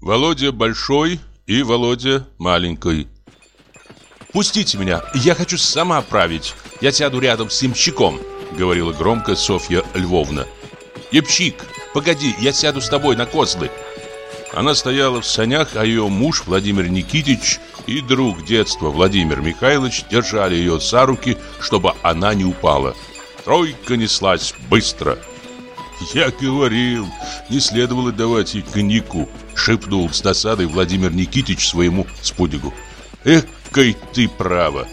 Володя большой и Володя маленький. «Пустите меня, я хочу сама править. Я сяду рядом с ямщиком», — говорила громко Софья Львовна. «Ямщик, погоди, я сяду с тобой на козлы». Она стояла в санях, а ее муж Владимир Никитич и друг детства Владимир Михайлович держали ее за руки, чтобы она не упала. Тройка неслась быстро. «Я говорил, не следовало давать ей коньяку», — шепнул с досадой Владимир Никитич своему спутнику. «Эх, Экой ты право.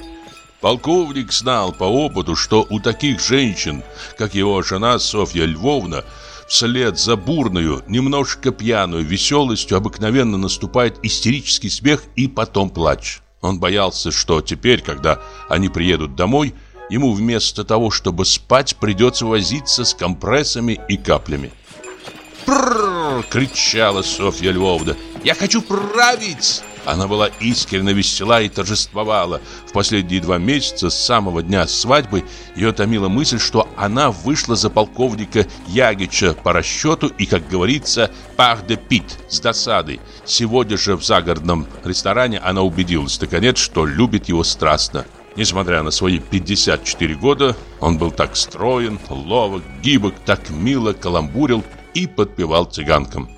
Полковник знал по опыту, что у таких женщин, как его жена Софья Львовна, вслед за бурную, немножко пьяную веселостью обыкновенно наступает истерический смех и потом плач. Он боялся, что теперь, когда они приедут домой, ему вместо того, чтобы спать, придется возиться с компрессами и каплями. «Прррр!» — кричала Софья Львовна. «Я хочу править!» Она была искренне весела и торжествовала. В последние два месяца, с самого дня свадьбы, ее томила мысль, что она вышла за полковника Ягича по расчету и, как говорится, пах де пит, с досадой. Сегодня же в загородном ресторане она убедилась, наконец, что любит его страстно. Несмотря на свои 54 года, он был так строен, ловок, гибок, так мило каламбурил и подпевал цыганкам.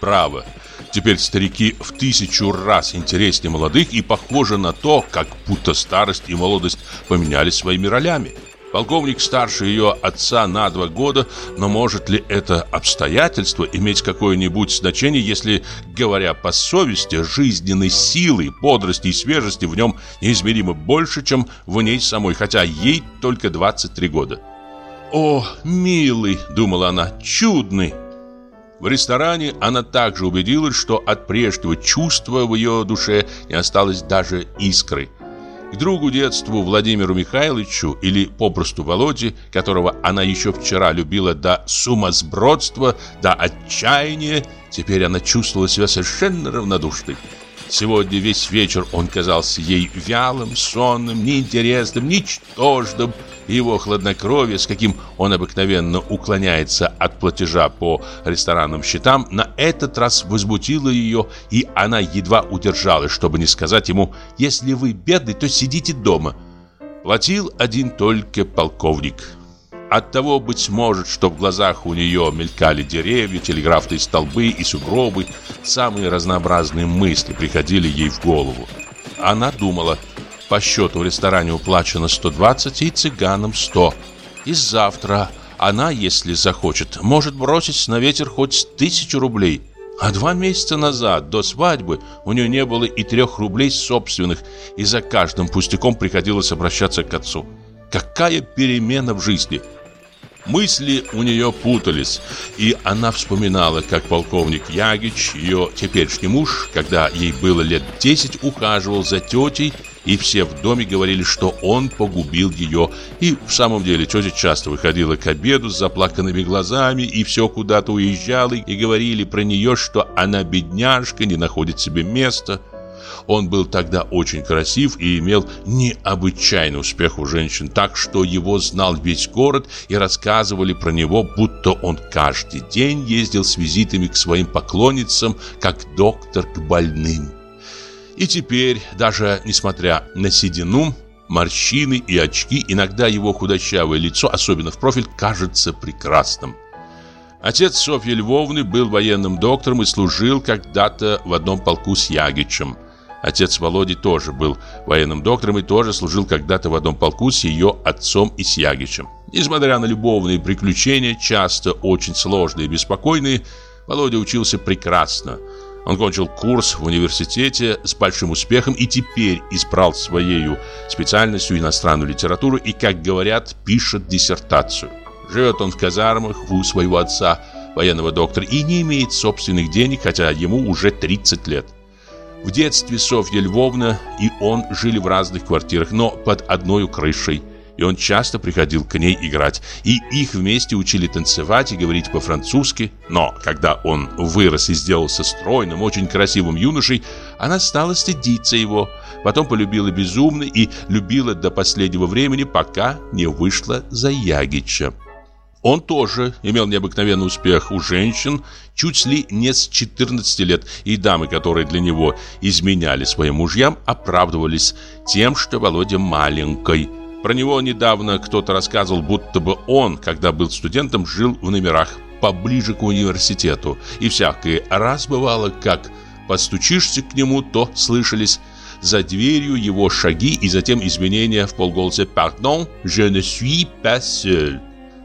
Право, Теперь старики в тысячу раз интереснее молодых и похоже на то, как будто старость и молодость поменялись своими ролями. Полковник старше ее отца на два года, но может ли это обстоятельство иметь какое-нибудь значение, если, говоря по совести, жизненной силы, бодрости и свежести в нем неизмеримо больше, чем в ней самой, хотя ей только 23 года? «О, милый!» — думала она, «чудный!» В ресторане она также убедилась, что от прежнего чувства в ее душе не осталось даже искры. К другу детству Владимиру Михайловичу или попросту Володе, которого она еще вчера любила до сумасбродства, до отчаяния, теперь она чувствовала себя совершенно равнодушной. Сегодня весь вечер он казался ей вялым, сонным, неинтересным, ничтожным, его хладнокровие, с каким он обыкновенно уклоняется от платежа по ресторанным счетам, на этот раз возбудило ее, и она едва удержалась, чтобы не сказать ему «Если вы бедный, то сидите дома». Платил один только полковник. От того, быть может, что в глазах у нее мелькали деревья, телеграфные столбы и сугробы, самые разнообразные мысли приходили ей в голову. Она думала – по счету в ресторане уплачено 120 и цыганам 100. И завтра она, если захочет, может бросить на ветер хоть тысячу рублей. А два месяца назад, до свадьбы, у нее не было и трех рублей собственных, и за каждым пустяком приходилось обращаться к отцу. Какая перемена в жизни! Мысли у нее путались, и она вспоминала, как полковник Ягич, ее теперешний муж, когда ей было лет 10, ухаживал за тетей и все в доме говорили, что он погубил ее. И в самом деле тетя часто выходила к обеду с заплаканными глазами и все куда-то уезжала, и говорили про нее, что она бедняжка, не находит себе места. Он был тогда очень красив и имел необычайный успех у женщин, так что его знал весь город и рассказывали про него, будто он каждый день ездил с визитами к своим поклонницам, как доктор к больным. И теперь, даже несмотря на седину, морщины и очки, иногда его худощавое лицо, особенно в профиль, кажется прекрасным. Отец Софьи Львовны был военным доктором и служил когда-то в одном полку с Ягичем. Отец Володи тоже был военным доктором и тоже служил когда-то в одном полку с ее отцом и с Ягичем. Несмотря на любовные приключения, часто очень сложные и беспокойные, Володя учился прекрасно – он кончил курс в университете с большим успехом и теперь избрал своей специальностью иностранную литературу и, как говорят, пишет диссертацию. Живет он в казармах у своего отца, военного доктора, и не имеет собственных денег, хотя ему уже 30 лет. В детстве Софья Львовна и он жили в разных квартирах, но под одной крышей и он часто приходил к ней играть, и их вместе учили танцевать и говорить по-французски. Но когда он вырос и сделался стройным, очень красивым юношей, она стала стыдиться его, потом полюбила безумно и любила до последнего времени, пока не вышла за Ягича. Он тоже имел необыкновенный успех у женщин чуть ли не с 14 лет, и дамы, которые для него изменяли своим мужьям, оправдывались тем, что Володя маленький. Про него недавно кто-то рассказывал, будто бы он, когда был студентом, жил в номерах поближе к университету, и всякий раз бывало, как постучишься к нему, то слышались за дверью его шаги и затем изменения в полголоса «Pardon, je ne suis pas seul».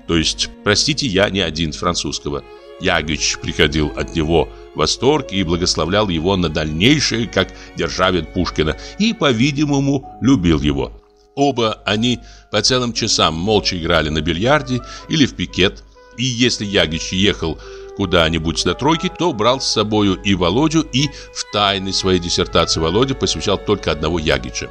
То есть, простите, я не один французского. Ягич приходил от него в восторг и благословлял его на дальнейшее, как державин Пушкина, и, по-видимому, любил его. Оба они по целым часам молча играли на бильярде или в пикет, и если Ягич ехал куда-нибудь до тройки, то брал с собою и Володю, и в тайной своей диссертации Володя посвящал только одного Ягича.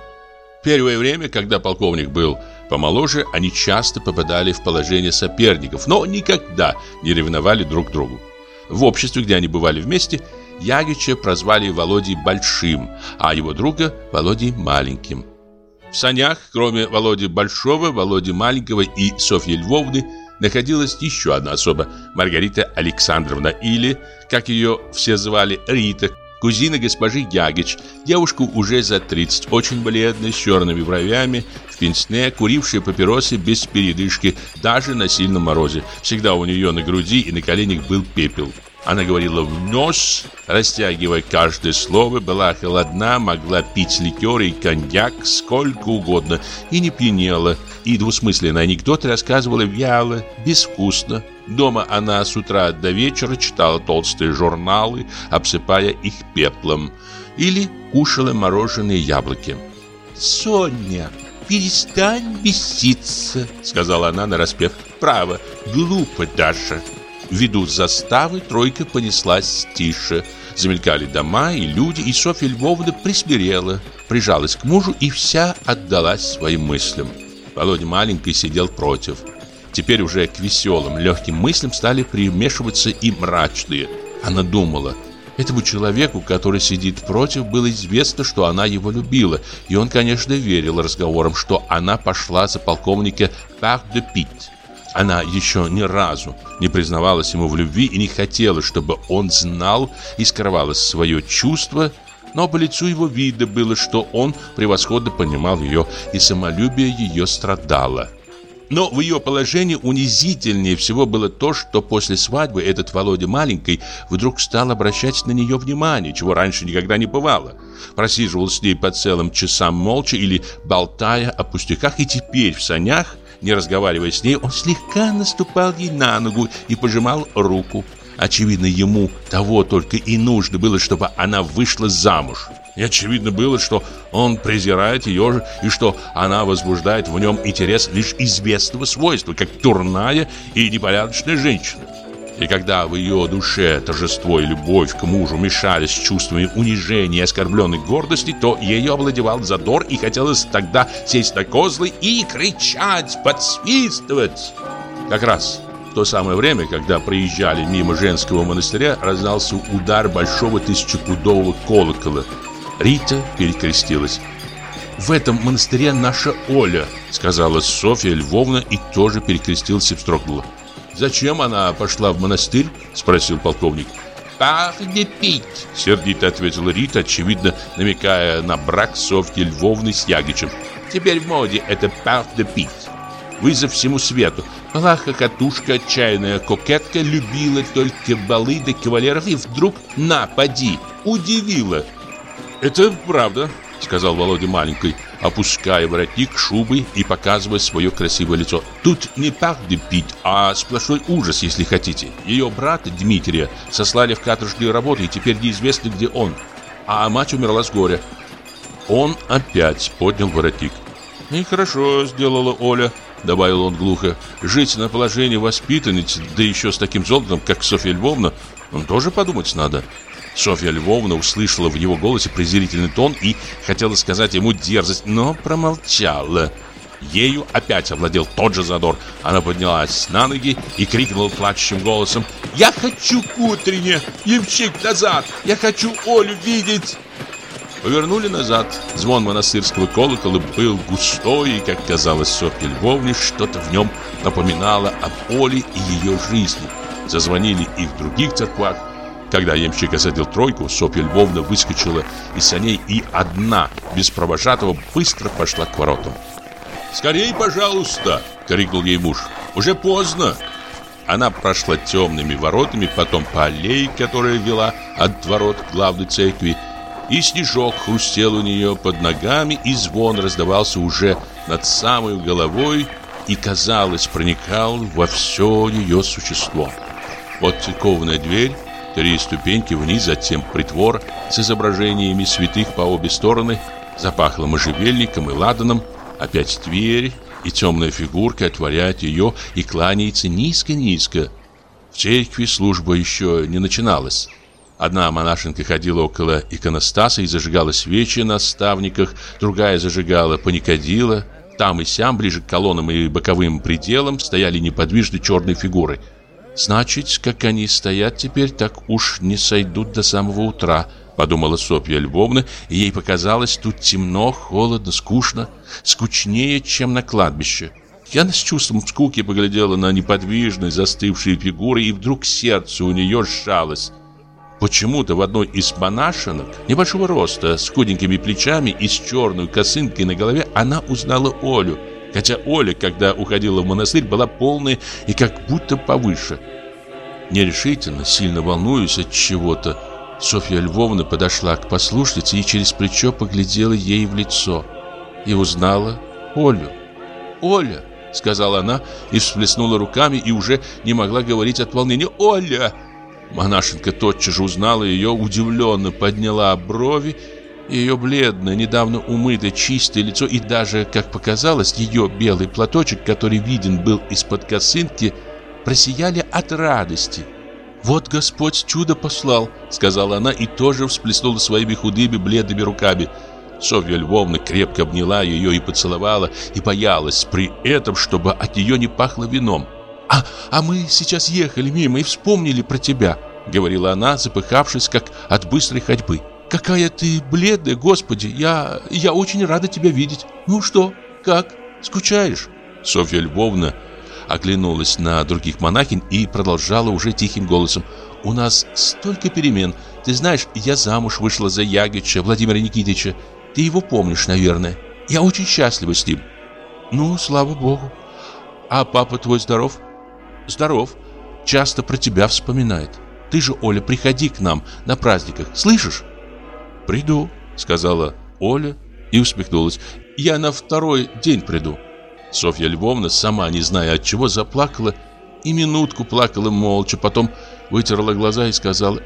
Первое время, когда полковник был помоложе, они часто попадали в положение соперников, но никогда не ревновали друг другу. В обществе, где они бывали вместе, Ягича прозвали Володей Большим, а его друга Володей Маленьким. В санях, кроме Володи Большого, Володи Маленького и Софьи Львовны, находилась еще одна особа, Маргарита Александровна, или, как ее все звали, Рита, кузина госпожи Ягич, девушка уже за 30, очень бледная, с черными бровями, в пенсне, курившая папиросы без передышки, даже на сильном морозе. Всегда у нее на груди и на коленях был пепел. Она говорила в нос, растягивая каждое слово, была холодна, могла пить ликер и коньяк сколько угодно и не пьянела. И двусмысленные анекдоты рассказывала вяло, безвкусно. Дома она с утра до вечера читала толстые журналы, обсыпая их пеплом. Или кушала мороженые яблоки. «Соня, перестань беситься», — сказала она нараспев. «Право, глупо, Даша». Ввиду заставы тройка понеслась тише. Замелькали дома и люди, и Софья Львовна присмирела, прижалась к мужу и вся отдалась своим мыслям. Володя маленький сидел против. Теперь уже к веселым, легким мыслям стали примешиваться и мрачные. Она думала, Этому человеку, который сидит против, было известно, что она его любила, и он, конечно, верил разговорам, что она пошла за полковника Пар де Пит. Она еще ни разу не признавалась ему в любви и не хотела, чтобы он знал и скрывала свое чувство, но по лицу его видно было, что он превосходно понимал ее, и самолюбие ее страдало. Но в ее положении унизительнее всего было то, что после свадьбы этот Володя маленький вдруг стал обращать на нее внимание, чего раньше никогда не бывало. Просиживал с ней по целым часам молча или болтая о пустяках, и теперь в санях не разговаривая с ней, он слегка наступал ей на ногу и пожимал руку. Очевидно, ему того только и нужно было, чтобы она вышла замуж. И очевидно было, что он презирает ее и что она возбуждает в нем интерес лишь известного свойства, как турная и непорядочная женщина. И когда в ее душе торжество и любовь к мужу мешались с чувствами унижения и оскорбленной гордости, то ее овладевал задор и хотелось тогда сесть на козлы и кричать, подсвистывать. Как раз в то самое время, когда проезжали мимо женского монастыря, раздался удар большого тысячепудового колокола. Рита перекрестилась. «В этом монастыре наша Оля», — сказала Софья Львовна и тоже перекрестилась и вздрогнула. «Зачем она пошла в монастырь?» – спросил полковник. «Пар де пить», – сердито ответила Рита, очевидно намекая на брак Софьи Львовны с Ягичем. «Теперь в моде это пар де пить. Вызов всему свету. Была хохотушка, отчаянная кокетка, любила только балы да кавалеров и вдруг, на, поди, удивила». «Это правда», — сказал Володя маленький опуская воротник шубы и показывая свое красивое лицо. Тут не пах де пить, а сплошной ужас, если хотите. Ее брата Дмитрия сослали в каторжные работы, и теперь неизвестно, где он. А мать умерла с горя. Он опять поднял воротник. «И хорошо сделала Оля», — добавил он глухо. «Жить на положении воспитанницы, да еще с таким золотом, как Софья Львовна, он тоже подумать надо». Софья Львовна услышала в его голосе презрительный тон и хотела сказать ему дерзость, но промолчала. Ею опять овладел тот же задор. Она поднялась на ноги и крикнула плачущим голосом «Я хочу к утрене! Ямщик назад! Я хочу Олю видеть!» Повернули назад. Звон монастырского колокола был густой, и, как казалось Софье Львовне, что-то в нем напоминало об Оле и ее жизни. Зазвонили и в других церквах. Когда ямщик осадил тройку, Софья Львовна выскочила из саней и одна, без провожатого, быстро пошла к воротам. «Скорей, пожалуйста!» — крикнул ей муж. «Уже поздно!» Она прошла темными воротами, потом по аллее, которая вела от ворот главной церкви, и снежок хрустел у нее под ногами, и звон раздавался уже над самой головой и, казалось, проникал во все ее существо. Вот церковная дверь, три ступеньки вниз, затем притвор с изображениями святых по обе стороны, запахло можжевельником и ладаном, опять дверь, и темная фигурка отворяет ее и кланяется низко-низко. В церкви служба еще не начиналась. Одна монашенка ходила около иконостаса и зажигала свечи на ставниках, другая зажигала паникадила. Там и сям, ближе к колоннам и боковым пределам, стояли неподвижные черные фигуры. Значит, как они стоят теперь, так уж не сойдут до самого утра, подумала Софья Львовна, и ей показалось тут темно, холодно, скучно, скучнее, чем на кладбище. Я с чувством скуки поглядела на неподвижные застывшие фигуры, и вдруг сердце у нее сжалось. Почему-то в одной из монашенок, небольшого роста, с худенькими плечами и с черной косынкой на голове, она узнала Олю. Хотя Оля, когда уходила в монастырь, была полная и как будто повыше. Нерешительно, сильно волнуясь от чего-то, Софья Львовна подошла к послушнице и через плечо поглядела ей в лицо. И узнала Олю. «Оля!» — сказала она и всплеснула руками и уже не могла говорить от волнения. «Оля!» Монашенка тотчас же узнала ее, удивленно подняла брови, ее бледное, недавно умытое, чистое лицо и даже, как показалось, ее белый платочек, который виден был из-под косынки, просияли от радости. «Вот Господь чудо послал», — сказала она и тоже всплеснула своими худыми, бледными руками. Софья Львовна крепко обняла ее и поцеловала, и боялась при этом, чтобы от нее не пахло вином. «А, а мы сейчас ехали мимо и вспомнили про тебя», — говорила она, запыхавшись, как от быстрой ходьбы. «Какая ты бледная, Господи! Я, я очень рада тебя видеть. Ну что, как, скучаешь?» Софья Львовна оглянулась на других монахинь и продолжала уже тихим голосом. «У нас столько перемен. Ты знаешь, я замуж вышла за Ягича Владимира Никитича. Ты его помнишь, наверное. Я очень счастлива с ним». «Ну, слава богу. А папа твой здоров?» здоров. Часто про тебя вспоминает. Ты же, Оля, приходи к нам на праздниках, слышишь? Приду, сказала Оля и усмехнулась. Я на второй день приду. Софья Львовна, сама не зная от чего, заплакала и минутку плакала молча, потом вытерла глаза и сказала,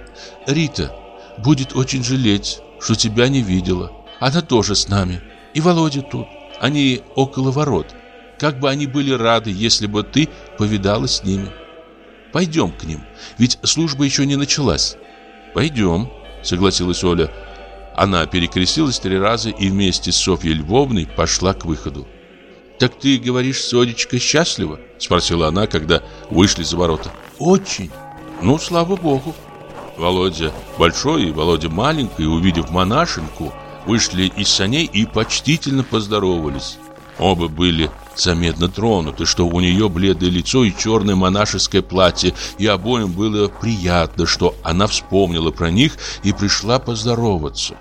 «Рита будет очень жалеть, что тебя не видела. Она тоже с нами. И Володя тут. Они около ворот. Как бы они были рады, если бы ты повидалась с ними. Пойдем к ним, ведь служба еще не началась. Пойдем, согласилась Оля. Она перекрестилась три раза и вместе с Софьей Львовной пошла к выходу. «Так ты говоришь, Сонечка счастлива?» Спросила она, когда вышли за ворота. «Очень. Ну, слава богу». Володя большой и Володя маленький, увидев монашенку, вышли из саней и почтительно поздоровались. Оба были заметно тронуты, что у нее бледное лицо и черное монашеское платье, и обоим было приятно, что она вспомнила про них и пришла поздороваться.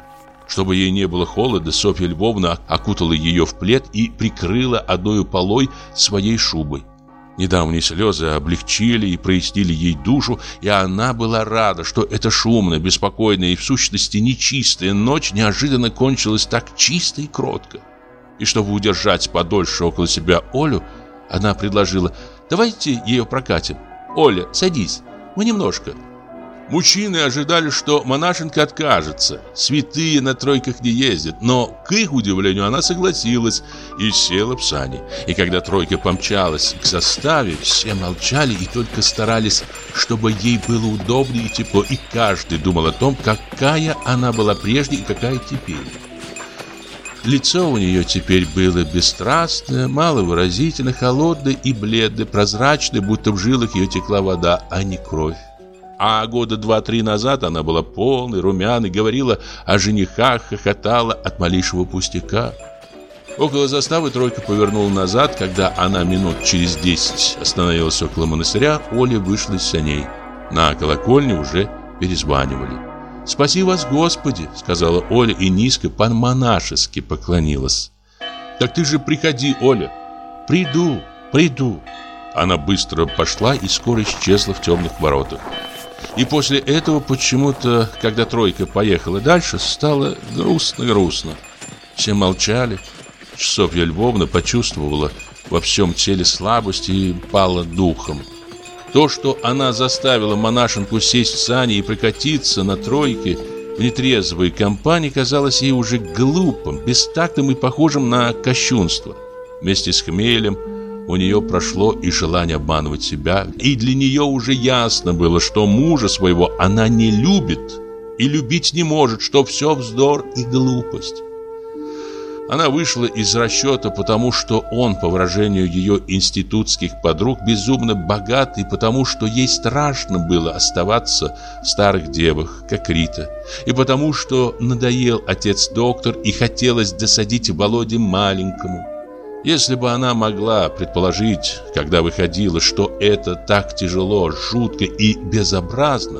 Чтобы ей не было холодно, Софья Львовна окутала ее в плед и прикрыла одной полой своей шубой. Недавние слезы облегчили и прояснили ей душу, и она была рада, что эта шумная, беспокойная и в сущности нечистая ночь неожиданно кончилась так чисто и кротко. И чтобы удержать подольше около себя Олю, она предложила «Давайте ее прокатим. Оля, садись, мы немножко». Мужчины ожидали, что монашенка откажется. Святые на тройках не ездят. Но, к их удивлению, она согласилась и села в сани. И когда тройка помчалась к составе, все молчали и только старались, чтобы ей было удобно и тепло. И каждый думал о том, какая она была прежде и какая теперь. Лицо у нее теперь было бесстрастное, маловыразительно, холодное и бледное, прозрачное, будто в жилах ее текла вода, а не кровь. А года два-три назад она была полной, румяной, говорила о женихах, хохотала от малейшего пустяка. Около заставы тройка повернула назад, когда она минут через десять остановилась около монастыря, Оля вышла из саней. На колокольне уже перезванивали. «Спаси вас, Господи!» — сказала Оля и низко по-монашески поклонилась. «Так ты же приходи, Оля!» «Приду, приду!» Она быстро пошла и скоро исчезла в темных воротах. И после этого почему-то, когда тройка поехала дальше, стало грустно-грустно. Все молчали. Софья Львовна почувствовала во всем теле слабость и пала духом. То, что она заставила монашенку сесть в сани и прокатиться на тройке в нетрезвой компании, казалось ей уже глупым, бестактным и похожим на кощунство. Вместе с хмелем у нее прошло и желание обманывать себя, и для нее уже ясно было, что мужа своего она не любит и любить не может, что все вздор и глупость. Она вышла из расчета, потому что он, по выражению ее институтских подруг, безумно богат, и потому что ей страшно было оставаться в старых девах, как Рита, и потому что надоел отец-доктор и хотелось досадить Володе маленькому. Если бы она могла предположить, когда выходила, что это так тяжело, жутко и безобразно,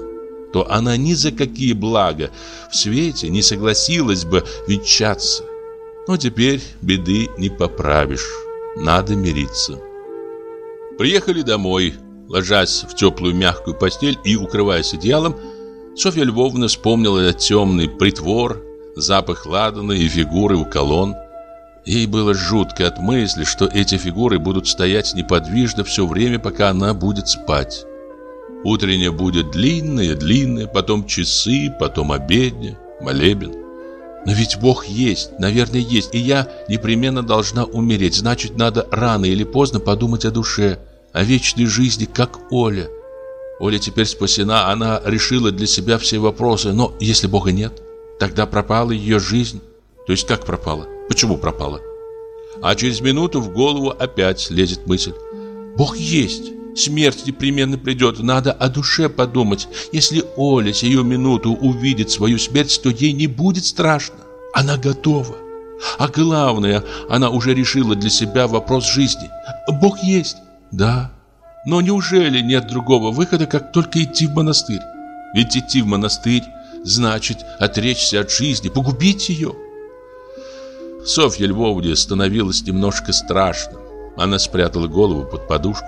то она ни за какие блага в свете не согласилась бы венчаться. Но теперь беды не поправишь. Надо мириться. Приехали домой. Ложась в теплую мягкую постель и укрываясь одеялом, Софья Львовна вспомнила темный притвор, запах ладана и фигуры у колонн. Ей было жутко от мысли, что эти фигуры будут стоять неподвижно все время, пока она будет спать. Утренняя будет длинная, длинная, потом часы, потом обедня, молебен. Но ведь Бог есть, наверное, есть, и я непременно должна умереть. Значит, надо рано или поздно подумать о душе, о вечной жизни, как Оля. Оля теперь спасена, она решила для себя все вопросы, но если Бога нет, тогда пропала ее жизнь. То есть как пропала? Почему пропала? А через минуту в голову опять лезет мысль. Бог есть. Смерть непременно придет. Надо о душе подумать. Если Оля сию минуту увидит свою смерть, то ей не будет страшно. Она готова. А главное, она уже решила для себя вопрос жизни. Бог есть. Да. Но неужели нет другого выхода, как только идти в монастырь? Ведь идти в монастырь значит отречься от жизни, погубить ее. Софья Львовне становилось немножко страшно. Она спрятала голову под подушку.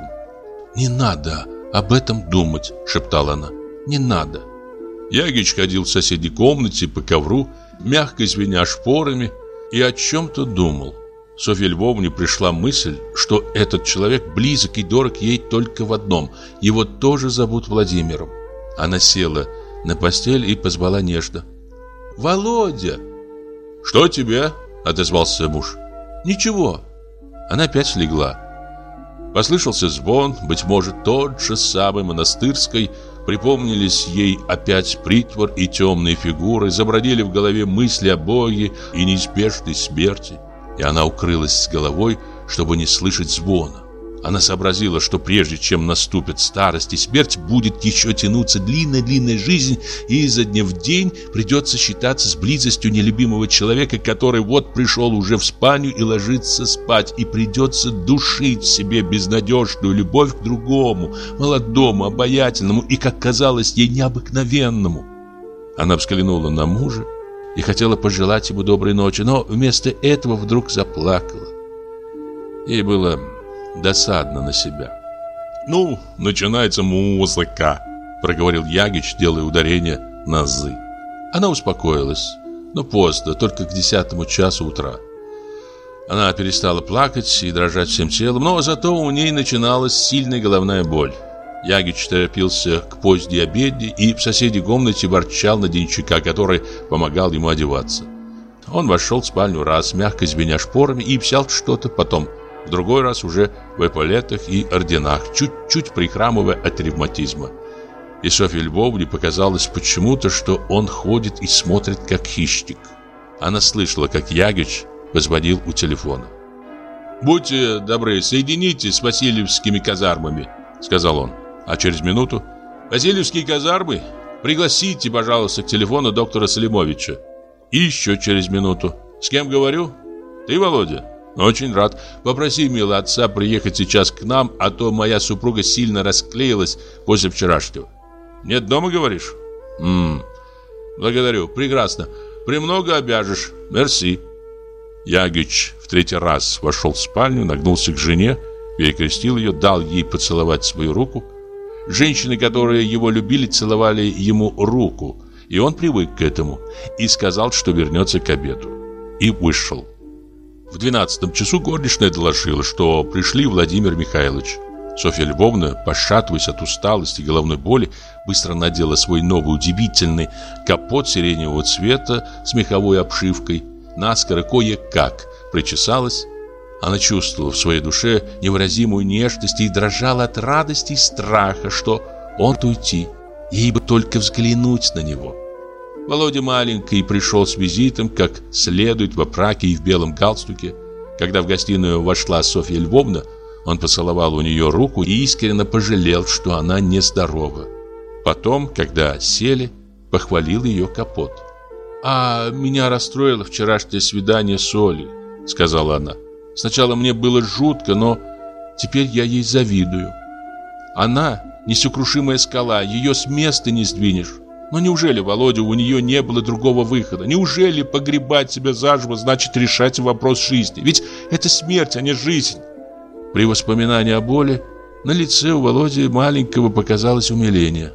«Не надо об этом думать», — шептала она. «Не надо». Ягич ходил в соседней комнате по ковру, мягко звеня шпорами, и о чем-то думал. Софье Львовне пришла мысль, что этот человек близок и дорог ей только в одном. Его тоже зовут Владимиром. Она села на постель и позвала нежно. «Володя!» «Что тебе?» Отозвался муж. Ничего. Она опять легла. Послышался звон, быть может, тот же самый монастырской. Припомнились ей опять притвор и темные фигуры, забродили в голове мысли о Боге и неизбежной смерти. И она укрылась с головой, чтобы не слышать звона. Она сообразила, что прежде чем наступит старость и смерть, будет еще тянуться длинная-длинная жизнь, и изо дня в день придется считаться с близостью нелюбимого человека, который вот пришел уже в спальню и ложится спать, и придется душить в себе безнадежную любовь к другому, молодому, обаятельному и, как казалось ей, необыкновенному. Она взглянула на мужа и хотела пожелать ему доброй ночи, но вместо этого вдруг заплакала. Ей было досадно на себя. «Ну, начинается музыка», — проговорил Ягич, делая ударение на «зы». Она успокоилась, но поздно, только к десятому часу утра. Она перестала плакать и дрожать всем телом, но зато у ней начиналась сильная головная боль. Ягич торопился к поздней обеде и в соседней комнате ворчал на Денчика, который помогал ему одеваться. Он вошел в спальню раз, мягко звеня шпорами, и взял что-то, потом другой раз уже в эполетах и орденах, чуть-чуть прихрамывая от ревматизма. И Софье Львовне показалось почему-то, что он ходит и смотрит как хищник. Она слышала, как Ягич позвонил у телефона. «Будьте добры, соедините с Васильевскими казармами», — сказал он. А через минуту Васильевские казармы? Пригласите, пожалуйста, к телефону доктора Салимовича. И еще через минуту. С кем говорю? Ты, Володя? Очень рад. Попроси, милый отца, приехать сейчас к нам, а то моя супруга сильно расклеилась после вчерашнего. Нет дома, говоришь? Ммм, благодарю, прекрасно. Премного обяжешь. Мерси. Ягич в третий раз вошел в спальню, нагнулся к жене, перекрестил ее, дал ей поцеловать свою руку. Женщины, которые его любили, целовали ему руку, и он привык к этому и сказал, что вернется к обеду. И вышел. В двенадцатом часу горничная доложила, что пришли Владимир Михайлович. Софья Львовна, пошатываясь от усталости и головной боли, быстро надела свой новый удивительный капот сиреневого цвета с меховой обшивкой, наскоро кое-как причесалась. Она чувствовала в своей душе невыразимую нежность и дрожала от радости и страха, что он уйти, ей бы только взглянуть на него. Володя маленький пришел с визитом, как следует во праке и в белом галстуке. Когда в гостиную вошла Софья Львовна, он поцеловал у нее руку и искренне пожалел, что она нездорова. Потом, когда сели, похвалил ее капот. «А меня расстроило вчерашнее свидание с Олей», — сказала она. «Сначала мне было жутко, но теперь я ей завидую. Она — несокрушимая скала, ее с места не сдвинешь. Но неужели, Володя, у нее не было другого выхода? Неужели погребать себя заживо значит решать вопрос жизни? Ведь это смерть, а не жизнь. При воспоминании о боли на лице у Володи маленького показалось умиление.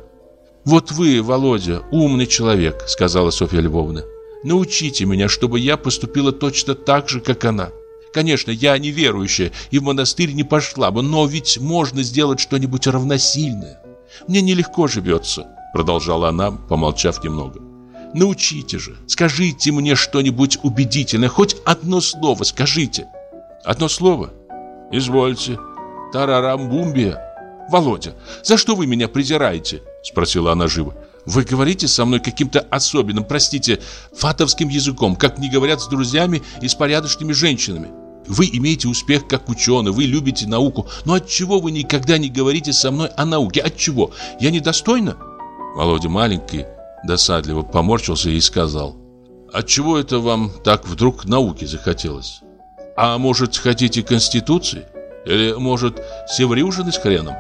«Вот вы, Володя, умный человек», — сказала Софья Львовна. «Научите меня, чтобы я поступила точно так же, как она. Конечно, я неверующая и в монастырь не пошла бы, но ведь можно сделать что-нибудь равносильное. Мне нелегко живется продолжала она, помолчав немного. Научите же, скажите мне что-нибудь убедительное, хоть одно слово скажите. Одно слово? Извольте. Тарарамбумбия. Володя, за что вы меня презираете? Спросила она живо. Вы говорите со мной каким-то особенным, простите, фатовским языком, как не говорят с друзьями и с порядочными женщинами. Вы имеете успех как ученый, вы любите науку, но от чего вы никогда не говорите со мной о науке? От чего? Я недостойна? Володя маленький досадливо поморщился и сказал. «Отчего это вам так вдруг науки захотелось? А может, хотите Конституции? Или, может, Севрюжины с хреном?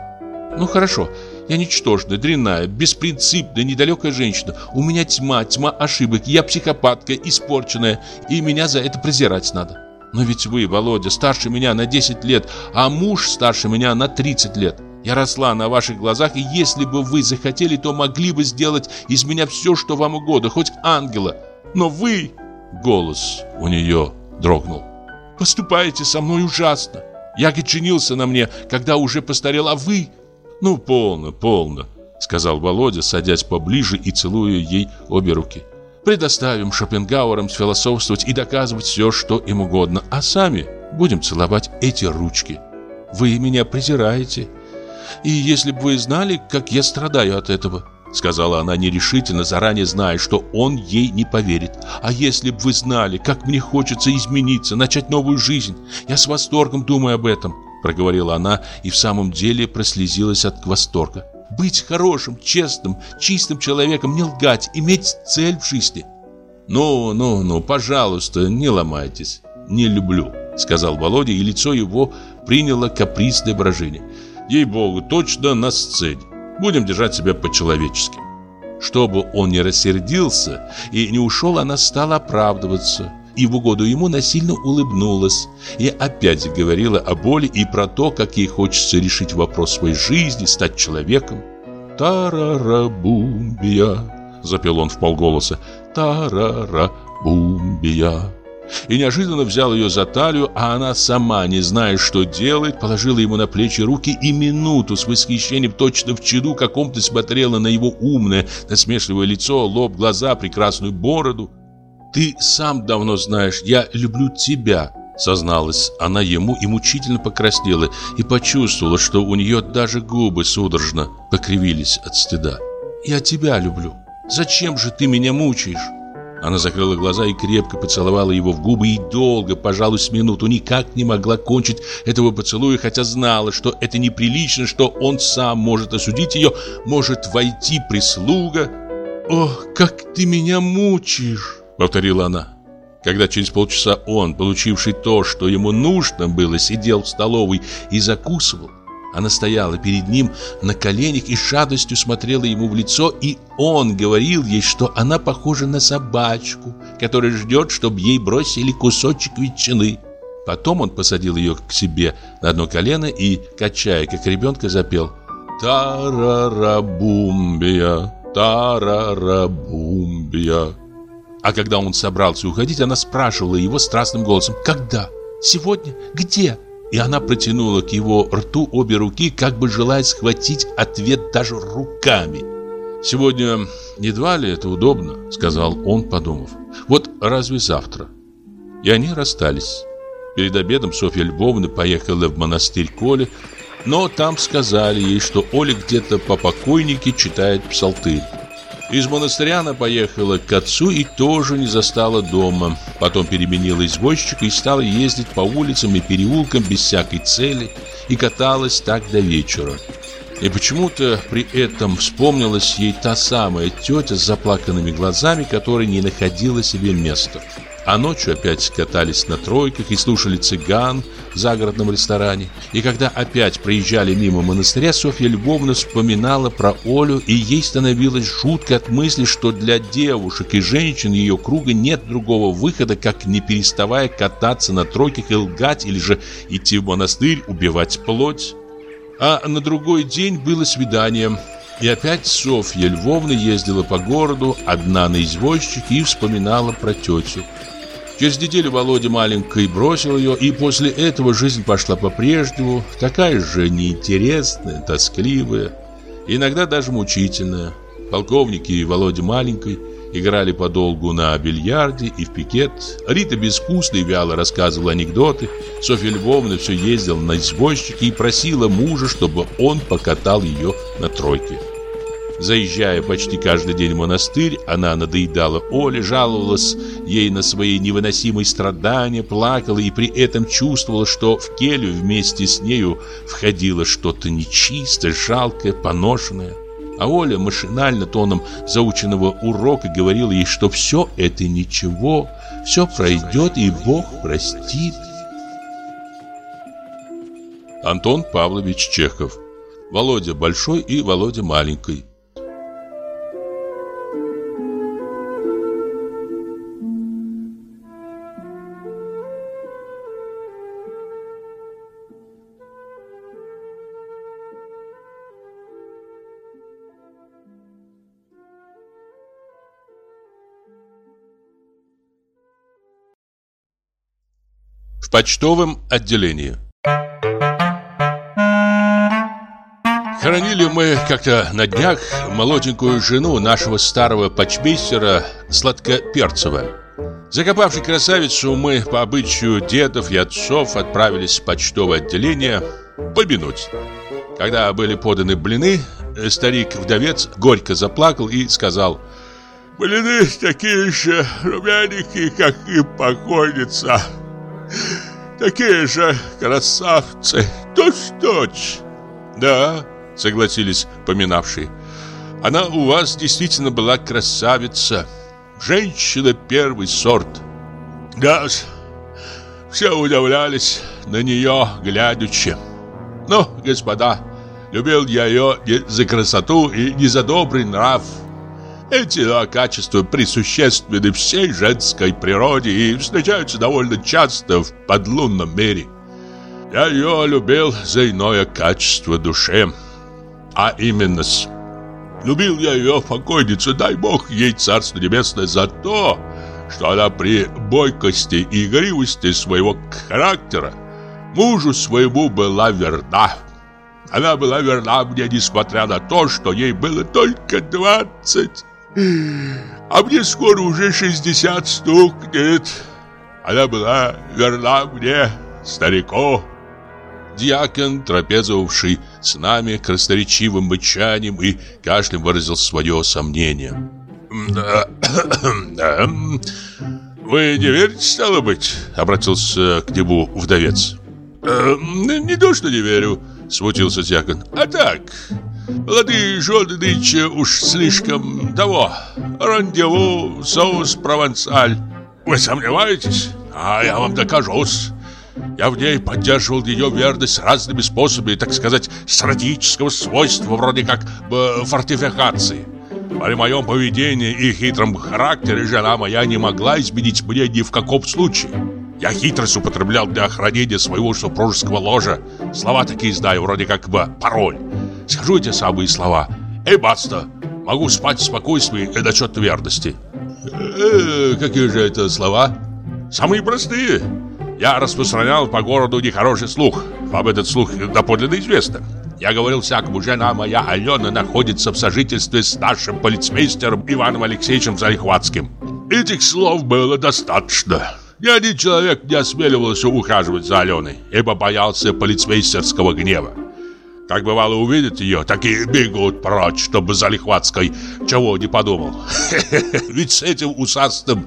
Ну, хорошо, я ничтожная, дрянная, беспринципная, недалекая женщина. У меня тьма, тьма ошибок, я психопатка, испорченная, и меня за это презирать надо. Но ведь вы, Володя, старше меня на 10 лет, а муж старше меня на 30 лет. Я росла на ваших глазах, и если бы вы захотели, то могли бы сделать из меня все, что вам угодно, хоть ангела. Но вы...» Голос у нее дрогнул. «Поступаете со мной ужасно. Я женился на мне, когда уже постарел, а вы...» «Ну, полно, полно», — сказал Володя, садясь поближе и целуя ей обе руки. «Предоставим Шопенгауэрам философствовать и доказывать все, что им угодно, а сами будем целовать эти ручки. Вы меня презираете, и если бы вы знали, как я страдаю от этого, сказала она нерешительно, заранее зная, что он ей не поверит. А если бы вы знали, как мне хочется измениться, начать новую жизнь, я с восторгом думаю об этом, проговорила она и в самом деле прослезилась от восторга. Быть хорошим, честным, чистым человеком, не лгать, иметь цель в жизни. Ну, ну, ну, пожалуйста, не ломайтесь. Не люблю, сказал Володя, и лицо его приняло капризное выражение. Ей-богу, точно на сцене. Будем держать себя по-человечески. Чтобы он не рассердился и не ушел, она стала оправдываться. И в угоду ему насильно улыбнулась. И опять говорила о боли и про то, как ей хочется решить вопрос своей жизни, стать человеком. «Тарарабумбия», — запел он в полголоса, «Тарарабумбия» и неожиданно взял ее за талию, а она сама, не зная, что делает, положила ему на плечи руки и минуту с восхищением точно в чаду каком-то смотрела на его умное, насмешливое лицо, лоб, глаза, прекрасную бороду. «Ты сам давно знаешь, я люблю тебя», Созналась она ему и мучительно покраснела и почувствовала, что у нее даже губы судорожно покривились от стыда. «Я тебя люблю. Зачем же ты меня мучаешь?» Она закрыла глаза и крепко поцеловала его в губы и долго, пожалуй, с минуту никак не могла кончить этого поцелуя, хотя знала, что это неприлично, что он сам может осудить ее, может войти прислуга. «Ох, как ты меня мучаешь!» — повторила она. Когда через полчаса он, получивший то, что ему нужно было, сидел в столовой и закусывал, она стояла перед ним на коленях и шадостью смотрела ему в лицо, и он говорил ей, что она похожа на собачку, которая ждет, чтобы ей бросили кусочек ветчины. Потом он посадил ее к себе на одно колено и, качая, как ребенка, запел «Тарарабумбия, тарарабумбия». А когда он собрался уходить, она спрашивала его страстным голосом «Когда? Сегодня? Где?» И она протянула к его рту обе руки, как бы желая схватить ответ даже руками. «Сегодня едва ли это удобно», — сказал он, подумав. «Вот разве завтра?» И они расстались. Перед обедом Софья Львовна поехала в монастырь Коли, но там сказали ей, что Оля где-то по покойнике читает псалтырь. Из монастыря она поехала к отцу и тоже не застала дома. Потом переменила извозчика и стала ездить по улицам и переулкам без всякой цели и каталась так до вечера. И почему-то при этом вспомнилась ей та самая тетя с заплаканными глазами, которая не находила себе места. А ночью опять катались на тройках и слушали цыган в загородном ресторане. И когда опять проезжали мимо монастыря, Софья Львовна вспоминала про Олю, и ей становилось жутко от мысли, что для девушек и женщин ее круга нет другого выхода, как не переставая кататься на тройках и лгать, или же идти в монастырь, убивать плоть. А на другой день было свидание – и опять Софья Львовна ездила по городу, одна на извозчике, и вспоминала про тетю. Через неделю Володя маленькой бросил ее, и после этого жизнь пошла по-прежнему, такая же неинтересная, тоскливая, иногда даже мучительная. Полковники и Володя маленькой играли подолгу на бильярде и в пикет. Рита безвкусно и вяло рассказывала анекдоты. Софья Львовна все ездила на извозчике и просила мужа, чтобы он покатал ее на тройке. Заезжая почти каждый день в монастырь, она надоедала Оле, жаловалась ей на свои невыносимые страдания, плакала и при этом чувствовала, что в келью вместе с нею входило что-то нечистое, жалкое, поношенное. А Оля машинально тоном заученного урока говорила ей, что все это ничего, все пройдет и Бог простит. Антон Павлович Чехов Володя Большой и Володя Маленький почтовом отделении. Хоронили мы как-то на днях молоденькую жену нашего старого почмейстера Сладкоперцева. Закопавши красавицу, мы по обычаю дедов и отцов отправились в почтовое отделение помянуть. Когда были поданы блины, старик-вдовец горько заплакал и сказал «Блины такие же румяненькие, как и покойница». Такие же красавцы, точь-точь. Да, согласились поминавшие. Она у вас действительно была красавица. Женщина первый сорт. Да, все удивлялись на нее, глядячи. Но, господа, любил я ее не за красоту и не за добрый нрав, эти два качества присущественны всей женской природе и встречаются довольно часто в подлунном мире. Я ее любил за иное качество души, а именно с... Любил я ее покойницу, дай бог ей царство небесное за то, что она при бойкости и игривости своего характера мужу своему была верна. Она была верна мне, несмотря на то, что ей было только двадцать. А мне скоро уже 60 стукнет. Она была верна мне, старику. Дьякон, трапезовавший с нами красноречивым мычанием и кашлем выразил свое сомнение. «Да, «Вы не верите, стало быть?» — обратился к нему вдовец. «Не то, что не верю», — смутился Дьякон. «А так, молодые жены нынче уж слишком того. Рандеву, соус провансаль. Вы сомневаетесь? А я вам докажусь. Я в ней поддерживал ее верность разными способами, так сказать, стратегического свойства, вроде как фортификации. При моем поведении и хитром характере жена моя не могла изменить мне ни в каком случае. Я хитрость употреблял для охранения своего супружеского ложа. Слова такие знаю, вроде как бы пароль. Скажу эти самые слова. Эй, баста, могу спать в спокойствии и насчет верности. Э, какие же это слова? Самые простые. Я распространял по городу нехороший слух. Вам этот слух доподлинно известно. Я говорил всякому, жена моя Алена находится в сожительстве с нашим полицмейстером Иваном Алексеевичем Залихватским. Этих слов было достаточно. Ни один человек не осмеливался ухаживать за Аленой, ибо боялся полицмейстерского гнева. Как бывало увидят ее, так и бегут прочь, чтобы Залихватской чего не подумал. Ведь с этим усастым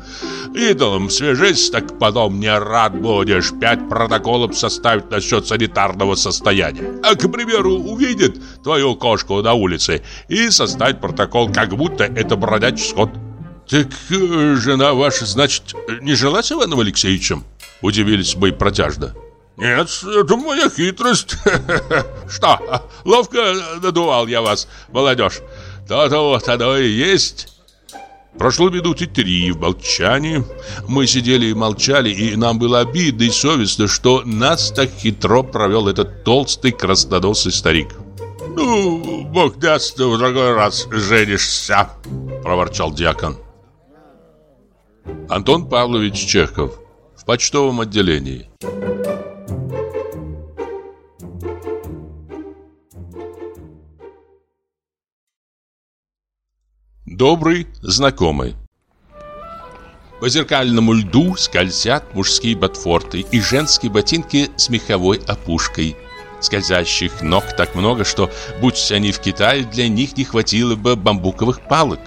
идолом свяжись, так потом не рад будешь пять протоколов составить насчет санитарного состояния. А, к примеру, увидит твою кошку на улице и составить протокол, как будто это бродячий скот. Так э, жена ваша, значит, не жила с Иваном Алексеевичем? Удивились мы протяжно. Нет, это моя хитрость. Что, ловко надувал я вас, молодежь? То-то вот оно и есть. Прошло минуты три в молчании. Мы сидели и молчали, и нам было обидно и совестно, что нас так хитро провел этот толстый красноносый старик. «Ну, бог даст, в другой раз женишься», — проворчал дьякон. Антон Павлович Чехов в почтовом отделении. Добрый знакомый. По зеркальному льду скользят мужские ботфорты и женские ботинки с меховой опушкой. Скользящих ног так много, что, будь они в Китае, для них не хватило бы бамбуковых палок.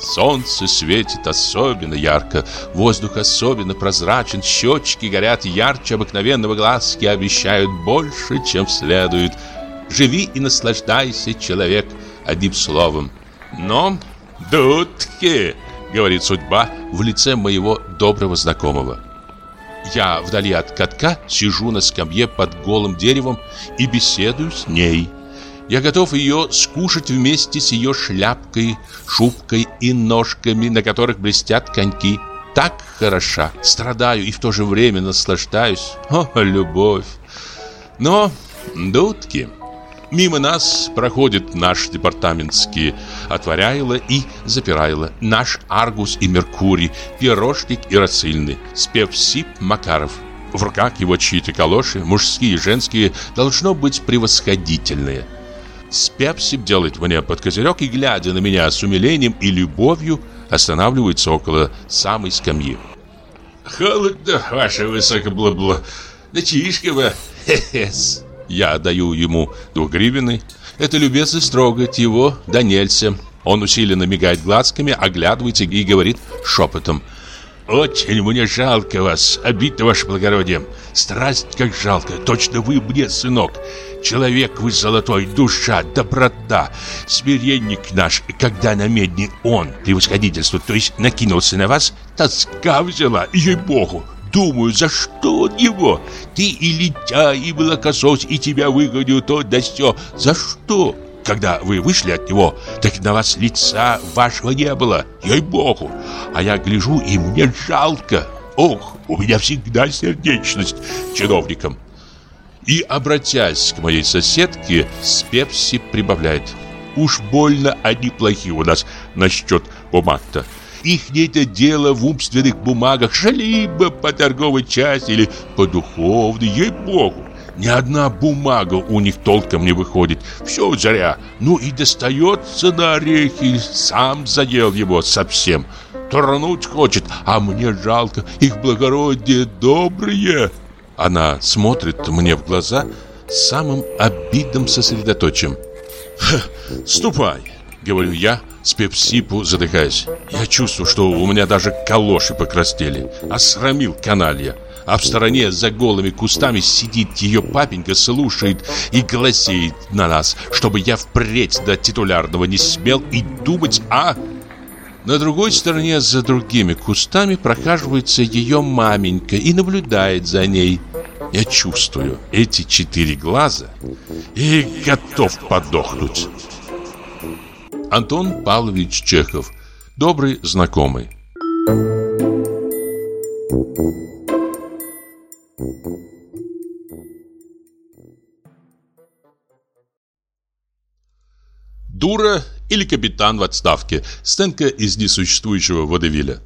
Солнце светит особенно ярко, воздух особенно прозрачен, щечки горят ярче обыкновенного глазки обещают больше, чем следует. Живи и наслаждайся, человек, одним словом. Но «Дудки!» — говорит судьба в лице моего доброго знакомого. Я вдали от катка сижу на скамье под голым деревом и беседую с ней. Я готов ее скушать вместе с ее шляпкой, шубкой и ножками, на которых блестят коньки. Так хороша, страдаю и в то же время наслаждаюсь. О, любовь! Но, дудки, Мимо нас проходит наш департаментский отворяйло и запирайло, наш Аргус и Меркурий, пирожник и рассыльный, спевсип Макаров. В руках его чьи-то калоши, мужские и женские, должно быть превосходительные. Спепсип делает мне под козырек и, глядя на меня с умилением и любовью, останавливается около самой скамьи. «Холодно, ваше высокоблабло, да тишко вы, хе-хес!» Я даю ему двугривенный. Это любезность трогает его да нельзя. Он усиленно мигает глазками, оглядывается и говорит шепотом. «Очень мне жалко вас, обидно, ваше благородие. Страсть как жалко, точно вы мне, сынок. Человек вы золотой, душа, доброта, смиренник наш. Когда на медне он, превосходительство, то есть накинулся на вас, тоска взяла, ей-богу, Думаю, за что он его? Ты и лентяй, и молокосос, и тебя выгоню то да сё. За что? Когда вы вышли от него, так на вас лица вашего не было, ей-богу. А я гляжу, и мне жалко. Ох, у меня всегда сердечность чиновникам. И, обратясь к моей соседке, с пепси прибавляет. Уж больно они плохие у нас насчет бумаг-то. Их нет дело в умственных бумагах, либо по торговой части или по духовной, ей-богу. Ни одна бумага у них толком не выходит. Все зря. Ну и достается на орехи. Сам задел его совсем. Турнуть хочет, а мне жалко. Их благородие добрые. Она смотрит мне в глаза самым обидным сосредоточием. «Ступай», — говорю я, с пепсипу, задыхаясь. Я чувствую, что у меня даже калоши покраснели. Осрамил каналья. А в стороне за голыми кустами сидит ее папенька, слушает и глазеет на нас, чтобы я впредь до титулярного не смел и думать о... На другой стороне за другими кустами прохаживается ее маменька и наблюдает за ней. Я чувствую эти четыре глаза и готов подохнуть. Антон Павлович Чехов. Добрый знакомый. Дура или капитан в отставке. Сценка из несуществующего водевиля.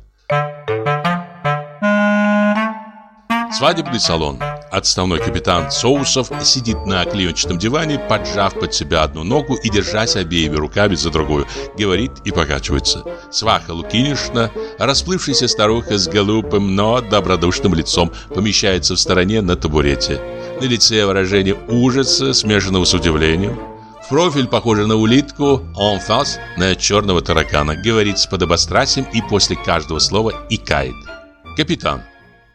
Свадебный салон. Отставной капитан Соусов сидит на клеенчатом диване, поджав под себя одну ногу и держась обеими руками за другую. Говорит и покачивается. Сваха Лукинишна, расплывшаяся старуха с голубым, но добродушным лицом, помещается в стороне на табурете. На лице выражение ужаса, смешанного с удивлением. В профиль похоже на улитку, en face на черного таракана. Говорит с подобострастием и после каждого слова икает. Капитан.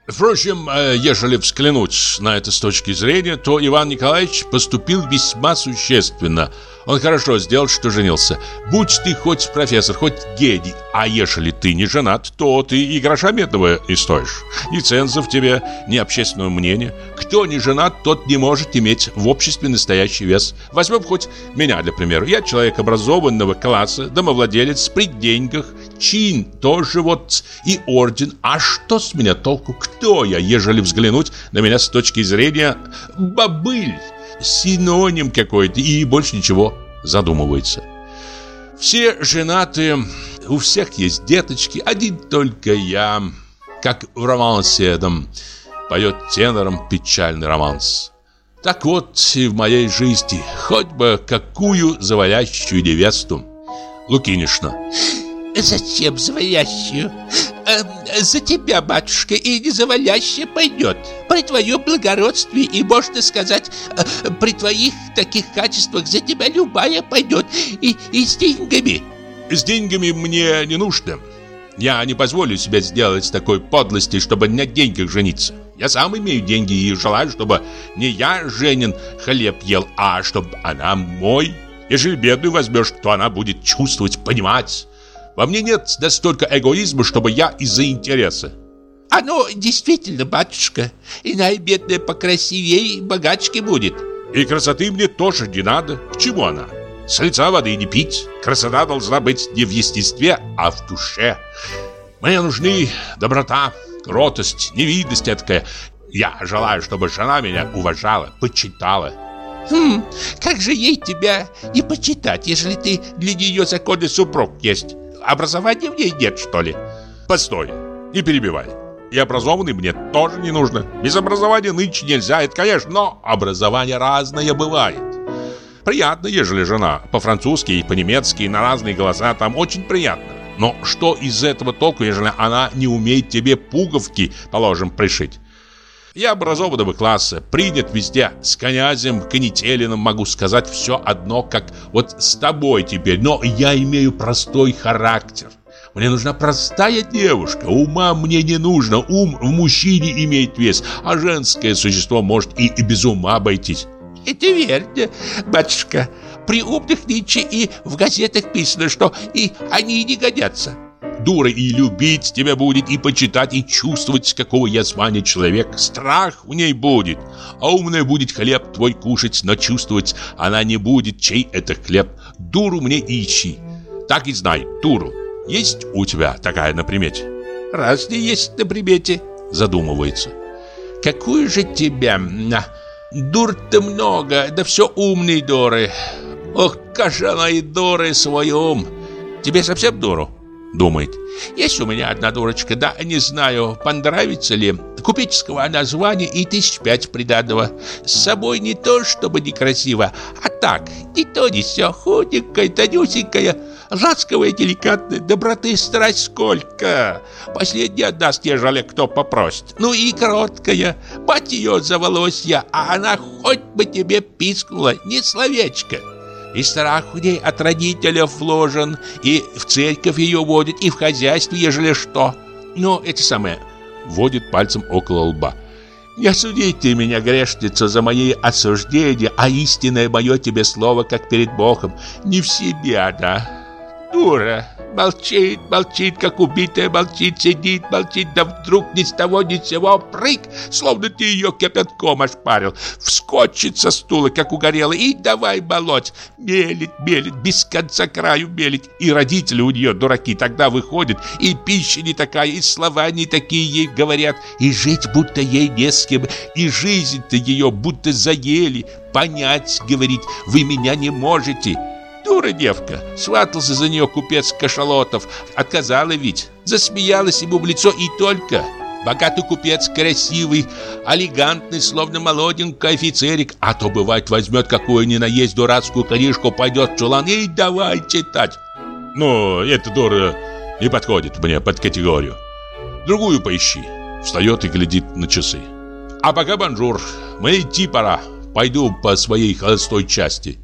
Впрочем, э, ежели взглянуть на это с точки зрения, то Иван Николаевич поступил весьма существенно. Он хорошо сделал, что женился. Будь ты хоть профессор, хоть гений, а ежели ты не женат, то ты и гроша медного не стоишь. Ни цензов тебе, ни общественного мнения. Кто не женат, тот не может иметь в обществе настоящий вес. Возьмем хоть меня, для примера. Я человек образованного класса, домовладелец, при деньгах, чин тоже вот и орден. А что с меня толку? Кто я, ежели взглянуть на меня с точки зрения бобыль? Синоним какой-то и больше ничего. Задумывается. Все женаты, у всех есть деточки, один только я, как в романсе этом, поет тенором печальный романс. Так вот и в моей жизни, хоть бы какую завалящую невесту. Лукинишна. Зачем завалящую? Э, за тебя, батюшка, и не завалящая пойдет. При твоем благородстве и, можно сказать, э, при твоих таких качествах за тебя любая пойдет. И, и с деньгами. С деньгами мне не нужно. Я не позволю себе сделать такой подлости, чтобы на деньгах жениться. Я сам имею деньги и желаю, чтобы не я, Женин, хлеб ел, а чтобы она мой. Если бедную возьмешь, то она будет чувствовать, понимать. Во мне нет настолько эгоизма, чтобы я из-за интереса. Оно действительно, батюшка, иная бедная покрасивее богачки будет. И красоты мне тоже не надо. К чему она? С лица воды не пить. Красота должна быть не в естестве, а в душе. Мне нужны доброта, кротость, невидность такая. Я желаю, чтобы жена меня уважала, почитала. Хм, как же ей тебя не почитать, если ты для нее законный супруг есть? Образования в ней нет, что ли? Постой, не перебивай. И образованный мне тоже не нужно. Без образования нынче нельзя, это конечно, но образование разное бывает. Приятно, ежели жена по-французски и по-немецки, на разные голоса, там очень приятно. Но что из этого толку, ежели она не умеет тебе пуговки, положим, пришить? Я образованного класса, принят везде. С князем Канителиным могу сказать все одно, как вот с тобой теперь. Но я имею простой характер. Мне нужна простая девушка. Ума мне не нужно. Ум в мужчине имеет вес, а женское существо может и, и без ума обойтись. Это верно, батюшка. При умных нынче и в газетах писано, что и они не годятся дура и любить тебя будет, и почитать, и чувствовать, какого я звания человек. Страх в ней будет. А умная будет хлеб твой кушать, но чувствовать она не будет, чей это хлеб. Дуру мне ищи. Так и знай, дуру. Есть у тебя такая на примете? Разные есть на примете, задумывается. Какую же тебя... Дур-то много, да все умные дуры. Ох, кажана и дуры свой ум. Тебе совсем дуру? Думает. Есть у меня одна дурочка, да не знаю, понравится ли. Купеческого названия и тысяч пять приданного. С собой не то, чтобы некрасиво, а так, и то не все, худенькая, тонюсенькая, ласковая, деликатная, доброты страсть сколько. Последняя отдаст, ежели кто попросит. Ну и короткая, мать ее за волосья, а она хоть бы тебе пискнула, не словечко. И страх в ней от родителей вложен, и в церковь ее водит, и в хозяйстве, ежели что. Но это самое, водит пальцем около лба. Не судите меня, грешница, за мои осуждения, а истинное мое тебе слово, как перед Богом, не в себе, да? Дура, молчит, молчит, как убитая, молчит, сидит, молчит, да вдруг ни с того ни с сего прыг, словно ты ее кипятком ошпарил, вскочит со стула, как угорелый, и давай молоть, мелит, мелит, без конца краю мелит, и родители у нее дураки, тогда выходят, и пища не такая, и слова не такие ей говорят, и жить будто ей не с кем, и жизнь-то ее будто заели, понять, говорит, вы меня не можете, Дура девка. Сватался за нее купец Кашалотов. Отказала ведь. Засмеялась ему в лицо и только. Богатый купец, красивый, элегантный, словно молоденький офицерик. А то, бывает, возьмет какую ни наесть дурацкую книжку, пойдет в чулан и давай читать. Ну, эта дура не подходит мне под категорию. Другую поищи. Встает и глядит на часы. А пока бонжур. Мне идти пора. Пойду по своей холостой части.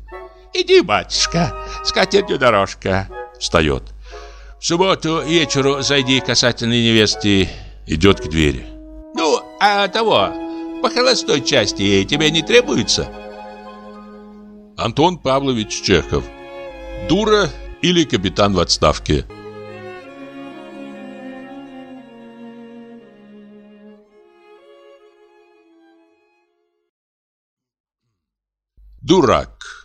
Иди, батюшка, скатертью дорожка. Встает. В субботу ввечеру зайди касательно невесты. Идет к двери. Ну, а того, по холостой части тебе не требуется? Антон Павлович Чехов. Дура или капитан в отставке. Дурак.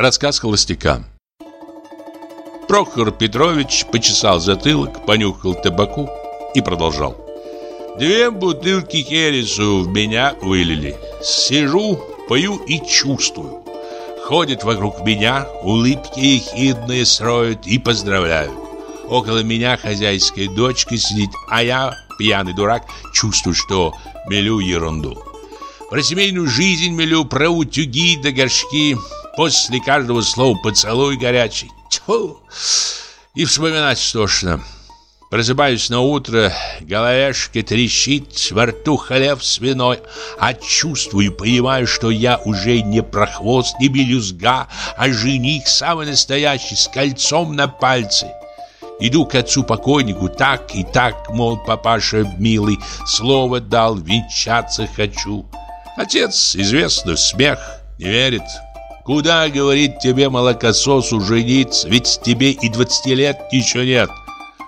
Рассказ холостяка. Прохор Петрович почесал затылок, понюхал табаку и продолжал. Две бутылки хересу в меня вылили. Сижу, пою и чувствую. Ходят вокруг меня, улыбки ехидные строят и поздравляют. Около меня хозяйская дочка сидит, а я, пьяный дурак, чувствую, что мелю ерунду. Про семейную жизнь мелю, про утюги да горшки – После каждого слова поцелуй горячий. Тьфу! И вспоминать тошно. Просыпаюсь на утро, головешка трещит, во рту хлеб свиной, а чувствую, понимаю, что я уже не прохвост, не белюзга, а жених самый настоящий, с кольцом на пальце. Иду к отцу-покойнику так и так, мол, папаша милый, слово дал, венчаться хочу. Отец, известно, смех, не верит, Куда, говорит тебе, молокососу жениться, ведь тебе и двадцати лет еще нет.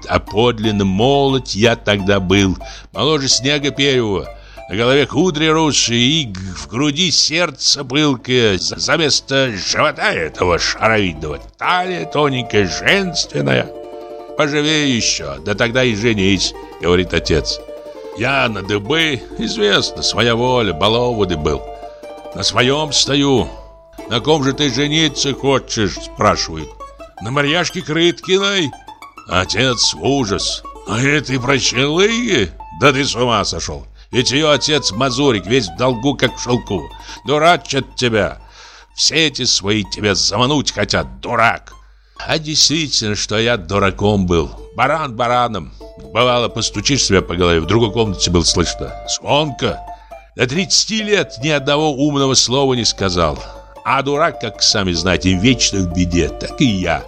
А подлинно молод я тогда был, моложе снега первого. На голове кудри русые и в груди сердце пылкое, за место живота этого шаровидного, талия тоненькая, женственная. Поживее еще, да тогда и женись, говорит отец. Я на дыбы, известно, своя воля, баловоды был. На своем стою, «На ком же ты жениться хочешь?» – спрашивает. «На Марьяшке Крыткиной?» Отец ужас. «А этой прощелыги? Да ты с ума сошел! Ведь ее отец Мазурик весь в долгу, как в шелку. Дурачат тебя. Все эти свои тебя замануть хотят, дурак!» А действительно, что я дураком был. Баран бараном. Бывало, постучишь себя по голове, в другой комнате было слышно. Звонко. До 30 лет ни одного умного слова не сказал. А дурак, как сами знаете, вечно в беде, так и я.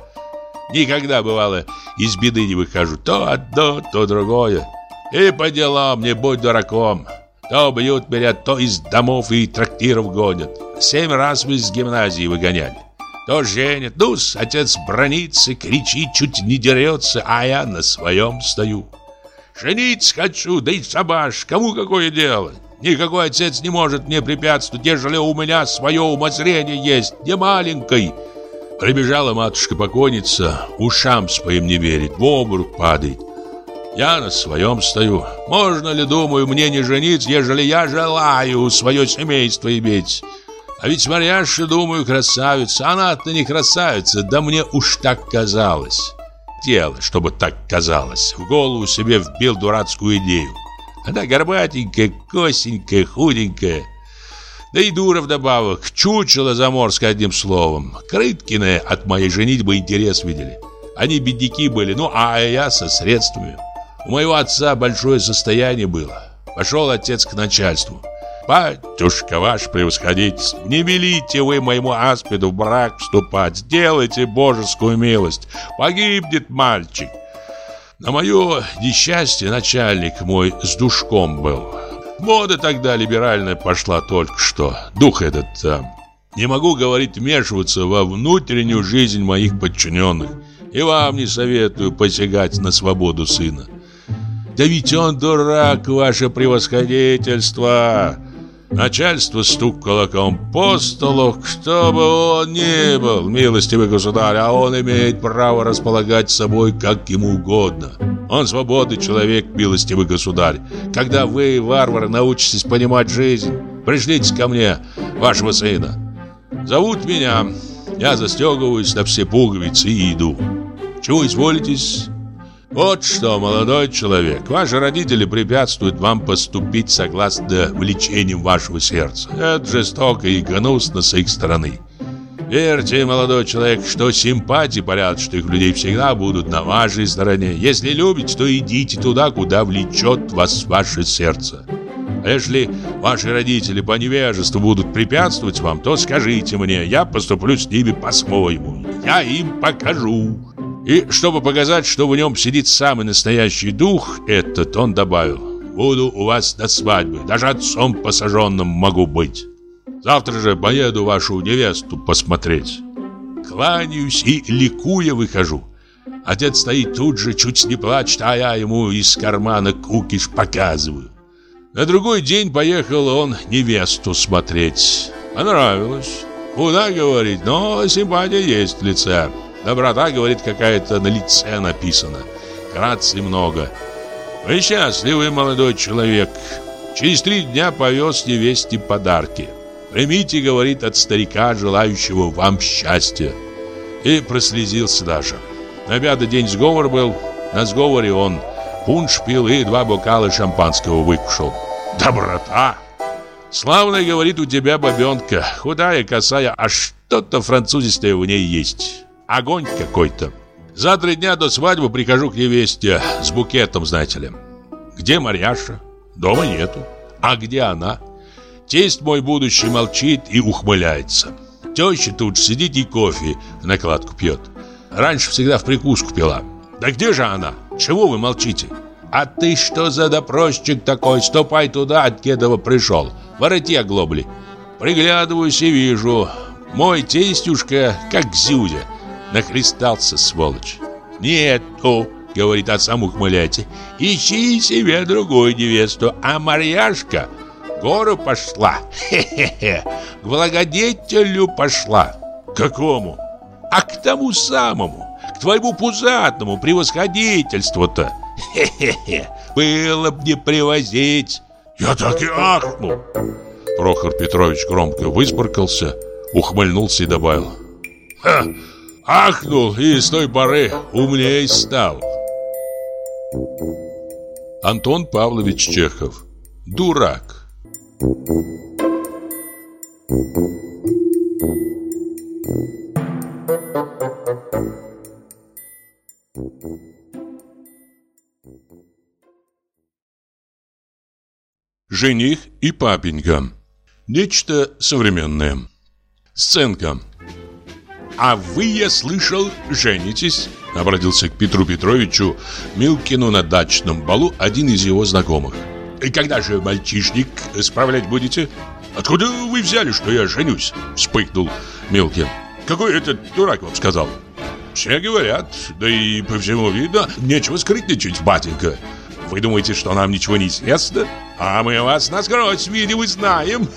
Никогда, бывало, из беды не выхожу. То одно, то другое. И по делам не будь дураком. То бьют меня, то из домов и трактиров гонят. Семь раз мы из гимназии выгоняли. То женят, ну отец бронится, кричит, чуть не дерется, а я на своем стою. Жениться хочу, да и шабаш, кому какое дело? Никакой отец не может мне препятствовать, ежели у меня свое умозрение есть, не маленькой. Прибежала матушка-покойница, ушам своим не верит, в обморок падает. Я на своем стою. Можно ли, думаю, мне не жениться, ежели я желаю свое семейство иметь? А ведь Марьяша, думаю, красавица. Она-то не красавица, да мне уж так казалось. Тело, чтобы так казалось. В голову себе вбил дурацкую идею. Она горбатенькая, косенькая, худенькая. Да и дура вдобавок, чучело заморское одним словом. Крыткиная от моей женитьбы интерес видели. Они бедняки были, ну а я со средствами. У моего отца большое состояние было. Пошел отец к начальству. Батюшка ваш превосходительство, не велите вы моему аспиду в брак вступать, сделайте божескую милость, погибнет мальчик. На мое несчастье начальник мой с душком был. Мода тогда либеральная пошла только что. Дух этот там. Не могу, говорить, вмешиваться во внутреннюю жизнь моих подчиненных. И вам не советую посягать на свободу сына. Да ведь он дурак, ваше превосходительство. Начальство стук кулаком по столу, кто бы он ни был, милостивый государь, а он имеет право располагать собой как ему угодно. Он свободный человек, милостивый государь. Когда вы, варвары, научитесь понимать жизнь, пришлите ко мне вашего сына. Зовут меня, я застегиваюсь на все пуговицы и иду. Чего изволитесь? Вот что, молодой человек, ваши родители препятствуют вам поступить согласно влечениям вашего сердца. Это жестоко и гнусно с их стороны. Верьте, молодой человек, что симпатии порядочных людей всегда будут на вашей стороне. Если любите, то идите туда, куда влечет вас ваше сердце. А если ваши родители по невежеству будут препятствовать вам, то скажите мне, я поступлю с ними по-своему. Я им покажу. И чтобы показать, что в нем сидит самый настоящий дух, этот он добавил. Буду у вас на свадьбе, даже отцом посаженным могу быть. Завтра же поеду вашу невесту посмотреть. Кланяюсь и ликуя выхожу. Отец стоит тут же, чуть не плачет, а я ему из кармана кукиш показываю. На другой день поехал он невесту смотреть. Понравилось. Куда, говорит, но симпатия есть в лице. Доброта, говорит, какая-то на лице написана. Грации много. Вы счастливый молодой человек. Через три дня повез невесте подарки. Примите, говорит, от старика, желающего вам счастья. И прослезился даже. На пятый день сговор был. На сговоре он пунш пил и два бокала шампанского выкушал. Доброта! Славная, говорит, у тебя бабенка. Худая, косая, а что-то французистое в ней есть. Огонь какой-то. За три дня до свадьбы прихожу к невесте с букетом, знаете ли. Где Марьяша? Дома нету. А где она? Тесть мой будущий молчит и ухмыляется. Теща тут сидит и кофе в накладку пьет. Раньше всегда в прикуску пила. Да где же она? Чего вы молчите? А ты что за допросчик такой? Ступай туда, от Кедова пришел. Вороти оглобли. Приглядываюсь и вижу. Мой тестюшка, как зюзя. Нахристался, сволочь. Нету, говорит, а сам ухмыляется. Ищи себе другую невесту, а Марьяшка гору пошла. Хе-хе-хе. К благодетелю пошла. Какому? А к тому самому. К твоему пузатому превосходительству-то. Хе-хе-хе. Было б не привозить. Я так и ахнул. Прохор Петрович громко выспоркался, ухмыльнулся и добавил. Ха! Ахнул и с той поры умней стал. Антон Павлович Чехов. Дурак. Жених и папенька. Нечто современное. Сценка. «А вы, я слышал, женитесь?» Обратился к Петру Петровичу Милкину на дачном балу один из его знакомых. «И когда же мальчишник справлять будете?» «Откуда вы взяли, что я женюсь?» Вспыхнул Милкин. «Какой этот дурак вам сказал?» «Все говорят, да и по всему видно, нечего скрытничать, батенька. Вы думаете, что нам ничего не известно? А мы вас насквозь видим и знаем.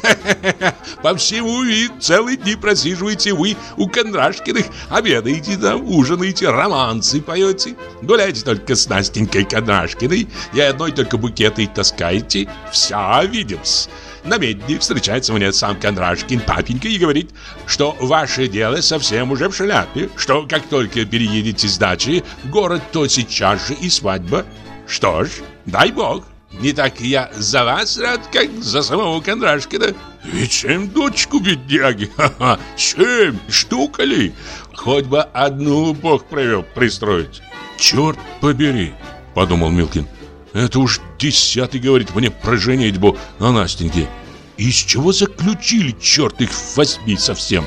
По всему вид целые дни просиживаете вы у Кондрашкиных, обедаете там, ужинаете, романсы поете, гуляете только с Настенькой Кондрашкиной и одной только букетой таскаете. Все видим-с. На медне встречается мне сам Кондрашкин папенька и говорит, что ваше дело совсем уже в шляпе, что как только переедете с дачи в город, то сейчас же и свадьба. Что ж, дай бог. Не так я за вас рад, как за самого Кондрашкина. Ведь чем дочку бедняги? Ха-ха, чем? Штука ли? Хоть бы одну бог провел пристроить. Черт побери, подумал Милкин. Это уж десятый говорит мне про женитьбу на Настеньке. Из чего заключили, черт их возьми совсем?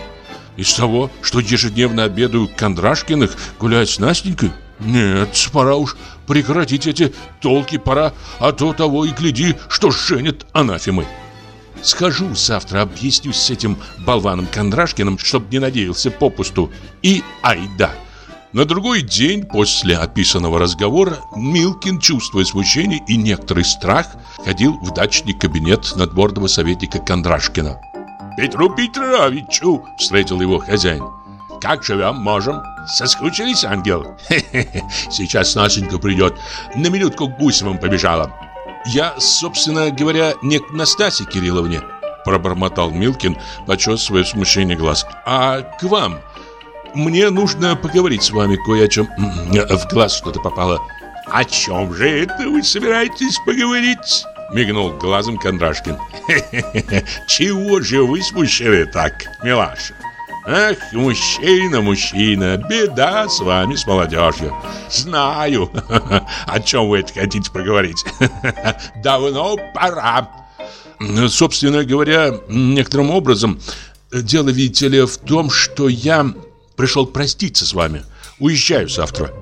Из того, что ежедневно обедаю Кондрашкиных, гуляют с Настенькой? Нет, пора уж прекратить эти толки, пора, а то того и гляди, что женят анафемы. Схожу завтра, объяснюсь с этим болваном Кондрашкиным, чтоб не надеялся попусту. И айда! На другой день после описанного разговора Милкин, чувствуя смущение и некоторый страх, ходил в дачный кабинет надворного советника Кондрашкина. «Петру Петровичу!» – встретил его хозяин. «Как живем, можем? Соскучились, ангел?» Хе -хе -хе. «Сейчас Насенька придет. На минутку к Гусевым побежала. Я, собственно говоря, не к Настасье Кирилловне, пробормотал Милкин, почесывая смущение глаз, а к вам. Мне нужно поговорить с вами кое о чем. В глаз что-то попало. О чем же это вы собираетесь поговорить? Мигнул глазом Кондрашкин. Чего же вы смущены так, милаша? Ах, мужчина, мужчина, беда с вами, с молодежью. Знаю, о чем вы это хотите поговорить. Давно пора. Собственно говоря, некоторым образом, дело, видите ли, в том, что я пришел проститься с вами. Уезжаю завтра.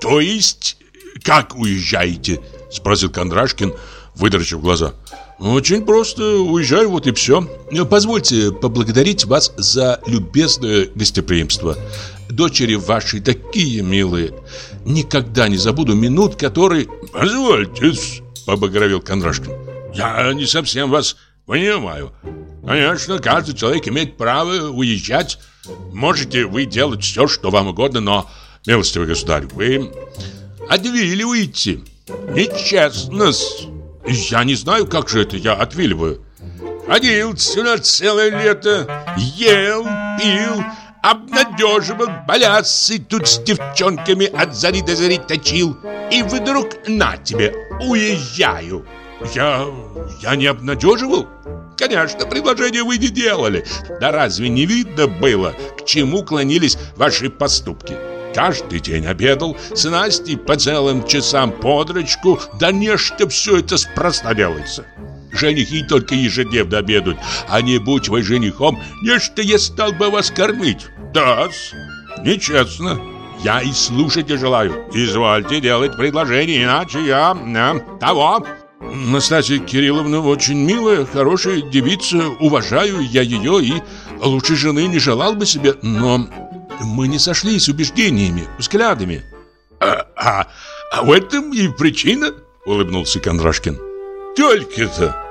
То есть, как уезжаете? Спросил Кондрашкин, выдрачив глаза. Очень просто, уезжаю, вот и все. Позвольте поблагодарить вас за любезное гостеприимство. Дочери ваши такие милые. Никогда не забуду минут, которые... Позвольте, побагровил Кондрашкин. Я не совсем вас понимаю. Конечно, каждый человек имеет право уезжать. Можете вы делать все, что вам угодно, но, милостивый государь, вы отвиливаете. Нечестно-с. Я не знаю, как же это я отвиливаю. Ходил сюда целое лето, ел, пил, обнадеживал, балясы тут с девчонками от зари до зари точил. И вдруг на тебе, уезжаю. Я... я не обнадеживал? Конечно, предложение вы не делали. Да разве не видно было, к чему клонились ваши поступки? Каждый день обедал с Настей по целым часам подрочку, да нечто все это спроста делается. Женихи только ежедневно обедают, а не будь вы женихом, нечто я стал бы вас кормить. да нечестно. Я и слушать не желаю. Извольте делать предложение, иначе я... я того. Настасья Кирилловна очень милая, хорошая девица, уважаю я ее и лучшей жены не желал бы себе, но мы не сошлись убеждениями, взглядами. А, а, а в этом и причина, улыбнулся Кондрашкин. Только-то.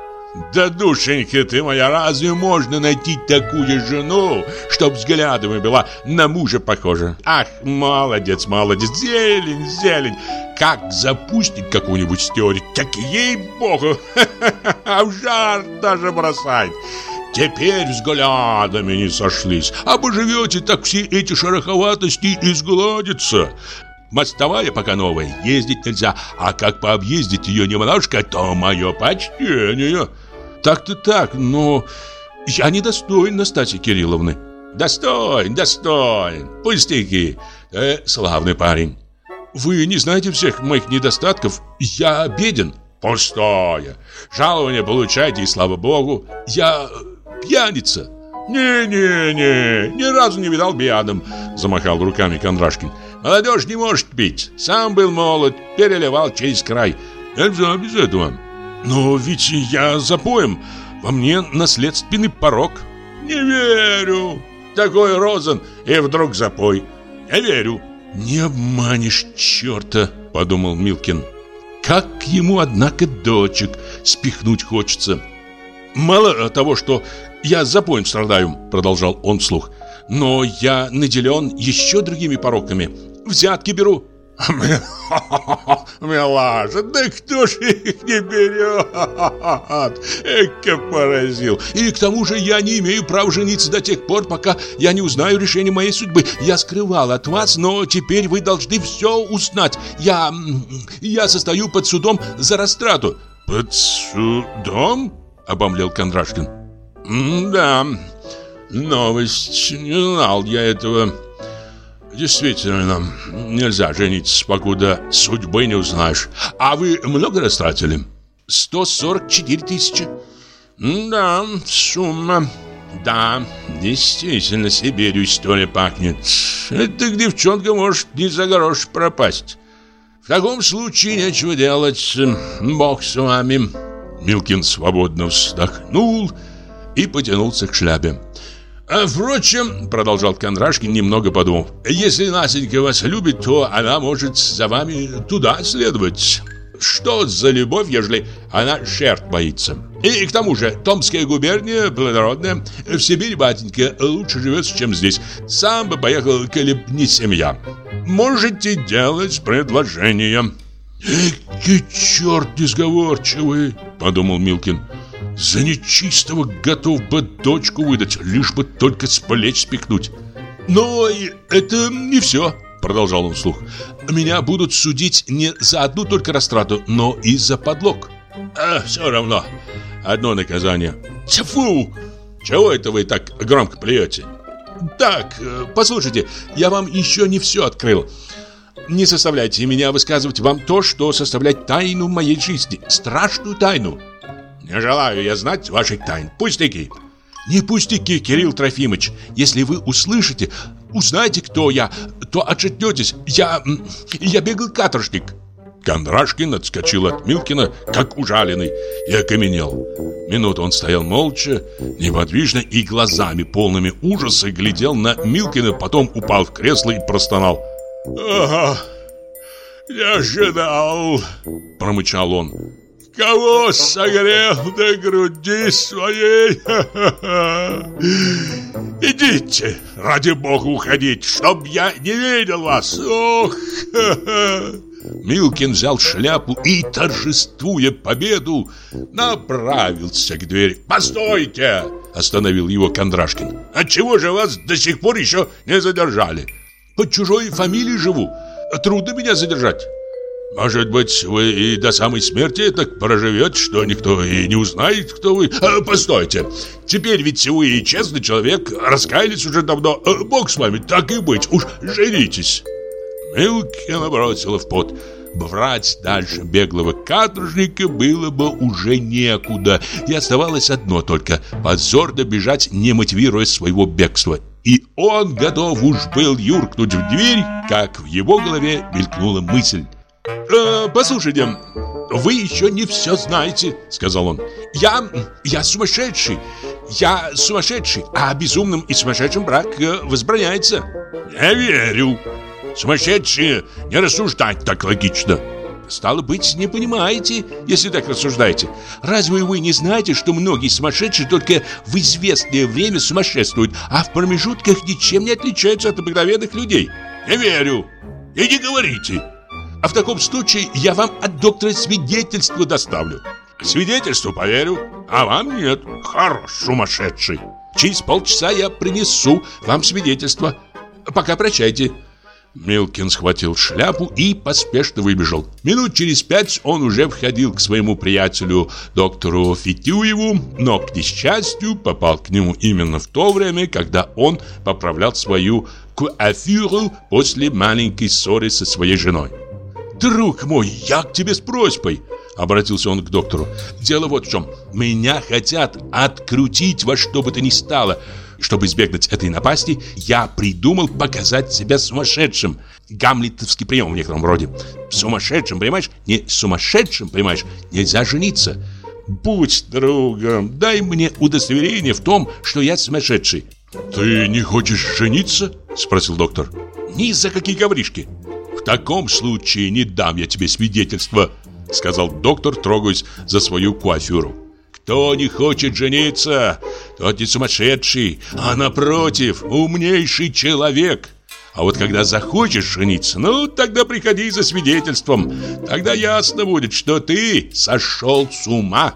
Да, душенька ты моя, разве можно найти такую жену, чтоб взглядами была на мужа похожа? Ах, молодец, молодец, зелень, зелень. Как запустит какую-нибудь теорию, так ей-богу, а в жар даже бросает. Теперь взглядами не сошлись. А поживете, так все эти шероховатости изгладятся. Мостовая пока новая, ездить нельзя, а как пообъездить ее немножко, то мое почтение. Так-то так, но я не достоин Настасьи Кирилловны. Достоин, достоин, пустяки. Э, славный парень. Вы не знаете всех моих недостатков, я беден. Пустое. Жалование получайте, и слава богу. Я пьяница. «Не-не-не, ни разу не видал пьяным», – замахал руками Кондрашкин. «Молодежь не может пить. Сам был молод, переливал через край. Нельзя без этого». «Но ведь я запоем. Во мне наследственный порог». «Не верю. Такой розан, и вдруг запой. Не верю». «Не обманешь черта», – подумал Милкин. «Как ему, однако, дочек спихнуть хочется». Мало того, что я запоем страдаю, продолжал он вслух, но я наделен еще другими пороками. Взятки беру. Милаша, да кто ж их не берет? Эка поразил. И к тому же я не имею права жениться до тех пор, пока я не узнаю решение моей судьбы. Я скрывал от вас, но теперь вы должны все узнать. Я... я состою под судом за растрату. Под судом? обомлел Кондрашкин. «Да, новость. Не знал я этого. Действительно, нельзя жениться, покуда судьбы не узнаешь. А вы много растратили?» «144 тысячи». Да, сумма. Да, действительно, Сибирью история пахнет. Эта девчонка может не за грош пропасть. В таком случае нечего делать. Бог с вами. Милкин свободно вздохнул и потянулся к шляпе. А, впрочем, продолжал Кондрашкин, немного подумав, если Насенька вас любит, то она может за вами туда следовать. Что за любовь, ежели она черт боится? И к тому же, Томская губерния плодородная, в Сибири, батенька, лучше живется, чем здесь. Сам бы поехал, коли б не семья. Можете делать предложение. «Экий черт несговорчивый!» — подумал Милкин. «За нечистого готов бы дочку выдать, лишь бы только с плеч спекнуть. Но это не все!» Продолжал он вслух. Меня будут судить не за одну только растрату, но и за подлог. А все равно. Одно наказание. Тьфу! Чего это вы так громко плюете? Так, э, послушайте, я вам еще не все открыл. Не составляйте меня высказывать вам то, что составляет тайну моей жизни. Страшную тайну. Не желаю я знать ваших тайн. Пустяки. Не пустяки, Кирилл Трофимович. Если вы услышите, узнаете, кто я, то отшатнетесь. Я... я беглый каторжник». Кондрашкин отскочил от Милкина, как ужаленный, и окаменел. Минуту он стоял молча, неподвижно и глазами, полными ужаса, глядел на Милкина, потом упал в кресло и простонал. «Ага, я ожидал», — промычал он. Кого согрел до груди своей? Идите, ради бога, уходите, чтоб я не видел вас. Ох! Милкин взял шляпу и, торжествуя победу, направился к двери. «Постойте!» – остановил его Кондрашкин. «Отчего же вас до сих пор еще не задержали? Под чужой фамилией живу. Трудно меня задержать». Может быть, вы и до самой смерти так проживете, что никто и не узнает, кто вы. А, постойте, теперь ведь вы и честный человек, раскаялись уже давно. А, бог с вами, так и быть, уж женитесь. Милкина бросила в пот. Брать дальше беглого каторжника было бы уже некуда, и оставалось одно только – позорно бежать, не мотивируя своего бегства. И он готов уж был юркнуть в дверь, как в его голове мелькнула мысль. «Э, «Послушайте, вы еще не все знаете», — сказал он. «Я... я сумасшедший. Я сумасшедший, а безумным и сумасшедшим брак э, возбраняется». «Не верю. Сумасшедшие не рассуждать так логично». Стало быть, не понимаете, если так рассуждаете. Разве вы не знаете, что многие сумасшедшие только в известное время сумасшествуют, а в промежутках ничем не отличаются от обыкновенных людей? Не верю. И не говорите. А в таком случае я вам от доктора свидетельство доставлю. Свидетельство поверю, а вам нет. Хорош сумасшедший. Через полчаса я принесу вам свидетельство. Пока прощайте. Милкин схватил шляпу и поспешно выбежал. Минут через пять он уже входил к своему приятелю доктору Фитюеву, но, к несчастью, попал к нему именно в то время, когда он поправлял свою куафюру после маленькой ссоры со своей женой. «Друг мой, я к тебе с просьбой!» Обратился он к доктору. «Дело вот в чем. Меня хотят открутить во что бы то ни стало. Чтобы избегнуть этой напасти, я придумал показать себя сумасшедшим. Гамлетовский прием в некотором роде. Сумасшедшим, понимаешь? Не сумасшедшим, понимаешь? Нельзя жениться. Будь другом, дай мне удостоверение в том, что я сумасшедший». «Ты не хочешь жениться?» Спросил доктор. «Ни за какие ковришки таком случае не дам я тебе свидетельства», сказал доктор, трогаясь за свою куафюру. «Кто не хочет жениться, тот не сумасшедший, а напротив, умнейший человек». А вот когда захочешь жениться, ну, тогда приходи за свидетельством. Тогда ясно будет, что ты сошел с ума.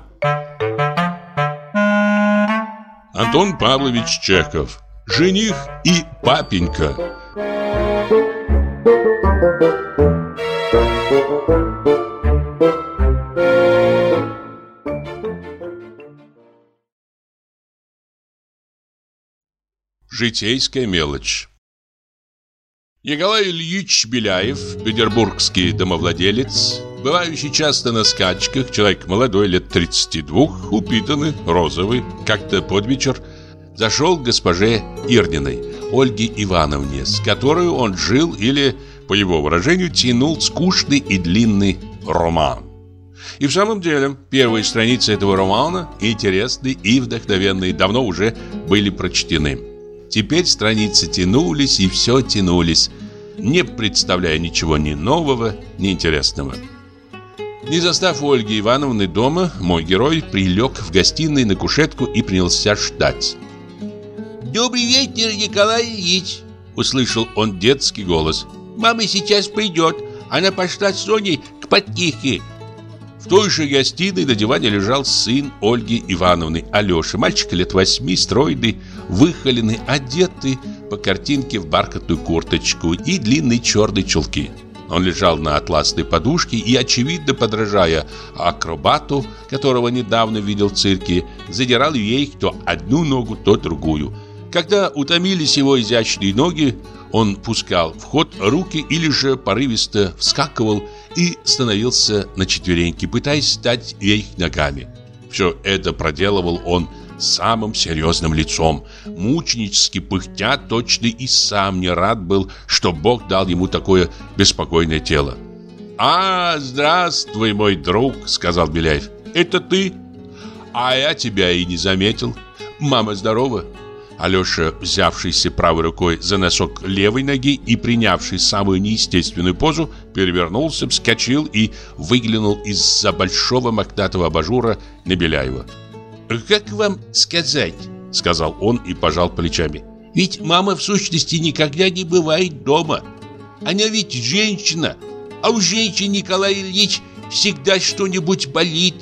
Антон Павлович Чехов. Жених и папенька. Житейская мелочь. Николай Ильич Беляев, петербургский домовладелец, бывающий часто на скачках, человек молодой, лет 32, упитанный, розовый, как-то под вечер, зашел к госпоже Ирниной, Ольге Ивановне, с которой он жил или, по его выражению, тянул скучный и длинный роман. И в самом деле, первые страницы этого романа, интересные и вдохновенные, давно уже были прочтены. Теперь страницы тянулись и все тянулись, не представляя ничего ни нового, ни интересного. Не застав Ольги Ивановны дома, мой герой прилег в гостиной на кушетку и принялся ждать. «Добрый вечер, Николай Ильич!» Услышал он детский голос. «Мама сейчас придет. Она пошла с Соней к Потихе. В той же гостиной на диване лежал сын Ольги Ивановны, Алеша. Мальчик лет восьми, стройный, выхоленный, одетый по картинке в бархатную курточку и длинные черные чулки. Он лежал на атласной подушке и, очевидно подражая акробату, которого недавно видел в цирке, задирал ей то одну ногу, то другую. Когда утомились его изящные ноги, он пускал в ход руки или же порывисто вскакивал и становился на четвереньки, пытаясь стать ей ногами. Все это проделывал он самым серьезным лицом, мученически пыхтя, точно и сам не рад был, что Бог дал ему такое беспокойное тело. «А, здравствуй, мой друг», — сказал Беляев. «Это ты? А я тебя и не заметил. Мама здорова?» Алеша, взявшийся правой рукой за носок левой ноги и принявший самую неестественную позу, перевернулся, вскочил и выглянул из-за большого мохнатого абажура на Беляева. «Как вам сказать?» — сказал он и пожал плечами. «Ведь мама в сущности никогда не бывает дома. Она ведь женщина, а у женщин Николай Ильич всегда что-нибудь болит».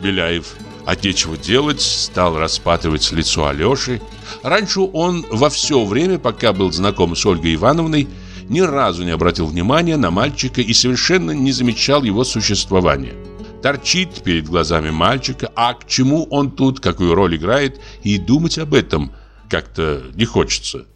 Беляев от нечего делать стал распатывать лицо Алёши. Раньше он во все время, пока был знаком с Ольгой Ивановной, ни разу не обратил внимания на мальчика и совершенно не замечал его существования. Торчит перед глазами мальчика, а к чему он тут, какую роль играет, и думать об этом как-то не хочется.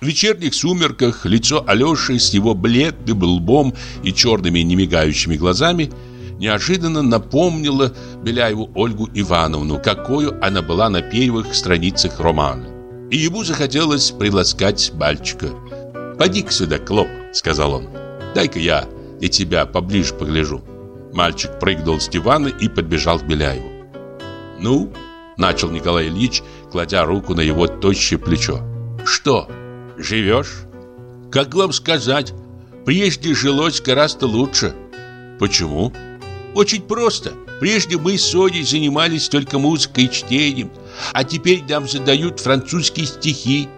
В вечерних сумерках лицо Алёши с его бледным лбом и черными немигающими глазами – неожиданно напомнила Беляеву Ольгу Ивановну, какую она была на первых страницах романа. И ему захотелось приласкать мальчика. «Поди-ка сюда, Клоп», — сказал он. «Дай-ка я и тебя поближе погляжу». Мальчик прыгнул с дивана и подбежал к Беляеву. «Ну?» — начал Николай Ильич, кладя руку на его тощее плечо. «Что, живешь?» «Как вам сказать, прежде жилось гораздо лучше». «Почему?» Очень просто. Прежде мы с Соней занимались только музыкой и чтением, а теперь нам задают французские стихи.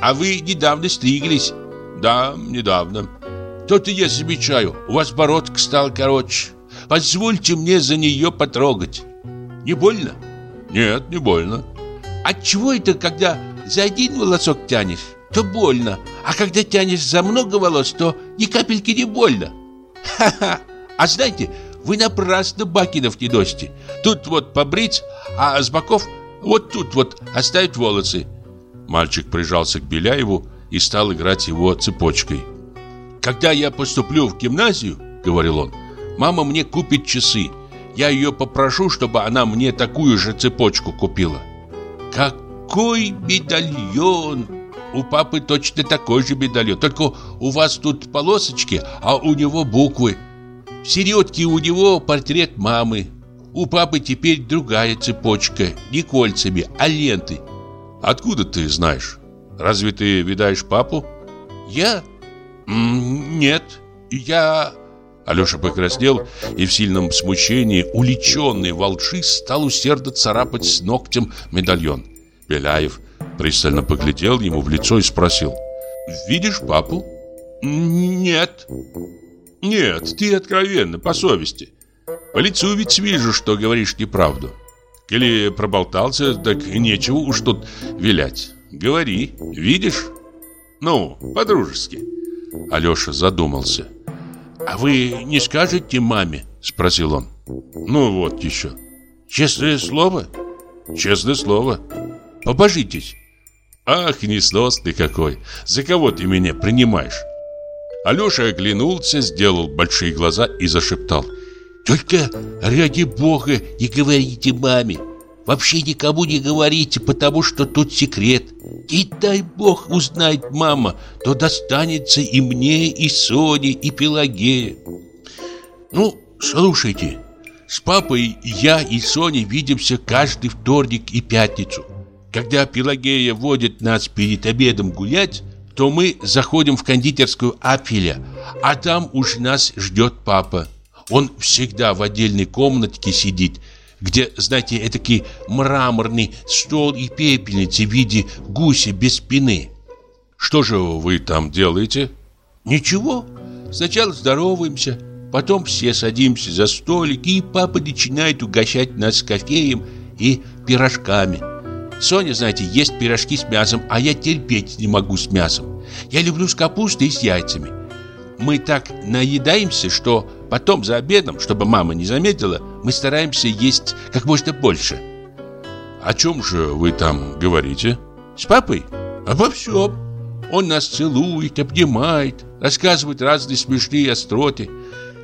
А вы недавно стриглись. Да, недавно. То-то я замечаю, у вас бородка стала короче. Позвольте мне за нее потрогать. Не больно? Нет, не больно. От чего это, когда за один волосок тянешь, то больно, а когда тянешь за много волос, то ни капельки не больно? Ха-ха! А знаете, вы напрасно Бакинов не носите. Тут вот побрить, а с боков вот тут вот оставить волосы. Мальчик прижался к Беляеву и стал играть его цепочкой. «Когда я поступлю в гимназию, — говорил он, — мама мне купит часы. Я ее попрошу, чтобы она мне такую же цепочку купила». «Какой медальон!» У папы точно такой же медальон, только у вас тут полосочки, а у него буквы. В середке у него портрет мамы. У папы теперь другая цепочка, не кольцами, а лентой. Откуда ты знаешь? Разве ты видаешь папу? Я? Нет, я... Алеша покраснел и в сильном смущении, уличенный волши, стал усердно царапать с ногтем медальон. Беляев пристально поглядел ему в лицо и спросил. «Видишь папу?» «Нет». Нет, ты откровенно, по совести. По лицу ведь вижу, что говоришь неправду. Или проболтался, так нечего уж тут вилять. Говори, видишь? Ну, по-дружески. Алеша задумался. А вы не скажете маме? Спросил он. Ну вот еще. Честное слово? Честное слово. Побожитесь. Ах, несносный какой. За кого ты меня принимаешь? Алеша оглянулся, сделал большие глаза и зашептал. Только ради бога не говорите маме. Вообще никому не говорите, потому что тут секрет. И дай бог узнает мама, то достанется и мне, и Соне, и Пелагея. Ну, слушайте, с папой я и Соня видимся каждый вторник и пятницу. Когда Пелагея водит нас перед обедом гулять, то мы заходим в кондитерскую Апфеля, а там уж нас ждет папа. Он всегда в отдельной комнатке сидит, где, знаете, этакий мраморный стол и пепельницы в виде гуся без спины. Что же вы там делаете? Ничего. Сначала здороваемся, потом все садимся за столик, и папа начинает угощать нас кофеем и пирожками. Соня, знаете, ест пирожки с мясом, а я терпеть не могу с мясом. Я люблю с капустой и с яйцами. Мы так наедаемся, что потом за обедом, чтобы мама не заметила, мы стараемся есть как можно больше. О чем же вы там говорите? С папой? Обо всем. Он нас целует, обнимает, рассказывает разные смешные остроты.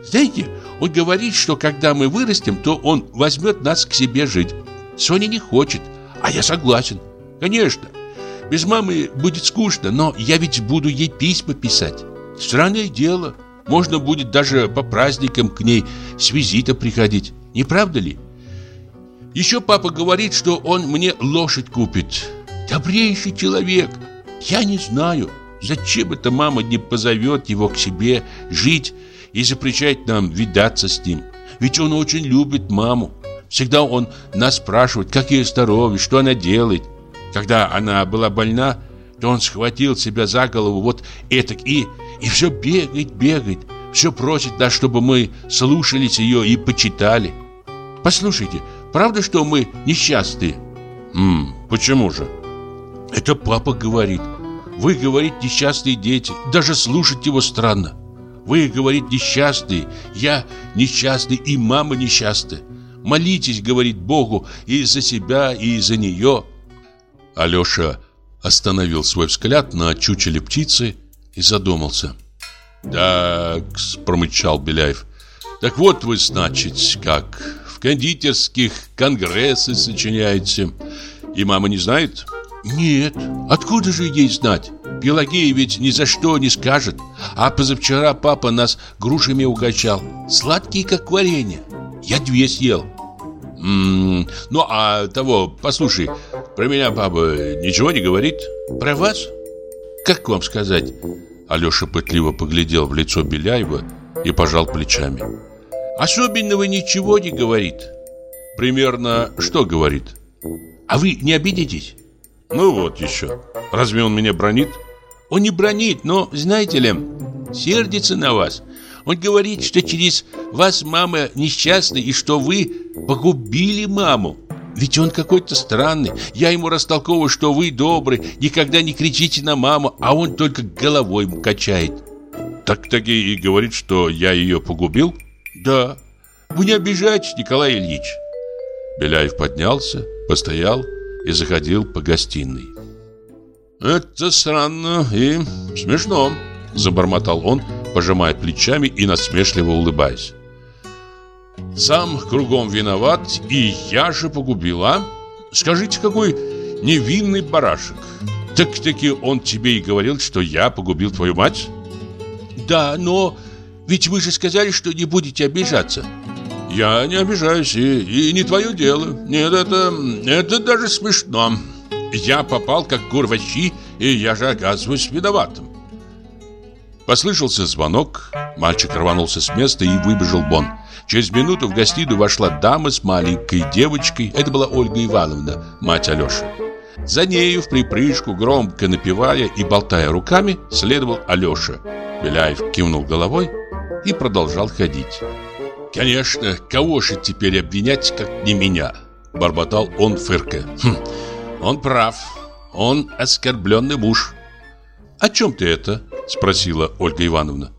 Знаете, он говорит, что когда мы вырастем, то он возьмет нас к себе жить. Соня не хочет, а я согласен. Конечно, без мамы будет скучно, но я ведь буду ей письма писать. Странное дело. Можно будет даже по праздникам к ней с визита приходить. Не правда ли? Еще папа говорит, что он мне лошадь купит. Добрейший человек. Я не знаю, зачем эта мама не позовет его к себе жить и запрещает нам видаться с ним. Ведь он очень любит маму. Всегда он нас спрашивает, как ее здоровье, что она делает. Когда она была больна, то он схватил себя за голову вот этак и, и все бегает, бегает. Все просит нас, чтобы мы слушались ее и почитали. Послушайте, правда, что мы несчастные? М почему же? Это папа говорит. Вы, говорит, несчастные дети. Даже слушать его странно. Вы, говорит, несчастные. Я несчастный и мама несчастная. Молитесь, говорит Богу, и за себя, и за нее. Алеша остановил свой взгляд на чучеле птицы и задумался. «Так», — промычал Беляев, — «так вот вы, значит, как в кондитерских конгрессы сочиняете, и мама не знает?» «Нет, откуда же ей знать? Пелагея ведь ни за что не скажет. А позавчера папа нас грушами угощал, сладкие, как варенье. Я две съел». М -м, «Ну, а того, послушай, про меня папа ничего не говорит?» «Про вас? Как вам сказать?» Алеша пытливо поглядел в лицо Беляева и пожал плечами. «Особенного ничего не говорит». «Примерно что говорит?» «А вы не обидитесь?» Ну вот еще. Разве он меня бронит? Он не бронит, но, знаете ли, сердится на вас. Он говорит, что через вас мама несчастна и что вы погубили маму. Ведь он какой-то странный. Я ему растолковываю, что вы добрый, никогда не кричите на маму, а он только головой качает. Так-таки и говорит, что я ее погубил? Да. Вы не обижайтесь, Николай Ильич. Беляев поднялся, постоял, и заходил по гостиной. «Это странно и смешно», – забормотал он, пожимая плечами и насмешливо улыбаясь. «Сам кругом виноват, и я же погубила. Скажите, какой невинный барашек. Так-таки он тебе и говорил, что я погубил твою мать?» «Да, но ведь вы же сказали, что не будете обижаться». Я не обижаюсь, и, и не твое дело. Нет, это, это даже смешно. Я попал как курвачи, и я же оказываюсь виноватым. Послышался звонок, мальчик рванулся с места и выбежал вон. Через минуту в гостиную вошла дама с маленькой девочкой. Это была Ольга Ивановна, мать Алёши. За нею в припрыжку, громко напевая и болтая руками, следовал Алёша. Беляев кивнул головой и продолжал ходить. «Конечно, кого же теперь обвинять, как не меня?» Бормотал он фырка. Хм, «Он прав. Он оскорбленный муж». «О чем ты это?» Спросила Ольга Ивановна.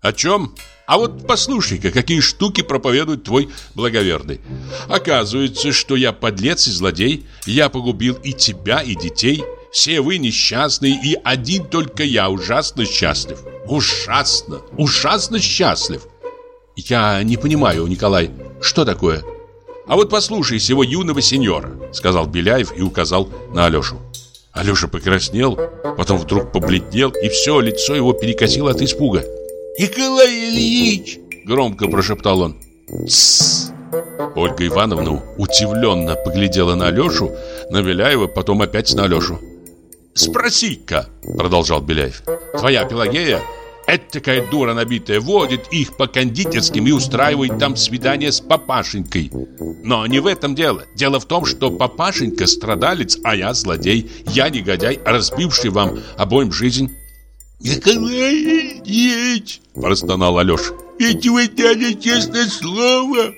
«О чем? А вот послушай-ка, какие штуки проповедует твой благоверный. Оказывается, что я подлец и злодей. Я погубил и тебя, и детей. Все вы несчастные, и один только я ужасно счастлив. Ужасно, ужасно счастлив. Я не понимаю, Николай, что такое? А вот послушай всего юного сеньора, сказал Беляев и указал на Алешу. Алеша покраснел, потом вдруг побледнел, и все лицо его перекосило от испуга. «Николай Ильич!» — громко прошептал он. «Тссс!» Ольга Ивановна удивленно поглядела на Алешу, на Беляева, потом опять на Алешу. «Спроси-ка!» — продолжал Беляев. «Твоя Пелагея такая дура набитая водит их по кондитерским и устраивает там свидание с папашенькой. Но не в этом дело. Дело в том, что папашенька страдалец, а я злодей. Я негодяй, разбивший вам обоим жизнь. «Николай Ильич!» – простонал Алеша. «Ведь вы дали честное слово!»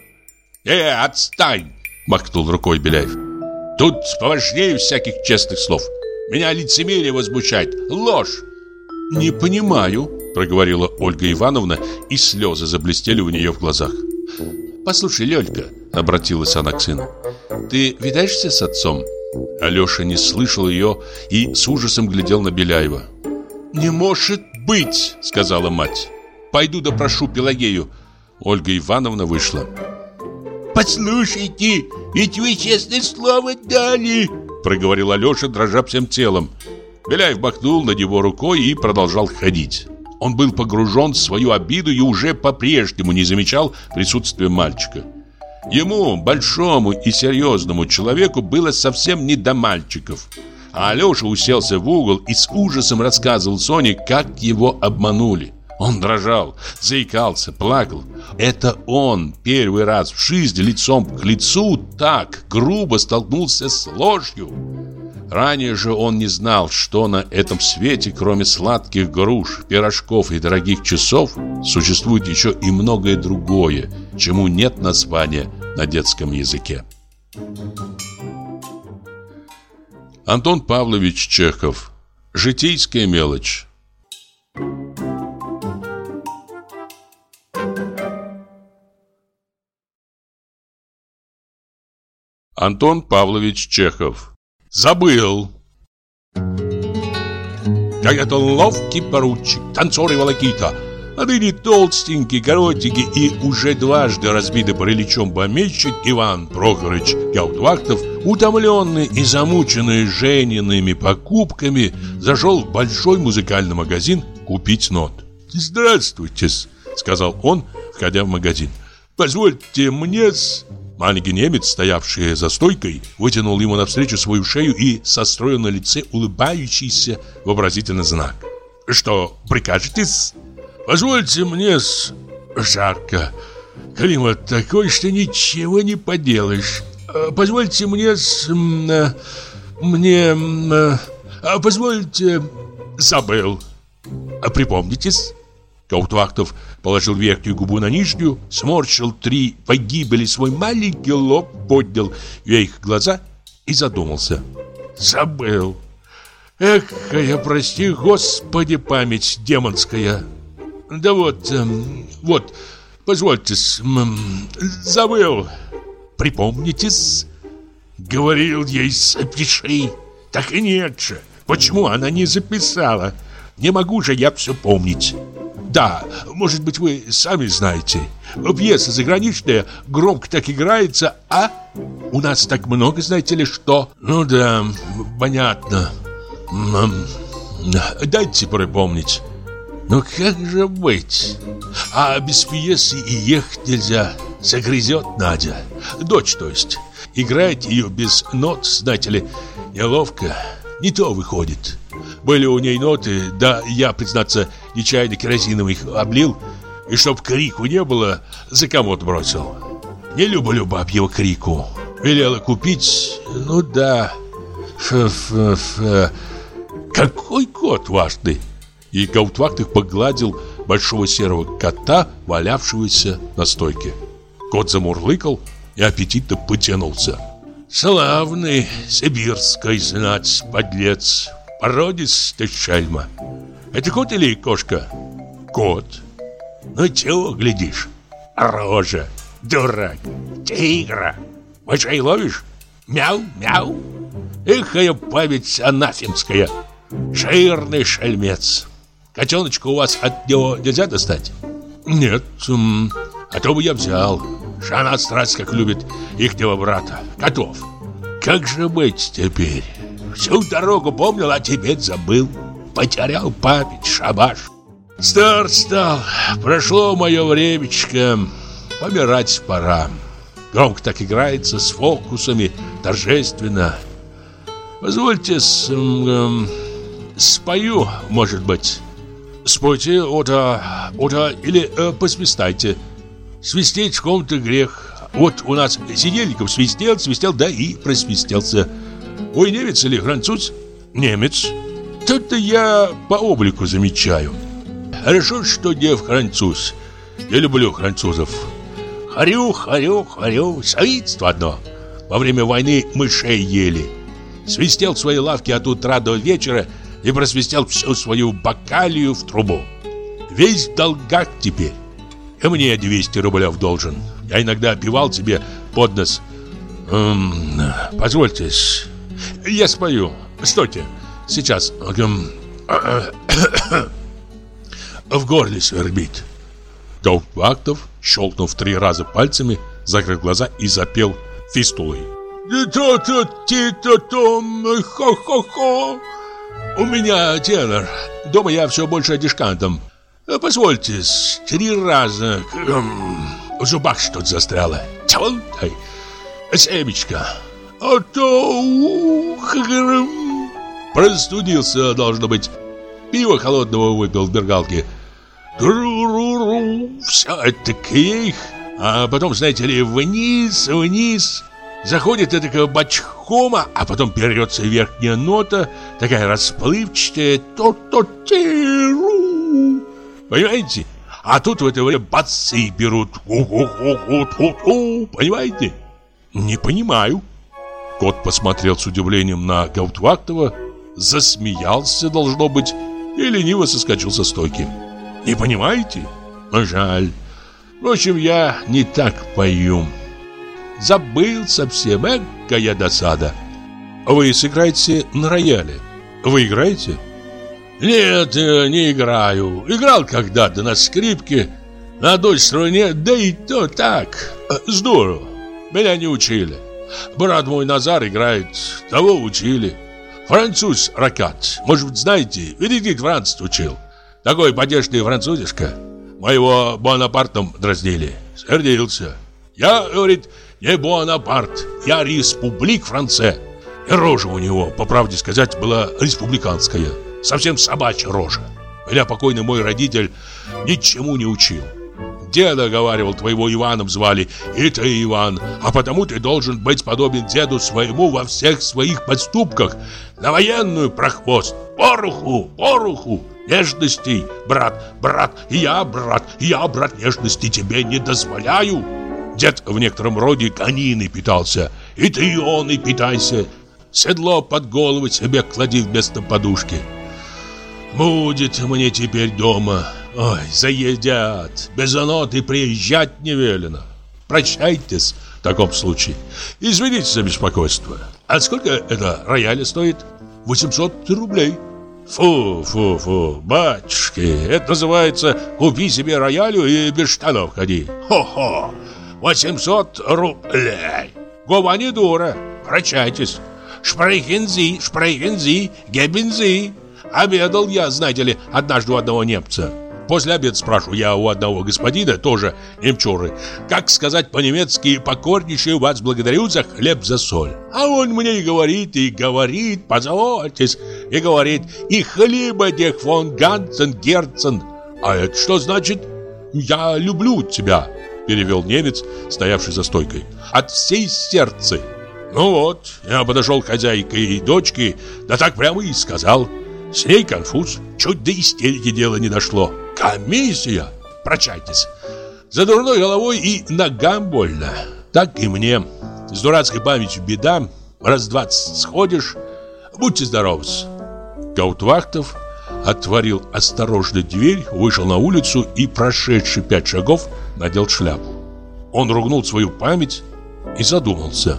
«Э, отстань!» – махнул рукой Беляев. «Тут поважнее всяких честных слов. Меня лицемерие возмущает. Ложь!» «Не понимаю», — проговорила Ольга Ивановна, и слезы заблестели у нее в глазах. «Послушай, Лёлька», — обратилась она к сыну, — «ты видаешься с отцом?» Алёша не слышал ее и с ужасом глядел на Беляева. «Не может быть!» — сказала мать. «Пойду допрошу Пелагею». Ольга Ивановна вышла. «Послушайте, ведь вы честное слово дали!» Проговорил Алёша, дрожа всем телом. Беляев махнул на него рукой и продолжал ходить. Он был погружен в свою обиду и уже по-прежнему не замечал присутствия мальчика. Ему, большому и серьезному человеку, было совсем не до мальчиков. А Алеша уселся в угол и с ужасом рассказывал Соне, как его обманули. Он дрожал, заикался, плакал. Это он первый раз в жизни лицом к лицу так грубо столкнулся с ложью. Ранее же он не знал, что на этом свете, кроме сладких груш, пирожков и дорогих часов, существует еще и многое другое, чему нет названия на детском языке. Антон Павлович Чехов. Житейская мелочь. Антон Павлович Чехов Забыл. Как это ловкий поручик, танцор и волокита, а ныне толстенький, коротенький и уже дважды разбитый параличом помещик Иван Прохорович Гаудвахтов, утомленный и замученный Жениными покупками, зашел в большой музыкальный магазин купить нот. «Здравствуйте», — сказал он, входя в магазин. «Позвольте мне Маленький немец, стоявший за стойкой, вытянул ему навстречу свою шею и состроил на лице улыбающийся вообразительный знак. «Что, прикажетесь?» «Позвольте мне с... жарко. Климат такой, что ничего не поделаешь. Э, позвольте мне с... Э, мне... Э, позвольте... забыл. Припомнитесь?» Каутвахтов положил верхнюю губу на нижнюю, сморщил три погибели свой маленький лоб, поднял вверх глаза и задумался. Забыл. Эх, я прости, Господи, память демонская. Да вот, эм, вот, позвольте, эм, забыл. Припомнитесь? Говорил ей, запиши. Так и нет же. Почему она не записала? Не могу же я все помнить. Да, может быть, вы сами знаете. Пьеса заграничная, громко так играется, а у нас так много, знаете ли, что? Ну да, понятно. Дайте припомнить. Ну как же быть? А без пьесы и ехать нельзя. Загрызет Надя. Дочь, то есть. Играть ее без нот, знаете ли, неловко. Не то выходит. Были у ней ноты, да я, признаться, нечаянно керосином их облил, и чтоб крику не было, за комод бросил. Не люблю бабьего крику. Велела купить, ну да. Ф -ф -ф Какой кот важный? И Гаутвахтых погладил большого серого кота, валявшегося на стойке. Кот замурлыкал и аппетитно потянулся. Славный сибирской знать, подлец, породистый шельма. Это кот или кошка? Кот. Ну чего глядишь? Рожа, дурак, тигра. Мышей ловишь? Мяу, мяу. Эхая память анафемская. Жирный шельмец. Котеночка у вас от него нельзя достать? Нет. А то бы я взял. Жена страсть как любит ихнего брата. Готов. Как же быть теперь? Всю дорогу помнил, а теперь забыл. Потерял память, шабаш. Стар стал. Прошло мое времечко. Помирать пора. Громко так играется, с фокусами, торжественно. Позвольте, с, эм, спою, может быть. Спойте, ота, ота, или э, посвистайте. Свистеть в ком-то грех. Вот у нас Сидельников свистел, свистел, да и просвистелся. Ой, немец или француз? Немец. Тут-то я по облику замечаю. Хорошо, что не француз. Я люблю французов. Харю, харю, харю, свидство одно. Во время войны мышей ели. Свистел в своей лавке от утра до вечера и просвистел всю свою бакалию в трубу. Весь в долгах теперь. И мне 200 рублев должен. Я иногда пивал тебе под нос. Эм, позвольте, я спою. Стойте, сейчас. В горле свербит. Гауптвахтов, щелкнув три раза пальцами, закрыл глаза и запел фистулой. «То-то-ти-то-том, хо-хо-хо!» У меня тенор. Дома я все больше дишкантом. Позвольте, три раза в зубах что-то застряло. Семечко. А то простудился, должно быть. Пиво холодного выпил в бергалке. Тру-ру-ру, все это кейх. А потом, знаете ли, вниз, вниз. Заходит это бачхома, а потом берется верхняя нота, такая расплывчатая, то-то-ти-ру. Понимаете? А тут в это время бацы берут. У-ху-ху-ху-ху-ху. Понимаете? Не понимаю. Кот посмотрел с удивлением на Гаутвактова, засмеялся, должно быть, и лениво соскочил со стойки. Не понимаете? Жаль. Впрочем, я не так пою. Забыл совсем, экая досада. Вы сыграете на рояле? Вы играете? Нет, э, не играю. Играл когда-то на скрипке, на одной струне, да и то так. Э, здорово. Меня не учили. Брат мой Назар играет, того учили. Француз Ракат, может быть, знаете, Венедикт Франц учил. Такой подешный французишка. Моего Бонапартом дразнили. Сердился. Я, говорит, не Буанапарт, я республик Франце. И рожа у него, по правде сказать, была республиканская. Совсем собачья рожа. Меня покойный мой родитель ничему не учил. Деда, говаривал, твоего Иваном звали, и ты Иван, а потому ты должен быть подобен деду своему во всех своих поступках. На военную прохвост, поруху, поруху, нежностей, брат, брат, я, брат, я, брат, нежности тебе не дозволяю. Дед в некотором роде конины питался. И ты он и питайся. Седло под голову себе клади вместо подушки. Будет мне теперь дома. Ой, заедят. Без оноты приезжать не велено. Прощайтесь в таком случае. Извините за беспокойство. А сколько это рояля стоит? 800 рублей. Фу, фу, фу, батюшки, это называется «купи себе роялю и без штанов ходи». Хо-хо, 800 рублей. Гова не дура. Прощайтесь. Шпрейхензи, шпрейхензи, гебензи. Обедал я, знаете ли, однажды у одного немца. После обеда спрашиваю я у одного господина, тоже немчуры, как сказать по-немецки «покорнейший вас благодарю за хлеб, за соль». А он мне и говорит, и говорит, позвольтесь, и говорит, и хлеба дех фон Гансен Герцен. А это что значит? Я люблю тебя. Перевел немец, стоявший за стойкой От всей сердца Ну вот, я подошел к хозяйке и дочке Да так прямо и сказал С ней конфуз Чуть до истерики дело не дошло. Комиссия! Прощайтесь За дурной головой и ногам больно. Так и мне. С дурацкой памятью беда. Раз двадцать сходишь Будьте здоровы. Гаутвахтов отворил осторожно дверь, вышел на улицу и, прошедший пять шагов, надел шляпу. Он ругнул свою память и задумался.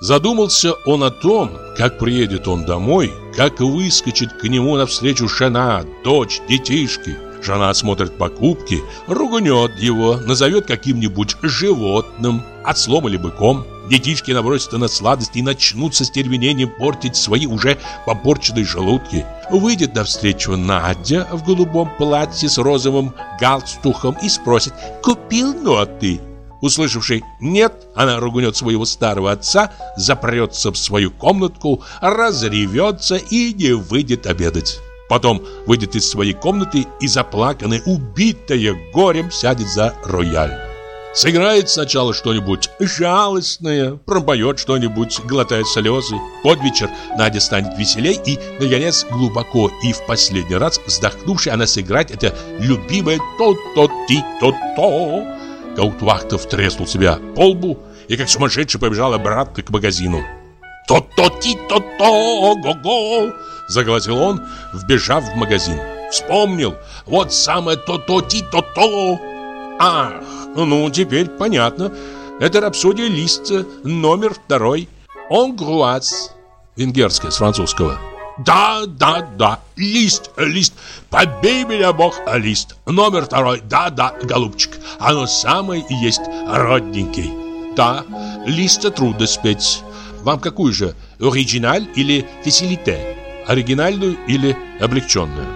Задумался он о том, как приедет он домой, как выскочит к нему навстречу жена, дочь, детишки, Жена смотрит покупки, ругнет его, назовет каким-нибудь животным, отслом или быком. Детишки набросятся на сладости и начнут со стервенением портить свои уже попорченные желудки. Выйдет навстречу Надя в голубом платье с розовым галстухом и спросит «Купил ноты?» Услышавший «нет», она ругнет своего старого отца, запрется в свою комнатку, разревется и не выйдет обедать. Потом выйдет из своей комнаты и заплаканная, убитая горем, сядет за рояль. Сыграет сначала что-нибудь жалостное, пропоет что-нибудь, глотает слезы. Под вечер Надя станет веселей и, наконец, глубоко и в последний раз вздохнувши, она сыграет это любимое то-то-ти-то-то. Гаутвахтов треснул себя по лбу и как сумасшедший побежал обратно к магазину. «То-то-ти-то-то, го-го!» Загласил он, вбежав в магазин. Вспомнил, вот самое то-то-ти-то-то. Ах, ну теперь понятно. Это рапсодия Листа, номер второй. Онгруаз. Венгерская, с французского. Да, да, да, лист, лист, побей меня, бог, лист Номер второй, да, да, голубчик Оно самое и есть родненький Да, листа трудно спеть Вам какую же, оригиналь или фесилите? оригинальную или облегченную.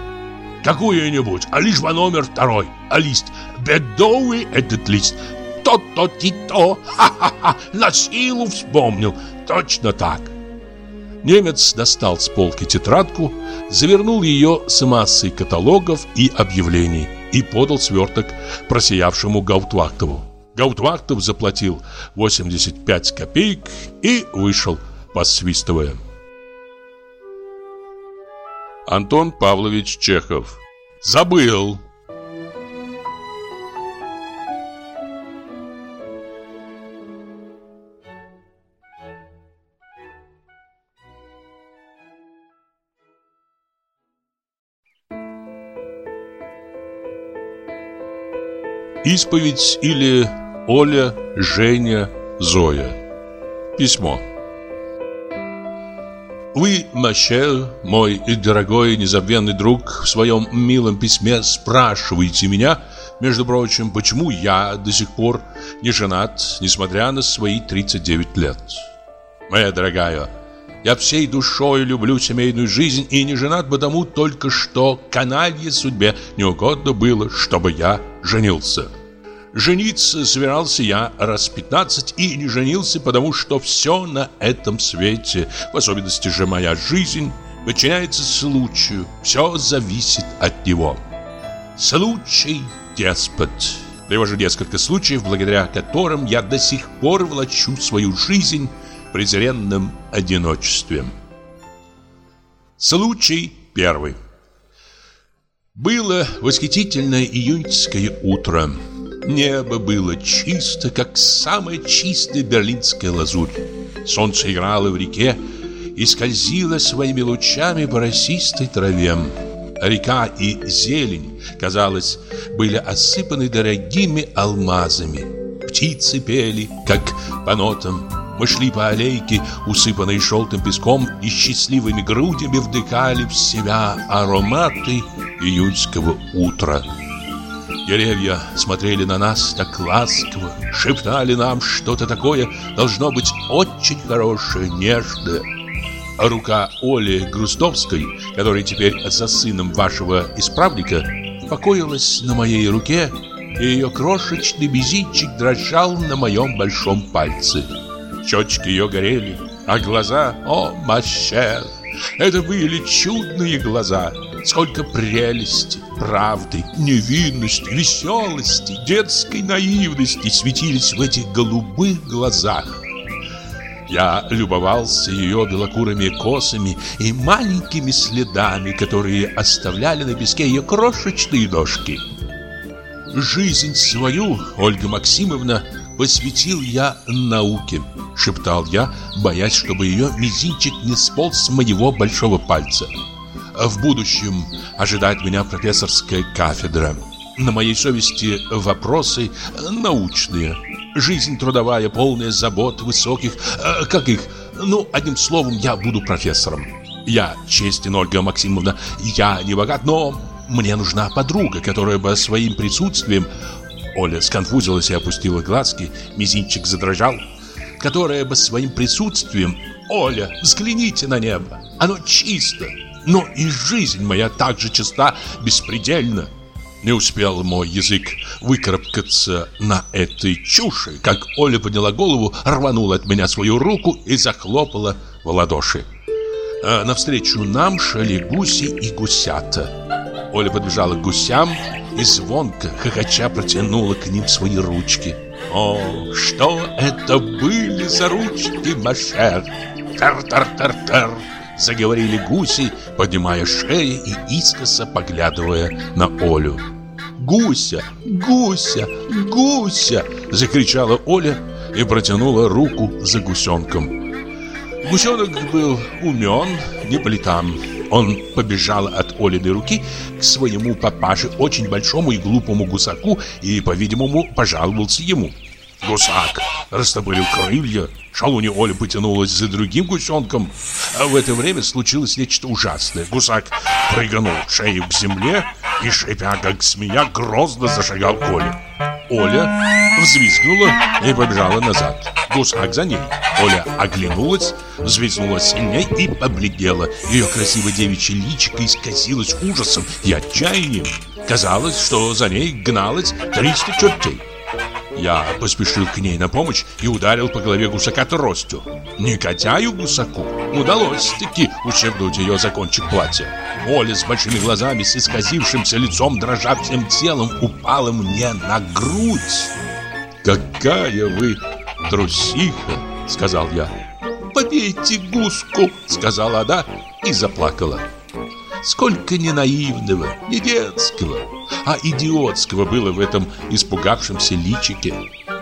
Какую-нибудь, а лишь бы номер второй, а лист. Бедовый этот лист. То-то-ти-то, ха-ха-ха, на силу вспомнил. Точно так. Немец достал с полки тетрадку, завернул ее с массой каталогов и объявлений и подал сверток просиявшему Гаутвахтову. Гаутвахтов заплатил 85 копеек и вышел, посвистывая. Антон Павлович Чехов. Забыл. Исповедь или Оля, Женя, Зоя. Письмо. Вы, Маше, мой дорогой незабвенный друг, в своем милом письме спрашиваете меня, между прочим, почему я до сих пор не женат, несмотря на свои 39 лет. Моя дорогая, я всей душой люблю семейную жизнь и не женат потому только что каналье судьбе не угодно было, чтобы я женился. Жениться собирался я раз 15 и не женился, потому что все на этом свете, в особенности же моя жизнь, подчиняется случаю, все зависит от него. Случай – деспот. Привожу несколько случаев, благодаря которым я до сих пор влачу свою жизнь в презренном одиночестве. Случай первый. Было восхитительное июньское утро – Небо было чисто, как самая чистая берлинская лазурь. Солнце играло в реке и скользило своими лучами по росистой траве. Река и зелень, казалось, были осыпаны дорогими алмазами. Птицы пели, как по нотам. Мы шли по аллейке, усыпанной желтым песком, и счастливыми грудями вдыхали в себя ароматы июньского утра. Деревья смотрели на нас так ласково, шептали нам что-то такое, должно быть очень хорошее, нежное. А рука Оли Грустовской, которая теперь за сыном вашего исправника, покоилась на моей руке, и ее крошечный мизинчик дрожал на моем большом пальце. Щечки ее горели, а глаза, о, мащер, это были чудные глаза, Сколько прелести, правды, невинности, веселости, детской наивности светились в этих голубых глазах. Я любовался ее белокурыми косами и маленькими следами, которые оставляли на песке ее крошечные ножки. Жизнь свою, Ольга Максимовна, посвятил я науке, шептал я, боясь, чтобы ее мизинчик не сполз с моего большого пальца. В будущем ожидает меня профессорская кафедра. На моей совести вопросы научные. Жизнь трудовая, полная забот высоких, э, как их, ну, одним словом, я буду профессором. Я честен, Ольга Максимовна, я не богат, но мне нужна подруга, которая бы своим присутствием Оля сконфузилась и опустила глазки, мизинчик задрожал. Которая бы своим присутствием... Оля, взгляните на небо, оно чисто. Но и жизнь моя так же чиста, беспредельна. Не успел мой язык выкарабкаться на этой чуши, как Оля подняла голову, рванула от меня свою руку и захлопала в ладоши. А навстречу нам шли гуси и гусята. Оля подбежала к гусям, и звонко, хохоча, протянула к ним свои ручки. О, что это были за ручки, Машер! Тар-тар-тар-тар! Заговорили гуси, поднимая шеи и искоса поглядывая на Олю. «Гуся! Гуся! Гуся!» Закричала Оля и протянула руку за гусенком. Гусенок был умен, не по. Он побежал от Олиной руки к своему папаше, очень большому и глупому гусаку, и, по-видимому, пожаловался ему. Гусак растопырил крылья, шалуни Оля потянулась за другим гусенком. А в это время случилось нечто ужасное. Гусак прыгнул шею к земле и, шипя как змея, грозно зашагал к Оле. Оля взвизгнула и побежала назад. Гусак за ней. Оля оглянулась, взвизгнула сильней и побледнела. Ее красивое девичье личико исказилось ужасом и отчаянием. Казалось, что за ней гналось 300 чертей. Я поспешил к ней на помощь и ударил по голове гусака тростью. Негодяю гусаку удалось-таки ущербнуть ее за кончик платья. Оля с большими глазами, с исказившимся лицом, дрожа всем телом, упала мне на грудь. «Какая вы трусиха!» — сказал я. «Побейте гуску!» — сказала она и заплакала. Сколько не наивного, не детского, а идиотского было в этом испугавшемся личике.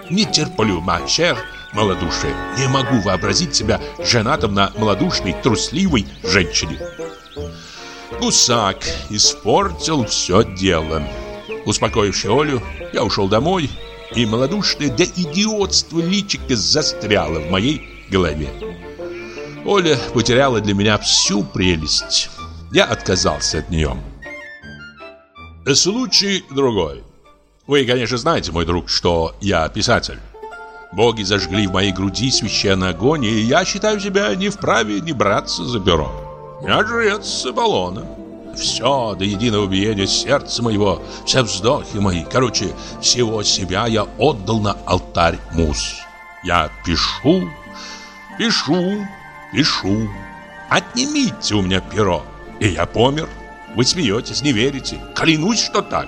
Не терплю, мачер, малодушие. Не могу вообразить себя женатым на малодушной, трусливой женщине. Гусак испортил все дело. Успокоивши Олю, я ушел домой, и малодушное до идиотства личико застряло в моей голове. Оля потеряла для меня всю прелесть я отказался от нее. Случай другой. Вы, конечно, знаете, мой друг, что я писатель. Боги зажгли в моей груди священный огонь, и я считаю себя не вправе не браться за перо. Я жрец баллона. Все до единого биения сердца моего, все вздохи мои, короче, всего себя я отдал на алтарь муз. Я пишу, пишу, пишу. Отнимите у меня перо. И я помер. Вы смеетесь, не верите. Клянусь, что так.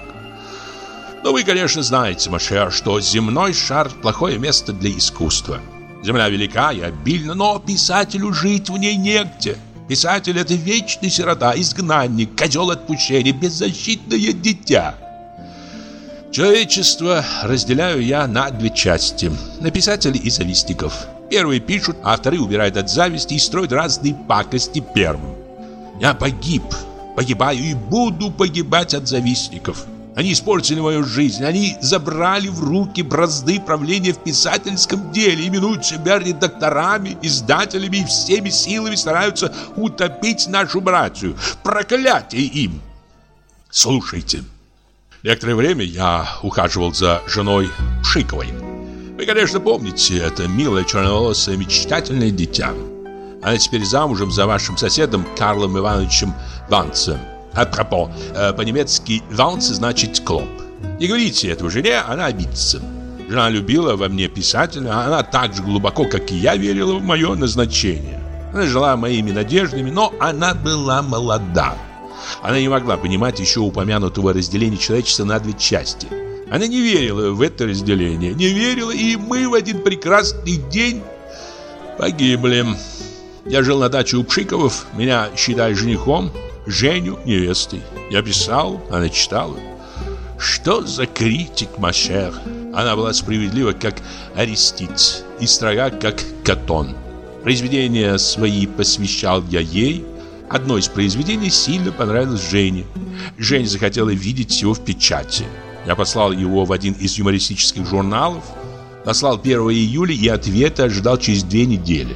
Но вы, конечно, знаете, Маше, что земной шар – плохое место для искусства. Земля велика и обильна, но писателю жить в ней негде. Писатель – это вечный сирота, изгнанник, козел отпущения, беззащитное дитя. Человечество разделяю я на две части – на писателей и завистников. Первые пишут, а вторые убирают от зависти и строят разные пакости первым. Я погиб, погибаю и буду погибать от завистников. Они испортили мою жизнь, они забрали в руки бразды правления в писательском деле, именуют себя редакторами, издателями и всеми силами стараются утопить нашу братью. Проклятие им! Слушайте, некоторое время я ухаживал за женой Шиковой. Вы, конечно, помните это милое черноволосое мечтательное дитя. Она теперь замужем за вашим соседом Карлом Ивановичем Ванцем. Апропо, э, по-немецки «Ванц» значит «клоп». Не говорите этого жене, она обидится. Жена любила во мне писателя, а она так же глубоко, как и я, верила в мое назначение. Она жила моими надеждами, но она была молода. Она не могла понимать еще упомянутого разделения человечества на две части. Она не верила в это разделение, не верила, и мы в один прекрасный день погибли. Я жил на даче у Пшиковых, меня считали женихом, Женю невестой. Я писал, она читала. Что за критик, Машер? Она была справедлива, как Аристит, и строга, как Катон. Произведения свои посвящал я ей. Одно из произведений сильно понравилось Жене. Женя захотела видеть его в печати. Я послал его в один из юмористических журналов. Послал 1 июля и ответа ожидал через две недели.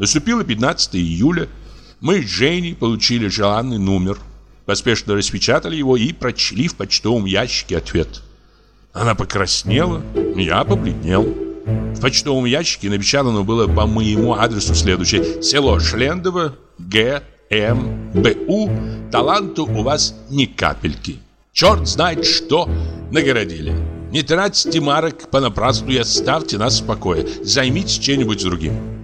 Наступило 15 июля. Мы с Женей получили желанный номер. Поспешно распечатали его и прочли в почтовом ящике ответ. Она покраснела, я побледнел. В почтовом ящике напечатано было по моему адресу следующее. Село Шлендово, Г, М, Б, У. Таланту у вас ни капельки. Черт знает что нагородили. Не тратьте марок понапрасну и оставьте нас в покое. Займитесь чем-нибудь другим.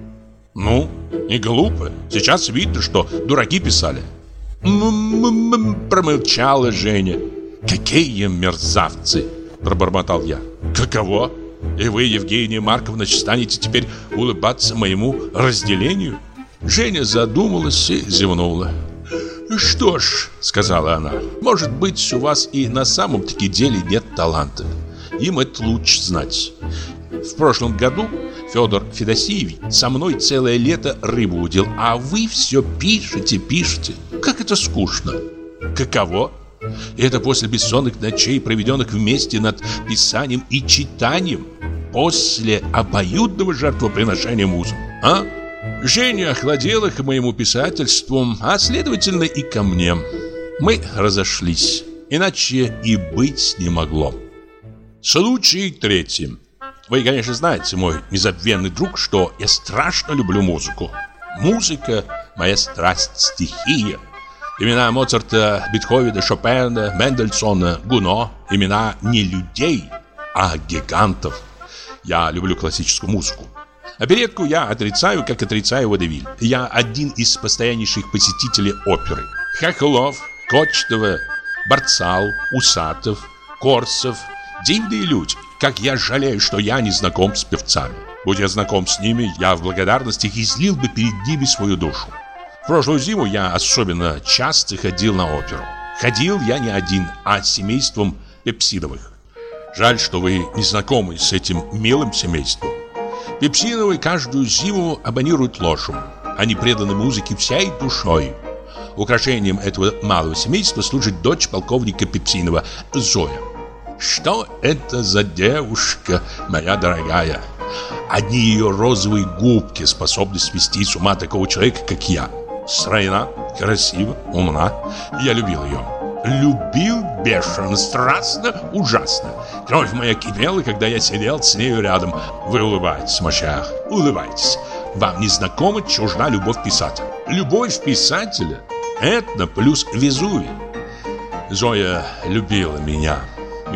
Ну, не глупо. Сейчас видно, что дураки писали. М-м-м, промолчала Женя. Какие мерзавцы, пробормотал я. Каково? И вы, Евгения Марковна, станете теперь улыбаться моему разделению? Женя задумалась и зевнула. «Что ж», — сказала она, — «может быть, у вас и на самом-таки деле нет таланта. Им это лучше знать. В прошлом году Федор Федосеевич со мной целое лето рыбу удил, а вы все пишете, пишете. Как это скучно. Каково? Это после бессонных ночей, проведенных вместе над писанием и читанием. После обоюдного жертвоприношения музам. А? Женя охладела к моему писательству, а следовательно и ко мне. Мы разошлись. Иначе и быть не могло. Случай третий. Вы, конечно, знаете, мой незабвенный друг, что я страшно люблю музыку. Музыка – моя страсть, стихия. Имена Моцарта, Бетховена, Шопена, Мендельсона, Гуно – имена не людей, а гигантов. Я люблю классическую музыку. Оперетку я отрицаю, как отрицаю водевиль. Я один из постояннейших посетителей оперы. Хохлов, Кочетова, Барцал, Усатов, Корсов – дивные люди. Как я жалею, что я не знаком с певцами. Будь я знаком с ними, я в благодарности излил бы перед ними свою душу. В прошлую зиму я особенно часто ходил на оперу. Ходил я не один, а с семейством Пепсидовых. Жаль, что вы не знакомы с этим милым семейством. Пепсиновы каждую зиму абонируют ложем. Они преданы музыке всей душой. Украшением этого малого семейства служит дочь полковника Пепсинова Зоя. Что это за девушка, моя дорогая? Одни ее розовые губки способны свести с ума такого человека, как я. Стройна, красива, умна. Я любил ее. Любил бешено, страстно, ужасно. Кровь моя кипела, когда я сидел с нею рядом. Вы улыбаетесь, Машах, улыбайтесь. Вам не знакома чужда любовь писателя. Любовь писателя – это плюс Везувий. Зоя любила меня.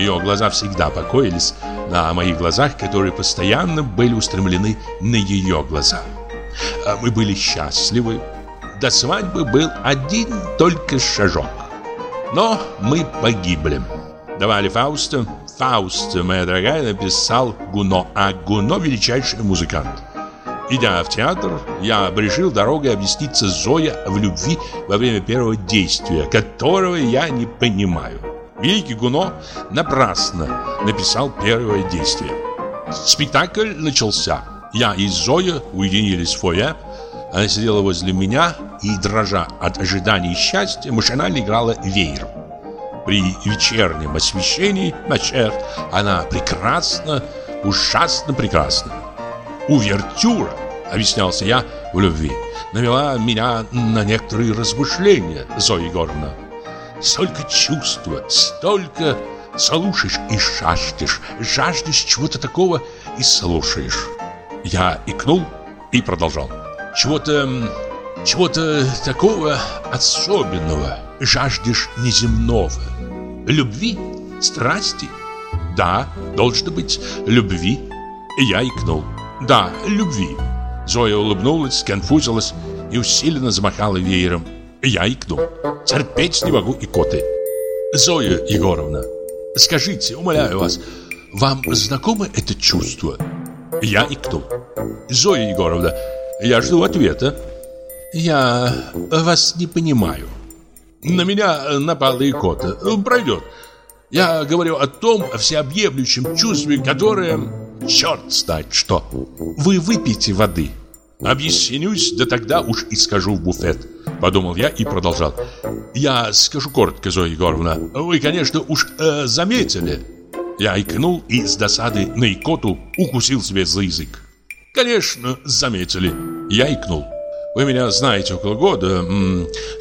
Ее глаза всегда покоились на моих глазах, которые постоянно были устремлены на ее глаза. А мы были счастливы. До свадьбы был один только шажок. Но мы погибли. Давали Фауста. Фауст, моя дорогая, написал Гуно, а Гуно величайший музыкант. Идя в театр, я решил дорогой объясниться Зоя в любви во время первого действия, которого я не понимаю. Великий Гуно напрасно написал первое действие. Спектакль начался. Я и Зоя уединились в фойе. Она сидела возле меня и, дрожа от ожидания счастья, машинально играла веер. При вечернем освещении Мачер она прекрасна, ужасно прекрасна. Увертюра, объяснялся я в любви, навела меня на некоторые размышления, Зоя Егоровна. Столько чувства, столько слушаешь и жаждешь, жаждешь чего-то такого и слушаешь. Я икнул и продолжал. Чего-то, чего-то такого особенного, жаждешь неземного. Любви, страсти. Да, должно быть, любви. Я икнул. Да, любви. Зоя улыбнулась, конфузилась и усиленно замахала веером. Я икнул. Терпеть не могу икоты. Зоя Егоровна, скажите, умоляю вас, вам знакомо это чувство? Я икнул. Зоя Егоровна, я жду ответа. Я вас не понимаю. На меня напала икота. Пройдет. Я говорю о том всеобъемлющем чувстве, которое... Черт знает что. Вы выпьете воды. Объяснюсь, да тогда уж и скажу в буфет. Подумал я и продолжал. Я скажу коротко, Зоя Егоровна. Вы, конечно, уж э, заметили. Я икнул и с досады на икоту укусил себе за язык. Конечно, заметили. Я икнул. Вы меня знаете около года.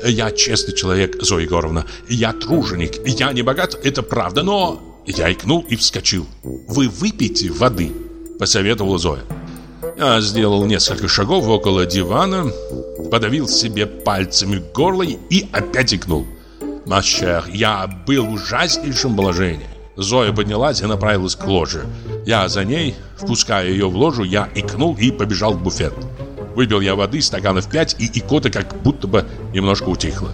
Я честный человек, Зоя Егоровна. Я труженик. Я не богат, это правда, но... Я икнул и вскочил. «Вы выпейте воды», — посоветовала Зоя. Я сделал несколько шагов около дивана, подавил себе пальцами горло и опять икнул. «Машер, я был в ужаснейшем положении». Зоя поднялась и направилась к ложе. Я за ней, впуская ее в ложу, я икнул и побежал в буфет. Выпил я воды стаканов пять, и икота как будто бы немножко утихла.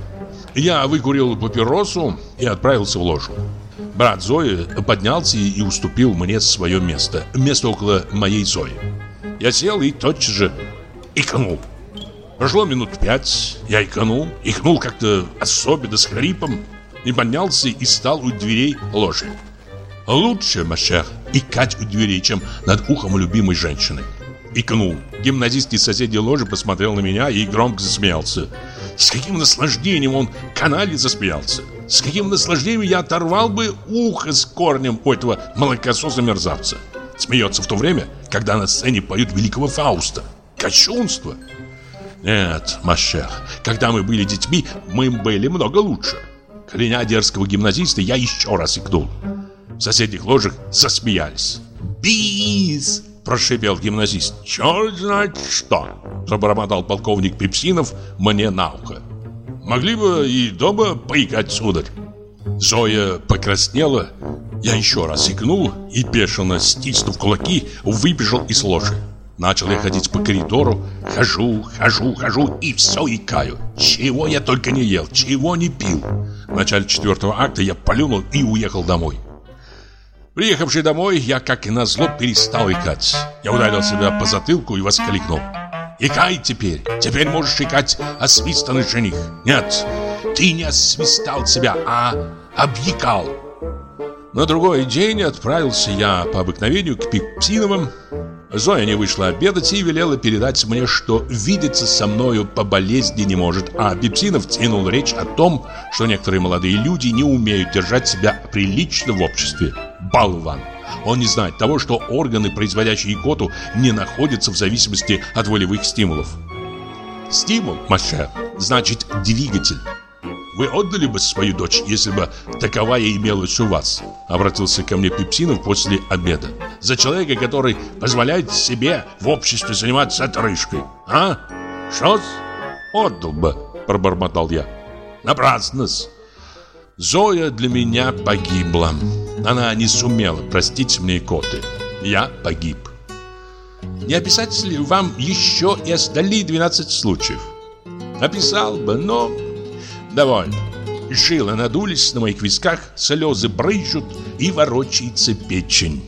Я выкурил папиросу и отправился в ложу. Брат Зои поднялся и уступил мне свое место. Место около моей Зои. Я сел и тотчас же икнул. Прошло минут пять, я икнул, икнул как-то особенно с хрипом, и поднялся и стал у дверей ложи. Лучше, Машер, икать у дверей, чем над ухом любимой женщины. Икнул. Гимназист из соседней ложи посмотрел на меня и громко засмеялся. С каким наслаждением он канале засмеялся. С каким наслаждением я оторвал бы ухо с корнем у этого молокососа-мерзавца. Смеется в то время, когда на сцене поют великого Фауста. Кощунство. Нет, Машер, когда мы были детьми, мы были много лучше. Кляня дерзкого гимназиста, я еще раз икнул. В соседних ложах засмеялись. «Бис!» – прошипел гимназист. «Черт знает что!» – пробормотал полковник Пепсинов мне на ухо. Могли бы и дома поиграть, сударь. Зоя покраснела. Я еще раз икнул и, бешено стиснув кулаки, выбежал из ложи. Начал я ходить по коридору, хожу, хожу, хожу и все икаю. Чего я только не ел, чего не пил. В начале четвертого акта я полюнул и уехал домой. Приехавший домой, я, как и назло, перестал икать. Я ударил себя по затылку и воскликнул. Икай теперь. Теперь можешь икать освистанный жених. Нет, ты не освистал себя, а объекал. На другой день отправился я по обыкновению к Пипсиновым. Зоя не вышла обедать и велела передать мне, что видеться со мною по болезни не может, а Пипсинов тянул речь о том, что некоторые молодые люди не умеют держать себя прилично в обществе. Болван! Он не знает того, что органы, производящие икоту, не находятся в зависимости от волевых стимулов. Стимул, Маша, значит двигатель. Вы отдали бы свою дочь, если бы таковая имелась у вас? Обратился ко мне Пепсинов после обеда. За человека, который позволяет себе в обществе заниматься отрыжкой. А? Что? Отдал бы, пробормотал я. Напрасно-с. Зоя для меня погибла. Она не сумела простить мне коты. Я погиб. Не описать ли вам еще и остальные 12 случаев? Написал бы, но довольно. Жилы надулись на моих висках, слезы брызжут и ворочается печень.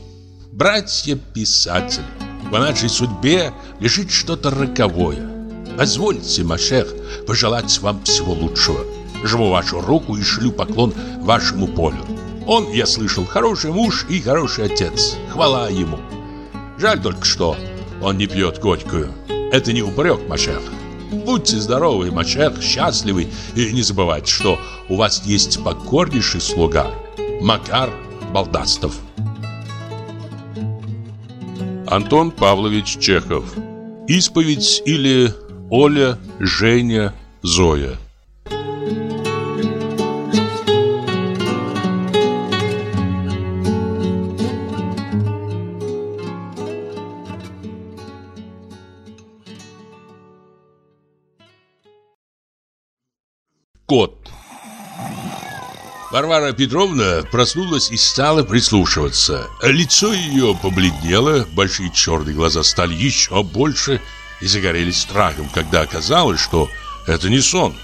Братья-писатели, в нашей судьбе лежит что-то роковое. Позвольте, Машех, пожелать вам всего лучшего. Жму вашу руку и шлю поклон вашему полю. Он, я слышал, хороший муж и хороший отец. Хвала ему. Жаль только, что он не пьет горькую. Это не упрек, Машех. Будьте здоровы, Машех, счастливы и не забывайте, что у вас есть покорнейший слуга Макар Балдастов. Антон Павлович Чехов. Исповедь или Оля, Женя, Зоя. Кот. Варвара Петровна проснулась и стала прислушиваться. Лицо ее побледнело, большие черные глаза стали еще больше и загорелись страхом, когда оказалось, что это не сон.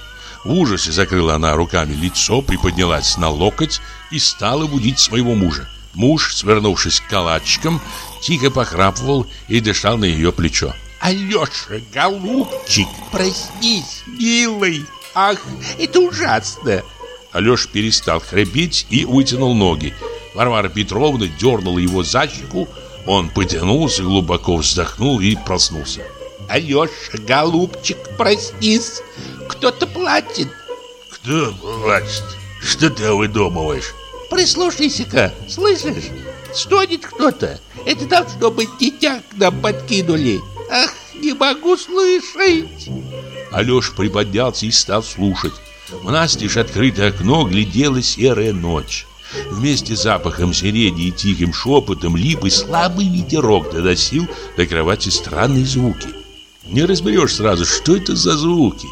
В ужасе закрыла она руками лицо, приподнялась на локоть и стала будить своего мужа. Муж, свернувшись калачиком, тихо похрапывал и дышал на ее плечо. «Алеша, голубчик, проснись, милый!» Ах, это ужасно!» Алеша перестал храпеть и вытянул ноги. Варвара Петровна дернула его за щеку. Он потянулся, глубоко вздохнул и проснулся. «Алеша, голубчик, проснись! Кто-то платит!» «Кто плачет? Что ты выдумываешь?» «Прислушайся-ка, слышишь? Стонет кто-то. Это должно быть дитя к нам подкинули. Ах, не могу слышать!» Алеша приподнялся и стал слушать. В настежь открытое окно глядела серая ночь. Вместе с запахом сирени и тихим шепотом липы слабый ветерок доносил до кровати странные звуки. Не разберешь сразу, что это за звуки.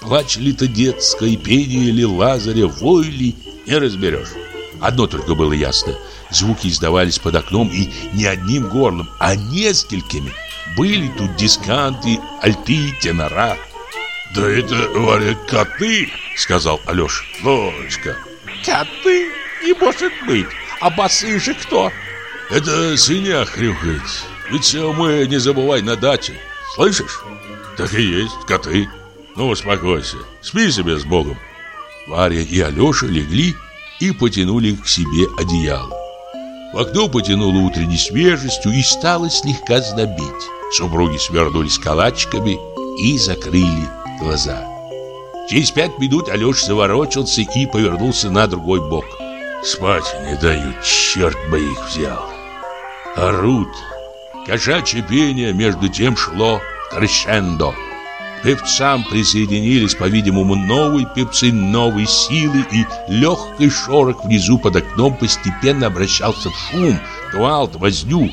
Плач ли это детское, пение ли Лазаря, вой ли, не разберешь. Одно только было ясно. Звуки издавались под окном и не одним горлом, а несколькими. Были тут дисканты, альты, тенора. «Да это, Варя, коты!» — сказал Алеша. «Лочка!» «Коты? Не может быть! А басы же кто?» «Это свинья хрюкает. Ведь мы, не забывай, на даче. Слышишь? Так и есть, коты. Ну, успокойся, спи себе с Богом». Варя и Алеша легли и потянули к себе одеяло. В окно потянуло утренней свежестью и стало слегка знобить. Супруги свернулись калачиками и закрыли глаза. Через пять минут Алеша заворочился и повернулся на другой бок. «Спать не дают, черт бы их взял!» Орут. Кошачье пение между тем шло крещендо. Певцам присоединились, по-видимому, новые певцы новой силы, и легкий шорох внизу под окном постепенно обращался в шум, гвалт, возню.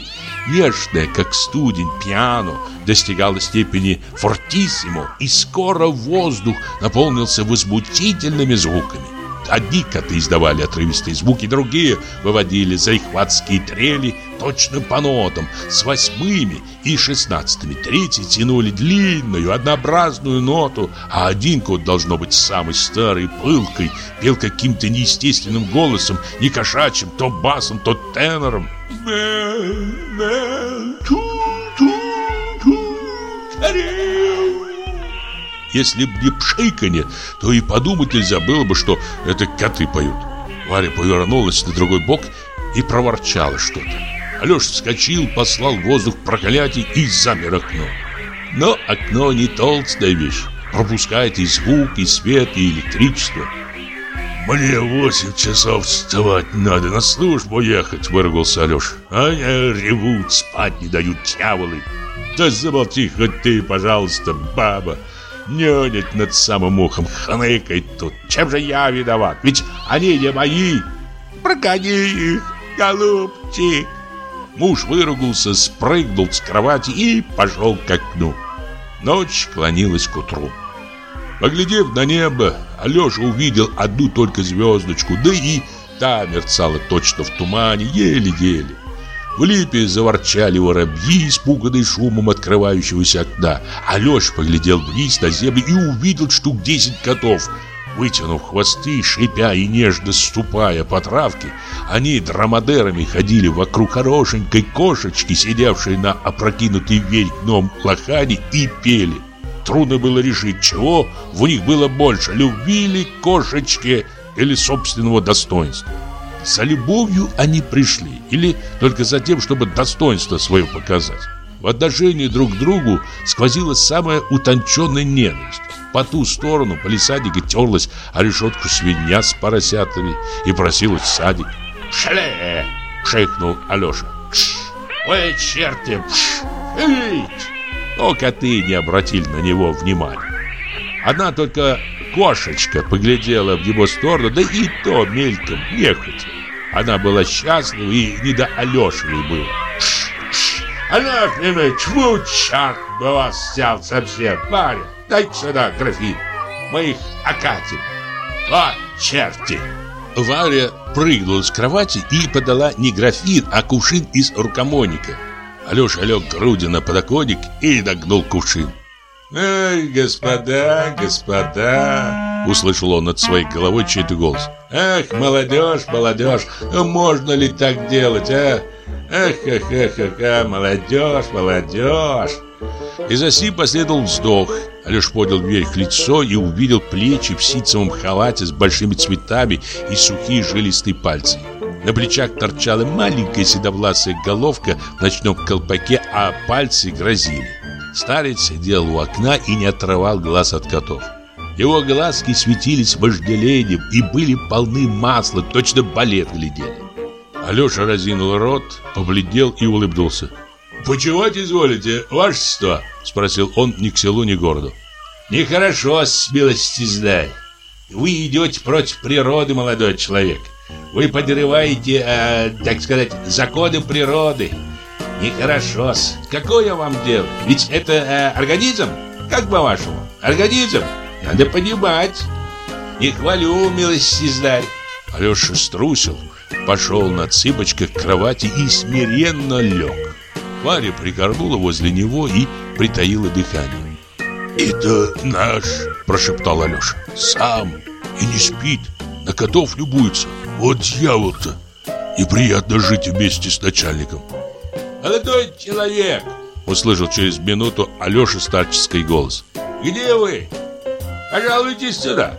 Нежное, как студень, пиано достигало степени фортиссимо, и скоро воздух наполнился возмутительными звуками. Одни коты издавали отрывистые звуки, другие выводили захватские трели точно по нотам, с восьмыми и шестнадцатыми. Третьи тянули длинную, однообразную ноту, а один кот, должно быть, самый старый, пылкой, пел каким-то неестественным голосом, не кошачьим, то басом, то тенором. Если б не пшиканье, то и подумать нельзя было бы, что это коты поют. Варя повернулась на другой бок и проворчала что-то. Алеша вскочил, послал воздух проклятий и замер окно. Но окно не толстая вещь. Пропускает и звук, и свет, и электричество. «Мне восемь часов вставать надо, на службу ехать», — выругался Алеша. «А они ревут, спать не дают дьяволы». «Да замолчи хоть ты, пожалуйста, баба!» Нюнет над самым ухом, хныкает тут. Чем же я виноват? Ведь они не мои. Прогони их, голубчик. Муж выругался, спрыгнул с кровати и пошел к окну. Ночь клонилась к утру. Поглядев на небо, Алеша увидел одну только звездочку, да и та мерцала точно в тумане, еле-еле. В липе заворчали воробьи, испуганные шумом открывающегося окна. Алеша поглядел вниз на землю и увидел штук десять котов. Вытянув хвосты, шипя и нежно ступая по травке, они драмадерами ходили вокруг хорошенькой кошечки, сидевшей на опрокинутой вверх дном лохане, и пели. Трудно было решить, чего в них было больше, любви ли кошечки или собственного достоинства. За любовью они пришли или только за тем, чтобы достоинство свое показать. В отношении друг к другу сквозила самая утонченная ненависть. По ту сторону полисадника терлась о решетку свинья с поросятами и просилась в садик. «Шле!» — шикнул Алеша. «Пш! Ой, черти! Пш! Эй!» Но коты не обратили на него внимания. Одна только кошечка поглядела в его сторону, да и то мельком, нехотя. Она была счастлива и не до Алешевой было. Анафема, тьфу, черт бы вас взял совсем, парень. Дай сюда графин. Мы их окатим. Вот черти. Варя прыгнула с кровати и подала не графин, а кувшин из рукомойника. Алеша лег грудью на подоконник и нагнул кувшин. «Эй, господа, господа!» Услышал он над своей головой чей-то голос. «Эх, молодежь, молодежь, можно ли так делать, а? Эх, эх, эх, эх, эх молодежь, молодежь!» Из оси последовал вздох. Алеш поднял вверх лицо и увидел плечи в ситцевом халате с большими цветами и сухие жилистые пальцы. На плечах торчала маленькая седовласая головка в ночном колпаке, а пальцы грозили. Старец сидел у окна и не отрывал глаз от котов. Его глазки светились вожделением и были полны масла, точно балет глядели. Алеша разинул рот, побледнел и улыбнулся. «Почевать изволите, вашество?» – спросил он ни к селу, ни к городу. Нехорошо, смелости знай. Вы идете против природы, молодой человек. Вы подрываете, э, так сказать, законы природы. Нехорошо. -с. Какое вам дело? Ведь это э, организм. Как по-вашему? Организм. Надо понимать. Не хвалю, милостиздарь. Алеша струсил, пошел на цыпочках к кровати и смиренно лег. Варя пригорнула возле него и притаила дыхание. «Это наш!» – прошептал Алеша. «Сам! И не спит! На котов любуется! Вот дьявол-то! Неприятно жить вместе с начальником!» «Молодой человек!» – услышал через минуту Алеша старческий голос. «Где вы? Пожалуйтесь сюда!»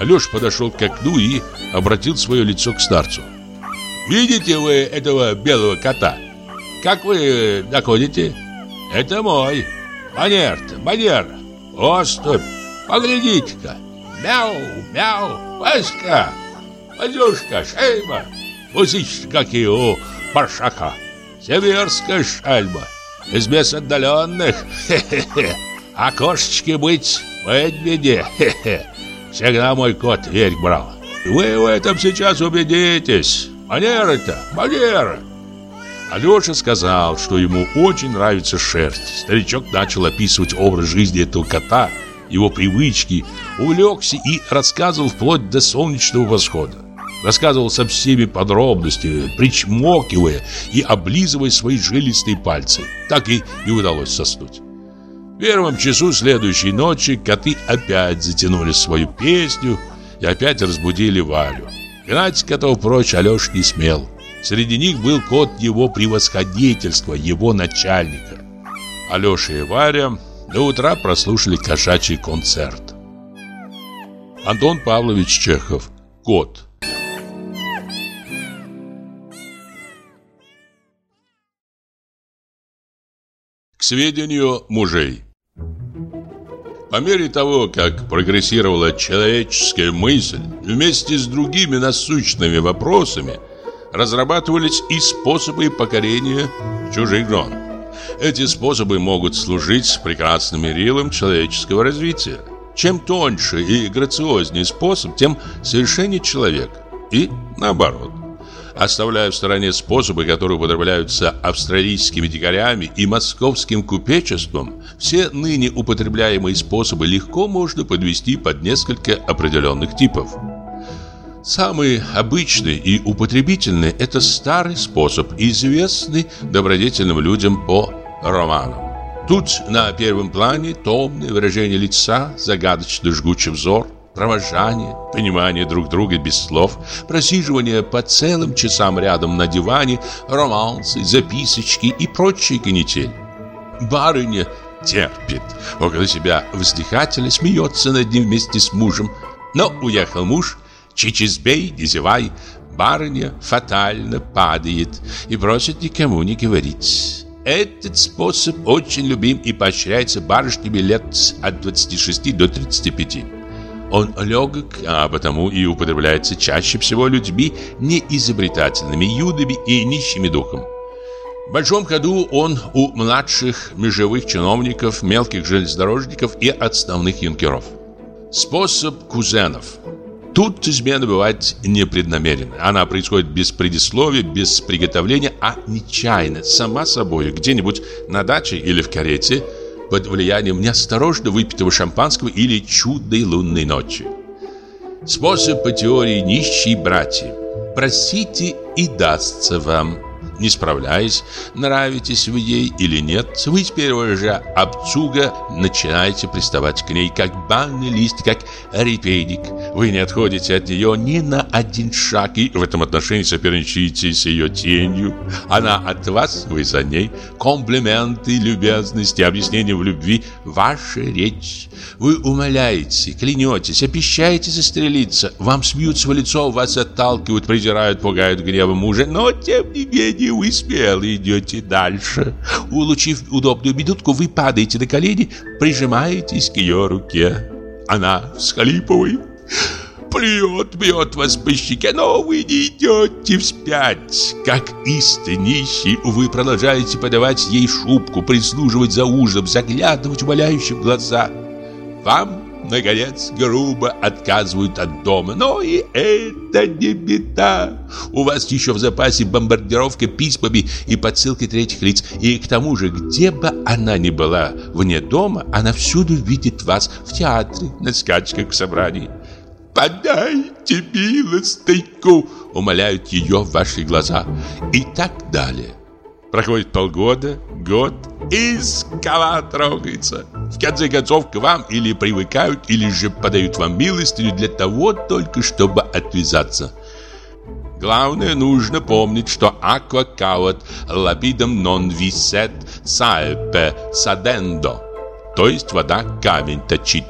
Алеша подошел к окну и обратил свое лицо к старцу. «Видите вы этого белого кота? Как вы находите? Это мой. Манер-то, манера. Оступь, поглядите-ка. Мяу, мяу, Васька, Вадюшка, шейба. Усичь, какие у паршака. Сибирская шальба. Из мест отдаленных. Хе-хе-хе. А кошечки быть, быть беде. Хе-хе. Всегда мой кот верь брал. Вы в этом сейчас убедитесь. Манера-то, манера. Алеша сказал, что ему очень нравится шерсть. Старичок начал описывать образ жизни этого кота, его привычки, увлекся и рассказывал вплоть до солнечного восхода. Рассказывал со всеми подробностями, причмокивая и облизывая свои жилистые пальцы. Так и не удалось соснуть. В первом часу следующей ночи коты опять затянули свою песню и опять разбудили Валю. Гнать котов прочь Алеша не смел. Среди них был кот его превосходительства, его начальника. Алеша и Варя до утра прослушали кошачий концерт. Антон Павлович Чехов. Кот. Сведению мужей. По мере того, как прогрессировала человеческая мысль, вместе с другими насущными вопросами – разрабатывались и способы покорения чужих жен. Эти способы могут служить прекрасным мерилом человеческого развития. Чем тоньше и грациознее способ, тем совершеннее человек. И наоборот. Оставляя в стороне способы, которые употребляются австралийскими дикарями и московским купечеством, все ныне употребляемые способы легко можно подвести под несколько определенных типов. Самый обычный и употребительный – это старый способ, известный добродетельным людям по романам. Тут на первом плане томное выражение лица, загадочно жгучий взор, провожание, понимание друг друга без слов, просиживание по целым часам рядом на диване, романсы, записочки и прочие канитель. Барыня терпит, около себя вздыхателя, смеется над ним вместе с мужем. Но уехал муж – Чичизбей, не зевай, барыня фатально падает и просит никому не говорить. Этот способ очень любим и поощряется барышнями лет от 26 до 35. Он легок, а потому и употребляется чаще всего людьми неизобретательными, юдами и нищими духом. В большом ходу он у младших межевых чиновников, мелких железнодорожников и отставных юнкеров. Способ кузенов – Тут измена бывает непреднамеренно. Она происходит без предисловия, без приготовления, а нечаянно, сама собой, где-нибудь на даче или в карете, под влиянием неосторожно выпитого шампанского или чудной лунной ночи. Способ по теории нищие братья. Просите и дастся вам. Не справляясь, нравитесь вы ей или нет, вы с первого же обцуга начинаете приставать к ней, как банный лист, как репейник. Вы не отходите от нее ни на один шаг, и в этом отношении соперничаете с ее тенью. Она от вас, вы за ней. Комплименты, любезности, объяснения в любви – ваша речь. Вы умоляете, клянетесь, обещаете застрелиться. Вам смеются в лицо, вас отталкивают, презирают, пугают гневом мужа, но тем не менее и вы смело идете дальше. Улучив удобную минутку, вы падаете на колени, прижимаетесь к ее руке. Она всхлипывает, плюет, бьет вас по щеке, но вы не идете вспять. Как истиннейший, вы продолжаете подавать ей шубку, прислуживать за ужином, заглядывать умоляющим в глаза. Вам наконец, грубо отказывают от дома. Но и это не беда. У вас еще в запасе бомбардировка письмами и подсылкой третьих лиц. И к тому же, где бы она ни была вне дома, она всюду видит вас в театре, на скачках, в собрании. «Подайте милостыньку!» — умоляют ее ваши глаза. И так далее. Проходит полгода, год, и скала трогается. В конце концов, к вам или привыкают, или же подают вам милостыню для того только, чтобы отвязаться. Главное, нужно помнить, что aqua cavat lapidem non viset saepe sadendo, то есть вода камень точит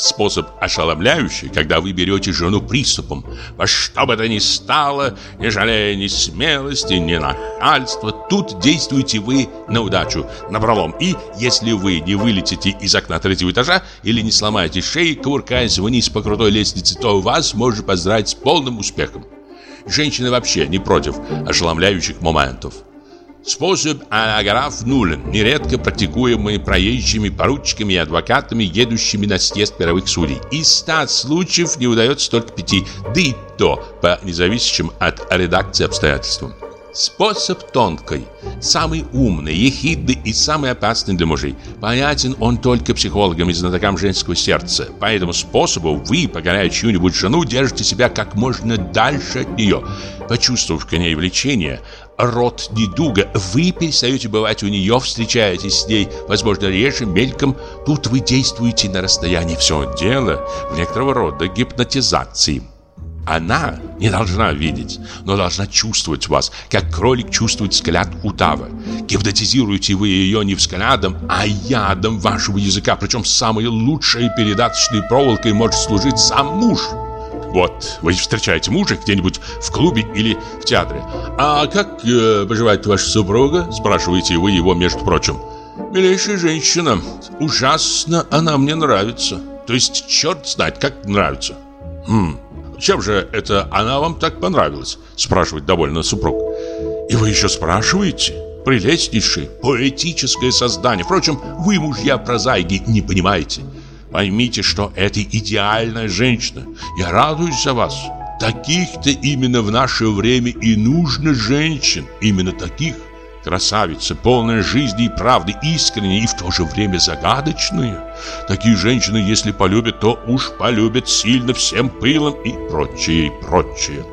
способ ошеломляющий, когда вы берете жену приступом. Во что бы то ни стало, не жалея ни смелости, ни нахальства, тут действуете вы на удачу, на пролом. И если вы не вылетите из окна третьего этажа или не сломаете шеи, кувыркаясь вниз по крутой лестнице, то вас может поздравить с полным успехом. Женщины вообще не против ошеломляющих моментов. Способ анаграф нулен, нередко практикуемый проезжими поручиками и адвокатами, едущими на съезд мировых судей. Из ста случаев не удается только пяти, да и то по независящим от редакции обстоятельствам. Способ тонкой, самый умный, ехидный и самый опасный для мужей. Понятен он только психологам и знатокам женского сердца. По этому способу вы, покоряя чью-нибудь жену, держите себя как можно дальше от нее. Почувствовав к ней влечение, род недуга, вы перестаете бывать у нее, встречаетесь с ней, возможно, реже, мельком. Тут вы действуете на расстоянии. Все дело в некоторого рода гипнотизации. Она не должна видеть, но должна чувствовать вас, как кролик чувствует взгляд удава. Гипнотизируете вы ее не взглядом, а ядом вашего языка, причем самой лучшей передаточной проволокой может служить сам муж. Вот, вы встречаете мужа где-нибудь в клубе или в театре. «А как э, поживает ваша супруга?» Спрашиваете вы его, между прочим. «Милейшая женщина, ужасно она мне нравится. То есть, черт знает, как нравится». «Хм, чем же это она вам так понравилась?» Спрашивает довольно супруг. «И вы еще спрашиваете?» Прелестнейшее, поэтическое создание. Впрочем, вы, мужья прозаики, не понимаете. Поймите, что это идеальная женщина. Я радуюсь за вас. Таких-то именно в наше время и нужно женщин. Именно таких. Красавицы, полная жизни и правды, искренние и в то же время загадочные. Такие женщины, если полюбят, то уж полюбят сильно всем пылом и прочее, и прочее.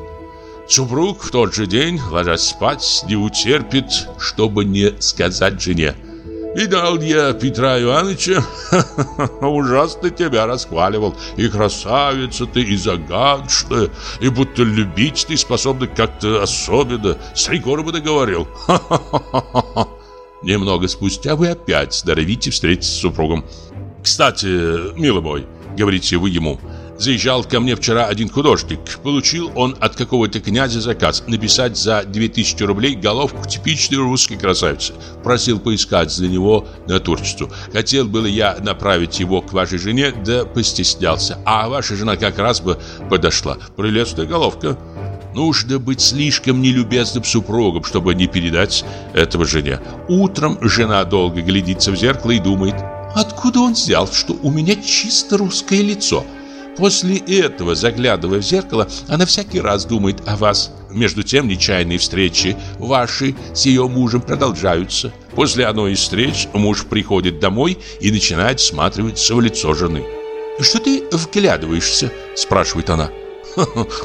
Супруг в тот же день, ложась спать, не утерпит, чтобы не сказать жене – Видал я Петра Ивановича, ужасно тебя расхваливал. И красавица ты, и загадочная, и будто любить ты способна как-то особенно. С Ригором договорил. Немного спустя вы опять здоровите встретиться с супругом. Кстати, милый мой, говорите вы ему, — Заезжал ко мне вчера один художник. Получил он от какого-то князя заказ написать за 2000 рублей головку типичной русской красавицы. Просил поискать для него натурчицу. Хотел было я направить его к вашей жене, да постеснялся. А ваша жена как раз бы подошла. Прелестная головка. Нужно быть слишком нелюбезным супругом, чтобы не передать этого жене. Утром жена долго глядится в зеркало и думает, откуда он взял, что у меня чисто русское лицо – После этого, заглядывая в зеркало, она всякий раз думает о вас. Между тем, нечаянные встречи ваши с ее мужем продолжаются. После одной из встреч муж приходит домой и начинает всматриваться в лицо жены. «Что ты вглядываешься?» – спрашивает она.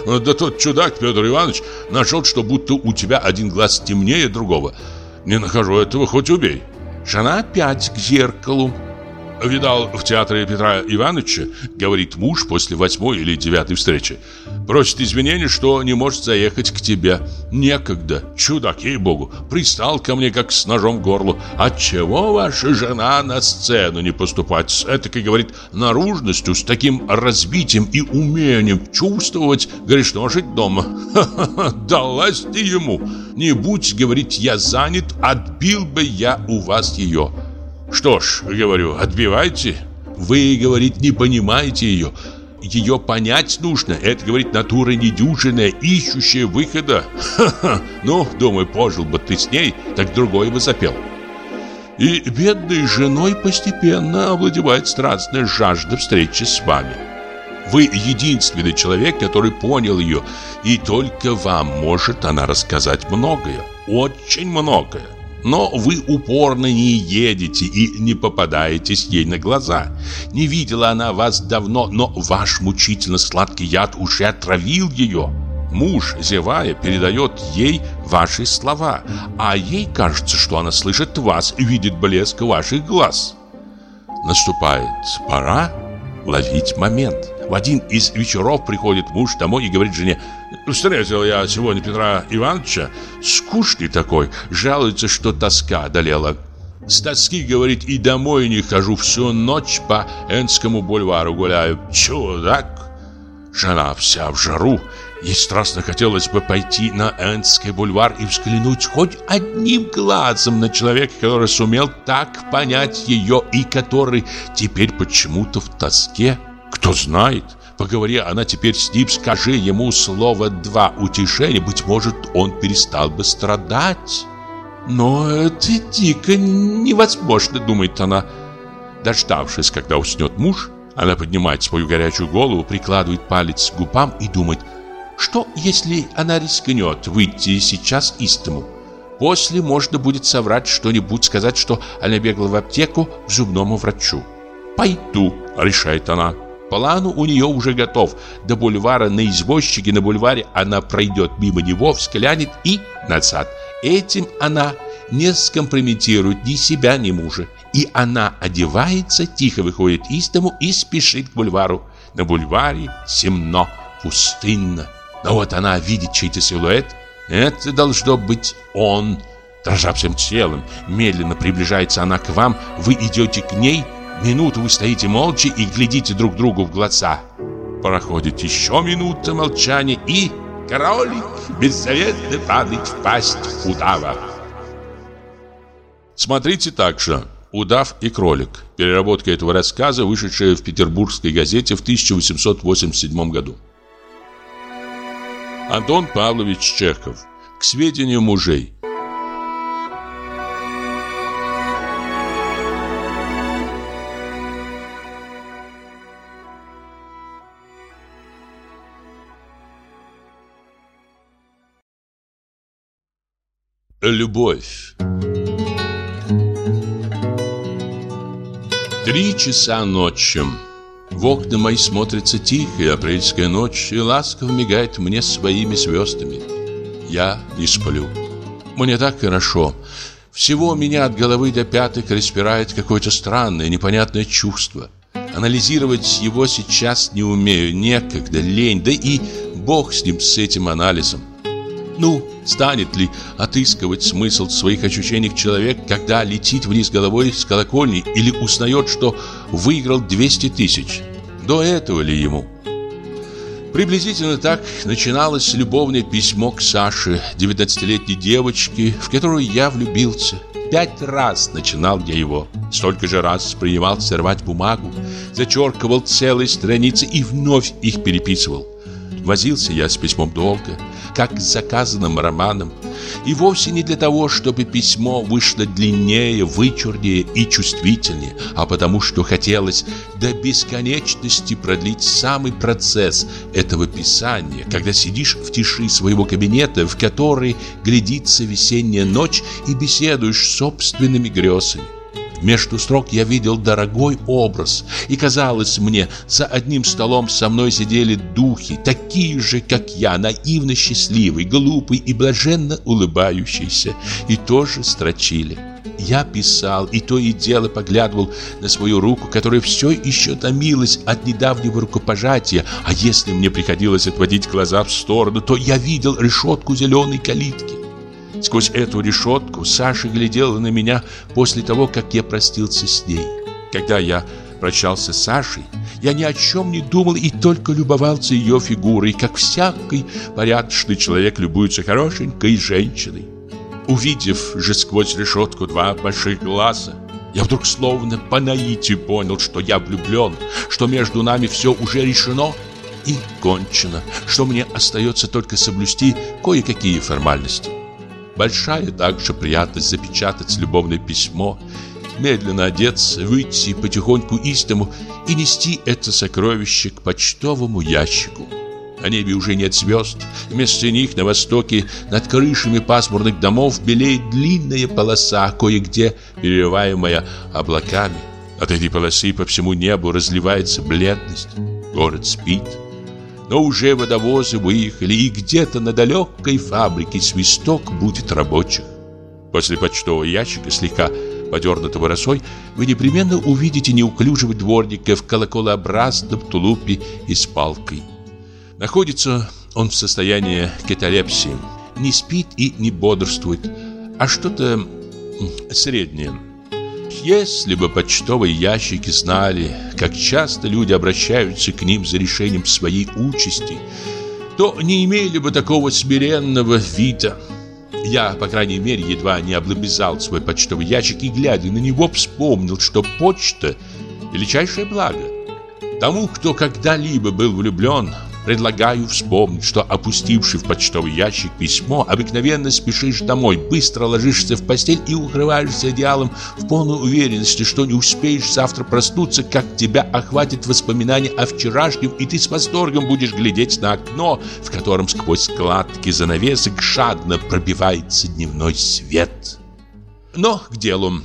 «Да тот чудак Петр Иванович нашел, что будто у тебя один глаз темнее другого. Не нахожу этого, хоть убей». Жена опять к зеркалу. Видал в театре Петра Ивановича, говорит муж после восьмой или девятой встречи. Просит извинения, что не может заехать к тебе. Некогда, чудак, ей-богу, пристал ко мне как с ножом в горло. Отчего ваша жена на сцену не поступать с этакой, говорит, наружностью, с таким развитием и умением чувствовать, грешно жить дома? Ха-ха-ха, далась ты ему. Не будь, говорит, я занят, отбил бы я у вас ее. Что ж, говорю, отбивайте. Вы, говорит, не понимаете ее. Ее понять нужно. Это, говорит, натура недюжинная, ищущая выхода. Ха-ха. Ну, думаю, пожил бы ты с ней, так другой бы запел. И бедной женой постепенно овладевает страстная жажда встречи с вами. Вы единственный человек, который понял ее, и только вам может она рассказать многое, очень многое. Но вы упорно не едете и не попадаетесь ей на глаза. Не видела она вас давно, но ваш мучительно сладкий яд уже отравил ее. Муж, зевая, передает ей ваши слова, а ей кажется, что она слышит вас и видит блеск ваших глаз. Наступает пора ловить момент. В один из вечеров приходит муж домой и говорит жене Встретил я сегодня Петра Ивановича. Скучный такой Жалуется, что тоска одолела. С тоски, говорит, и домой не хожу Всю ночь по Энскому бульвару гуляю. Чудак! Жена вся в жару. Ей страстно хотелось бы пойти на Энский бульвар и взглянуть хоть одним глазом на человека, который сумел так понять ее и который теперь почему-то в тоске. Кто знает, поговори она теперь с ним, скажи ему слово «два» утешения, быть может, он перестал бы страдать. Но это дико невозможно, думает она. Дождавшись, когда уснет муж, она поднимает свою горячую голову, прикладывает палец к губам и думает – что, если она рискнет выйти сейчас из дому? После можно будет соврать что-нибудь, сказать, что она бегала в аптеку к зубному врачу. «Пойду», — решает она. Плану у нее уже готов. До бульвара на извозчике на бульваре она пройдет мимо него, взглянет и назад. Этим она не скомпрометирует ни себя, ни мужа. И она одевается, тихо выходит из дому и спешит к бульвару. На бульваре темно, пустынно. Но вот она видит чей-то силуэт. Это должно быть он. Дрожа всем телом, медленно приближается она к вам. Вы идете к ней. Минуту вы стоите молча и глядите друг другу в глаза. Проходит еще минута молчания и... Кролик беззаветно падает в пасть удава. Смотрите также «Удав и кролик». Переработка этого рассказа, вышедшая в петербургской газете в 1887 году. Антон Павлович Чехов. К сведению мужей. Любовь. Три часа ночи. В окна мои смотрится тихая апрельская ночь И ласково мигает мне своими звездами. Я не сплю. Мне так хорошо. Всего меня от головы до пяток распирает какое-то странное, непонятное чувство. Анализировать его сейчас не умею, некогда, лень, да и бог с ним, с этим анализом. Ну, станет ли отыскивать смысл своих ощущений человек, когда летит вниз головой с колокольни или узнает, что выиграл 200 тысяч? До этого ли ему? Приблизительно так начиналось любовное письмо к Саше, 19-летней девочке, в которую я влюбился. Пять раз начинал я его. Столько же раз принимался рвать бумагу, зачеркивал целые страницы и вновь их переписывал. Возился я с письмом долго, как с заказанным романом. И вовсе не для того, чтобы письмо вышло длиннее, вычурнее и чувствительнее, а потому что хотелось до бесконечности продлить самый процесс этого писания, когда сидишь в тиши своего кабинета, в который глядится весенняя ночь и беседуешь с собственными грезами. Между строк я видел дорогой образ, и казалось мне, за одним столом со мной сидели духи, такие же, как я, наивно счастливый, глупый и блаженно улыбающийся, и тоже строчили. Я писал и то и дело поглядывал на свою руку, которая все еще томилась от недавнего рукопожатия, а если мне приходилось отводить глаза в сторону, то я видел решетку зеленой калитки. Сквозь эту решетку Саша глядела на меня после того, как я простился с ней. Когда я прощался с Сашей, я ни о чем не думал и только любовался ее фигурой, как всякий порядочный человек любуется хорошенькой женщиной. Увидев же сквозь решетку два больших глаза, я вдруг словно по наитию понял, что я влюблен, что между нами все уже решено и кончено, что мне остается только соблюсти кое-какие формальности. Большая также приятность запечатать любовное письмо, медленно одеться, выйти потихоньку из дому и нести это сокровище к почтовому ящику. На небе уже нет звезд. Вместо них на востоке над крышами пасмурных домов белеет длинная полоса, кое-где переливаемая облаками. От этой полосы по всему небу разливается бледность. Город спит. Но уже водовозы выехали, и где-то на далекой фабрике свисток будет рабочих. После почтового ящика, слегка подернутого росой, вы непременно увидите неуклюжего дворника в колоколообразном тулупе и с палкой. Находится он в состоянии каталепсии. Не спит и не бодрствует, а что-то среднее. Если бы почтовые ящики знали, как часто люди обращаются к ним за решением своей участи, то не имели бы такого смиренного вида. Я, по крайней мере, едва не облобызал свой почтовый ящик и, глядя на него, вспомнил, что почта – величайшее благо. Тому, кто когда-либо был влюблен, Предлагаю вспомнить, что опустивший в почтовый ящик письмо, обыкновенно спешишь домой, быстро ложишься в постель и укрываешься одеялом в полной уверенности, что не успеешь завтра проснуться, как тебя охватит воспоминание о вчерашнем, и ты с восторгом будешь глядеть на окно, в котором сквозь складки занавесок жадно пробивается дневной свет. Но к делу.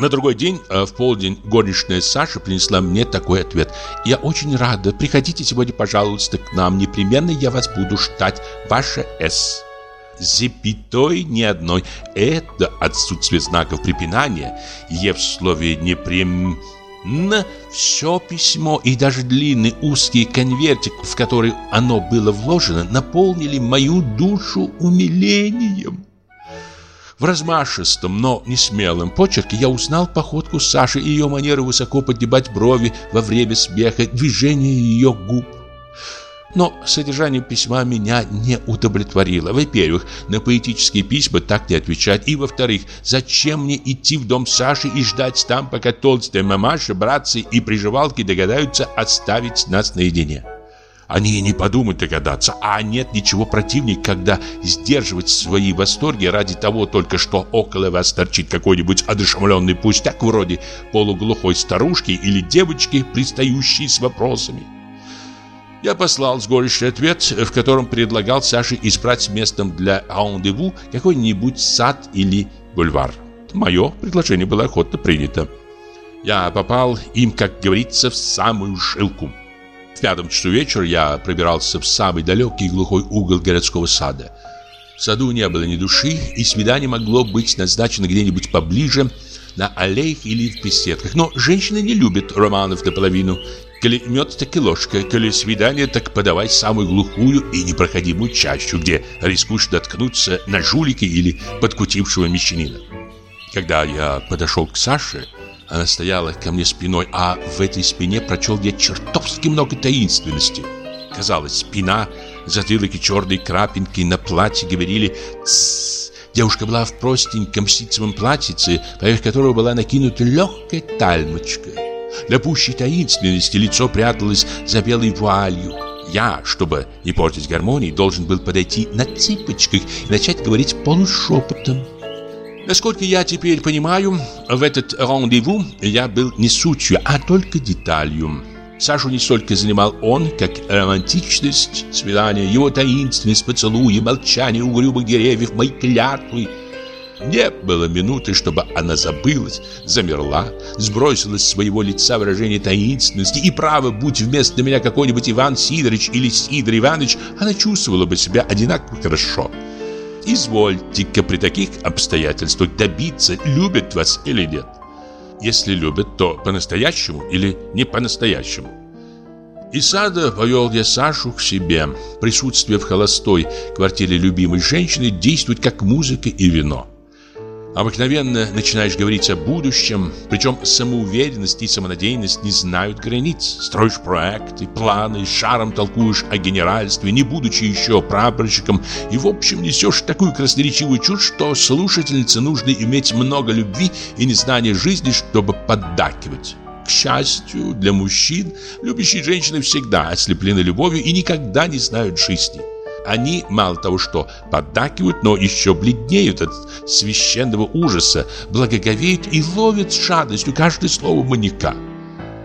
На другой день, э, в полдень, горничная Саша принесла мне такой ответ. «Я очень рада. Приходите сегодня, пожалуйста, к нам. Непременно я вас буду ждать. Ваша С». Запятой ни одной. Это отсутствие знаков препинания. Е в слове «непрем...» На все письмо и даже длинный узкий конвертик, в который оно было вложено, наполнили мою душу умилением. В размашистом, но не смелом почерке я узнал походку Саши и ее манеру высоко поднимать брови во время смеха, движение ее губ. Но содержание письма меня не удовлетворило. Во-первых, на поэтические письма так не отвечать. И во-вторых, зачем мне идти в дом Саши и ждать там, пока толстая мамаша, братцы и приживалки догадаются оставить нас наедине? Они и не подумают догадаться. А нет ничего противнее, когда сдерживать свои восторги ради того только, что около вас торчит какой-нибудь одушевленный пустяк вроде полуглухой старушки или девочки, пристающей с вопросами. Я послал с ответ, в котором предлагал Саше избрать местом для рандеву какой-нибудь сад или бульвар. Мое предложение было охотно принято. Я попал им, как говорится, в самую жилку. В пятом часу вечера я пробирался в самый далекий и глухой угол городского сада. В саду не было ни души, и свидание могло быть назначено где-нибудь поближе, на аллеях или в беседках. Но женщины не любят романов наполовину. Коли мед, так и ложка. Коли свидание, так подавай самую глухую и непроходимую чащу, где рискуешь наткнуться на жулики или подкутившего мещанина. Когда я подошел к Саше, она стояла ко мне спиной, а в этой спине прочел я чертовски много таинственности. Казалось, спина, затылок и черные крапинки на платье говорили «Тссс». Девушка была в простеньком ситцевом платьице, поверх которого была накинута легкая тальмочка. Для пущей таинственности лицо пряталось за белой вуалью. Я, чтобы не портить гармонии, должен был подойти на цыпочках и начать говорить полушепотом. Насколько я теперь понимаю, в этот рандеву я был не сутью, а только деталью. Сашу не столько занимал он, как романтичность свидания, его таинственность поцелуи, молчание угрюмых деревьев, мои клятвы. Не было минуты, чтобы она забылась, замерла, сбросила с своего лица выражение таинственности, и право, будь вместо меня какой-нибудь Иван Сидорович или Сидор Иванович, она чувствовала бы себя одинаково хорошо. Извольте-ка при таких обстоятельствах добиться, любят вас или нет. Если любят, то по-настоящему или не по-настоящему. Из сада повел я Сашу к себе. Присутствие в холостой квартире любимой женщины действует как музыка и вино. Обыкновенно начинаешь говорить о будущем, причем самоуверенность и самонадеянность не знают границ. Строишь проекты, планы, шаром толкуешь о генеральстве, не будучи еще прапорщиком, и в общем несешь такую красноречивую чушь, что слушательнице нужно иметь много любви и незнания жизни, чтобы поддакивать. К счастью для мужчин, любящие женщины всегда ослеплены любовью и никогда не знают жизни. Они мало того, что поддакивают, но еще бледнеют от священного ужаса, благоговеют и ловят с жадностью каждое слово маньяка.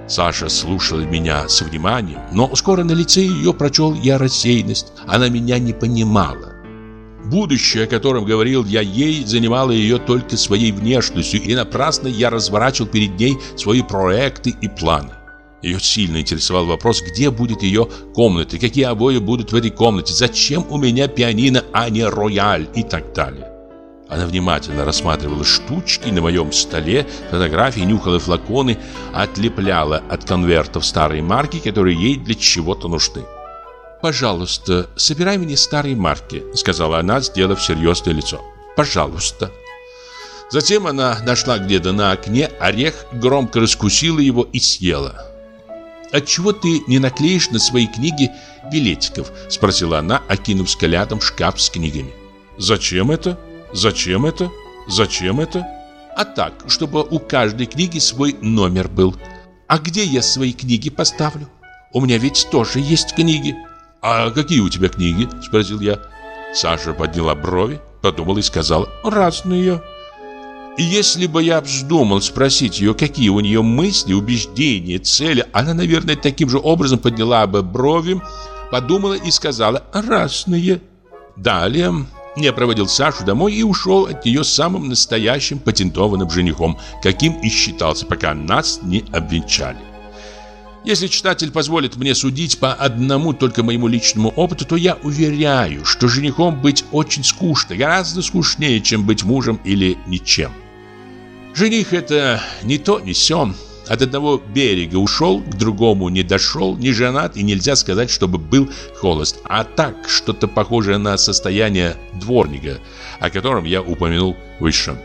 Саша слушала меня с вниманием, но скоро на лице ее прочел я рассеянность. Она меня не понимала. Будущее, о котором говорил я ей, занимало ее только своей внешностью, и напрасно я разворачивал перед ней свои проекты и планы. Ее сильно интересовал вопрос, где будет ее комната, какие обои будут в этой комнате, зачем у меня пианино, а не рояль и так далее. Она внимательно рассматривала штучки на моем столе, фотографии, нюхала флаконы, отлепляла от конвертов старые марки, которые ей для чего-то нужны. «Пожалуйста, собирай мне старые марки», — сказала она, сделав серьезное лицо. «Пожалуйста». Затем она нашла где-то на окне орех, громко раскусила его и съела. «Отчего ты не наклеишь на свои книги билетиков?» — спросила она, окинув взглядом шкаф с книгами. «Зачем это? Зачем это? Зачем это?» «А так, чтобы у каждой книги свой номер был. А где я свои книги поставлю? У меня ведь тоже есть книги». «А какие у тебя книги?» – спросил я. Саша подняла брови, подумала и сказала «разные». И если бы я вздумал спросить ее, какие у нее мысли, убеждения, цели, она, наверное, таким же образом подняла бы брови, подумала и сказала «разные». Далее я проводил Сашу домой и ушел от нее самым настоящим патентованным женихом, каким и считался, пока нас не обвенчали. Если читатель позволит мне судить по одному только моему личному опыту, то я уверяю, что женихом быть очень скучно, гораздо скучнее, чем быть мужем или ничем. Жених это не то, не сё. От одного берега ушел, к другому не дошел, не женат и нельзя сказать, чтобы был холост, а так что-то похожее на состояние дворника, о котором я упомянул выше.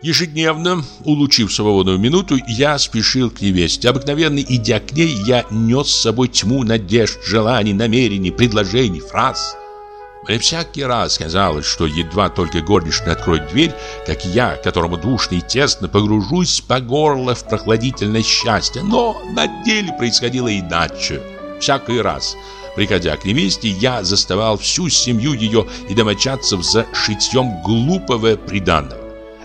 Ежедневно, улучив свободную минуту, я спешил к невесте. Обыкновенно, идя к ней, я нес с собой тьму надежд, желаний, намерений, предложений, фраз. Мне всякий раз казалось, что едва только горничная откроет дверь, как я, которому душно и тесно, погружусь по горло в прохладительное счастье. Но на деле происходило иначе. Всякий раз, приходя к невесте, я заставал всю семью ее и домочадцев за шитьем глупого приданного.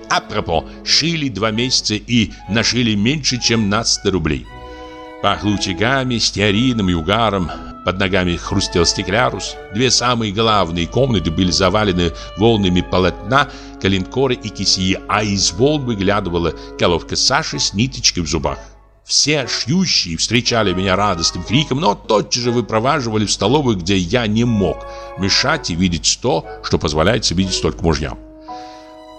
Апропо, шили два месяца и нашили меньше, чем на 100 рублей. Пахло утягами, стеарином и угаром. Под ногами хрустел стеклярус. Две самые главные комнаты были завалены волнами полотна, калинкоры и кисии, а из волн выглядывала головка Саши с ниточкой в зубах. Все шьющие встречали меня радостным криком, но тотчас же выпроваживали в столовую, где я не мог мешать и видеть то, что позволяется видеть только мужьям.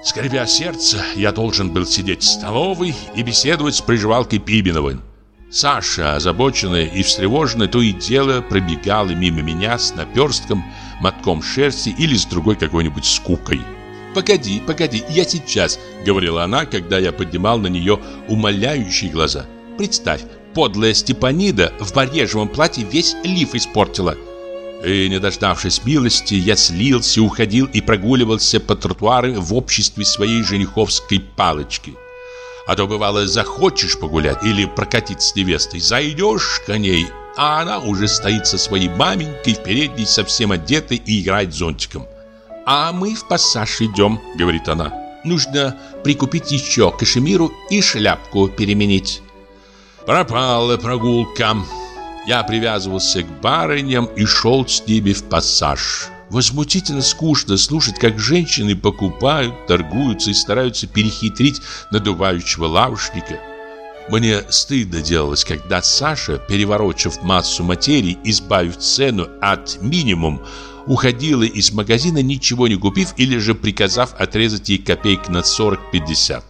Скребя сердце, я должен был сидеть в столовой и беседовать с приживалкой Пибиновой. Саша, озабоченная и встревоженная, то и дело пробегала мимо меня с наперстком, мотком шерсти или с другой какой-нибудь скукой. «Погоди, погоди, я сейчас», — говорила она, когда я поднимал на нее умоляющие глаза. «Представь, подлая Степанида в барьежевом платье весь лиф испортила». И, не дождавшись милости, я слился, уходил и прогуливался по тротуарам в обществе своей жениховской палочки. А то, бывало, захочешь погулять или прокатиться с невестой, зайдешь к ней, а она уже стоит со своей маменькой в передней, совсем одетой и играет зонтиком. «А мы в пассаж идем», — говорит она. «Нужно прикупить еще кашемиру и шляпку переменить». Пропала прогулка. Я привязывался к барыням и шел с ними в пассаж. Возмутительно скучно слушать, как женщины покупают, торгуются и стараются перехитрить надувающего лавочника. Мне стыдно делалось, когда Саша, переворочив массу материи, избавив цену от минимум, уходила из магазина, ничего не купив или же приказав отрезать ей копейк на 40-50.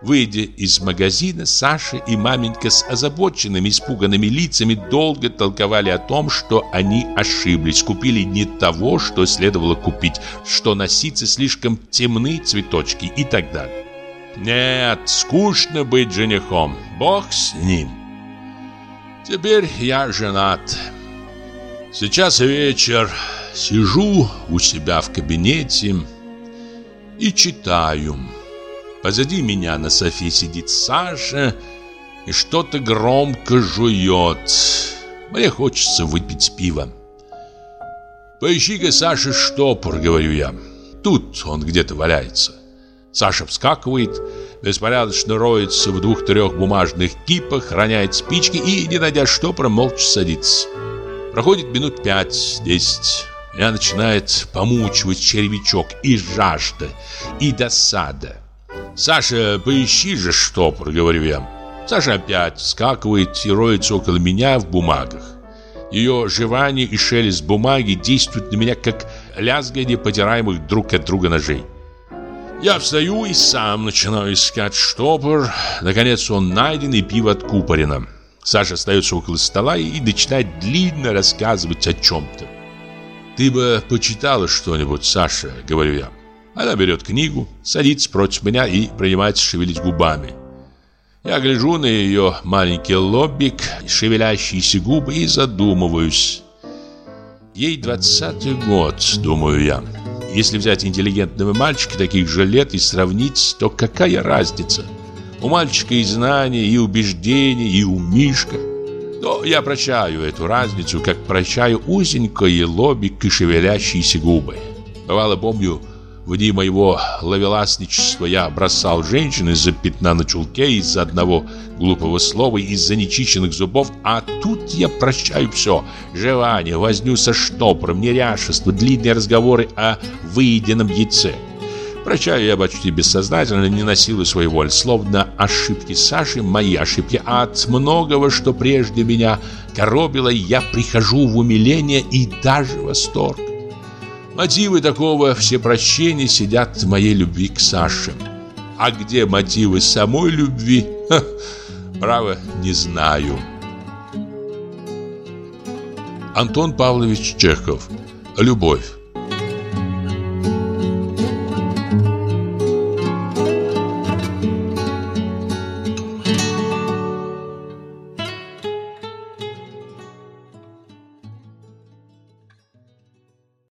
Выйдя из магазина, Саша и маменька с озабоченными, испуганными лицами долго толковали о том, что они ошиблись, купили не того, что следовало купить, что носиться слишком темные цветочки и так далее. Нет, скучно быть женихом, бог с ним. Теперь я женат. Сейчас вечер, сижу у себя в кабинете и читаю. Позади меня на софе сидит Саша и что-то громко жует. Мне хочется выпить пиво. «Поищи-ка, Саша, штопор», — говорю я. Тут он где-то валяется. Саша вскакивает, беспорядочно роется в двух-трех бумажных кипах, роняет спички и, не найдя штопора, молча садится. Проходит минут пять-десять. Меня начинает помучивать червячок и жажда, и досада. «Саша, поищи же штопор», — говорю я. Саша опять вскакивает и роется около меня в бумагах. Ее жевание и шелест бумаги действуют на меня, как лязгание потираемых друг от друга ножей. Я встаю и сам начинаю искать штопор. Наконец он найден и пиво откупорено. Саша остается около стола и начинает длинно рассказывать о чем-то. «Ты бы почитала что-нибудь, Саша», — говорю я. Она берет книгу, садится против меня и принимается шевелить губами. Я гляжу на ее маленький лобик, шевелящиеся губы и задумываюсь. Ей двадцатый год, думаю я. Если взять интеллигентного мальчика таких же лет и сравнить, то какая разница? У мальчика и знания, и убеждения, и у Мишка. Но я прощаю эту разницу, как прощаю узенькое лобик и шевелящиеся губы. Бывало, помню, в дни моего ловеласничества я бросал женщин из-за пятна на чулке, из-за одного глупого слова, из-за нечищенных зубов, а тут я прощаю все. Желание, возню со штопором, неряшество, длинные разговоры о выеденном яйце. Прощаю я почти бессознательно, не насилую свою волю, словно ошибки Саши, мои ошибки, а от многого, что прежде меня коробило, я прихожу в умиление и даже восторг. Мотивы такого всепрощения сидят в моей любви к Саше. А где мотивы самой любви? Ха, право, не знаю. Антон Павлович Чехов. Любовь.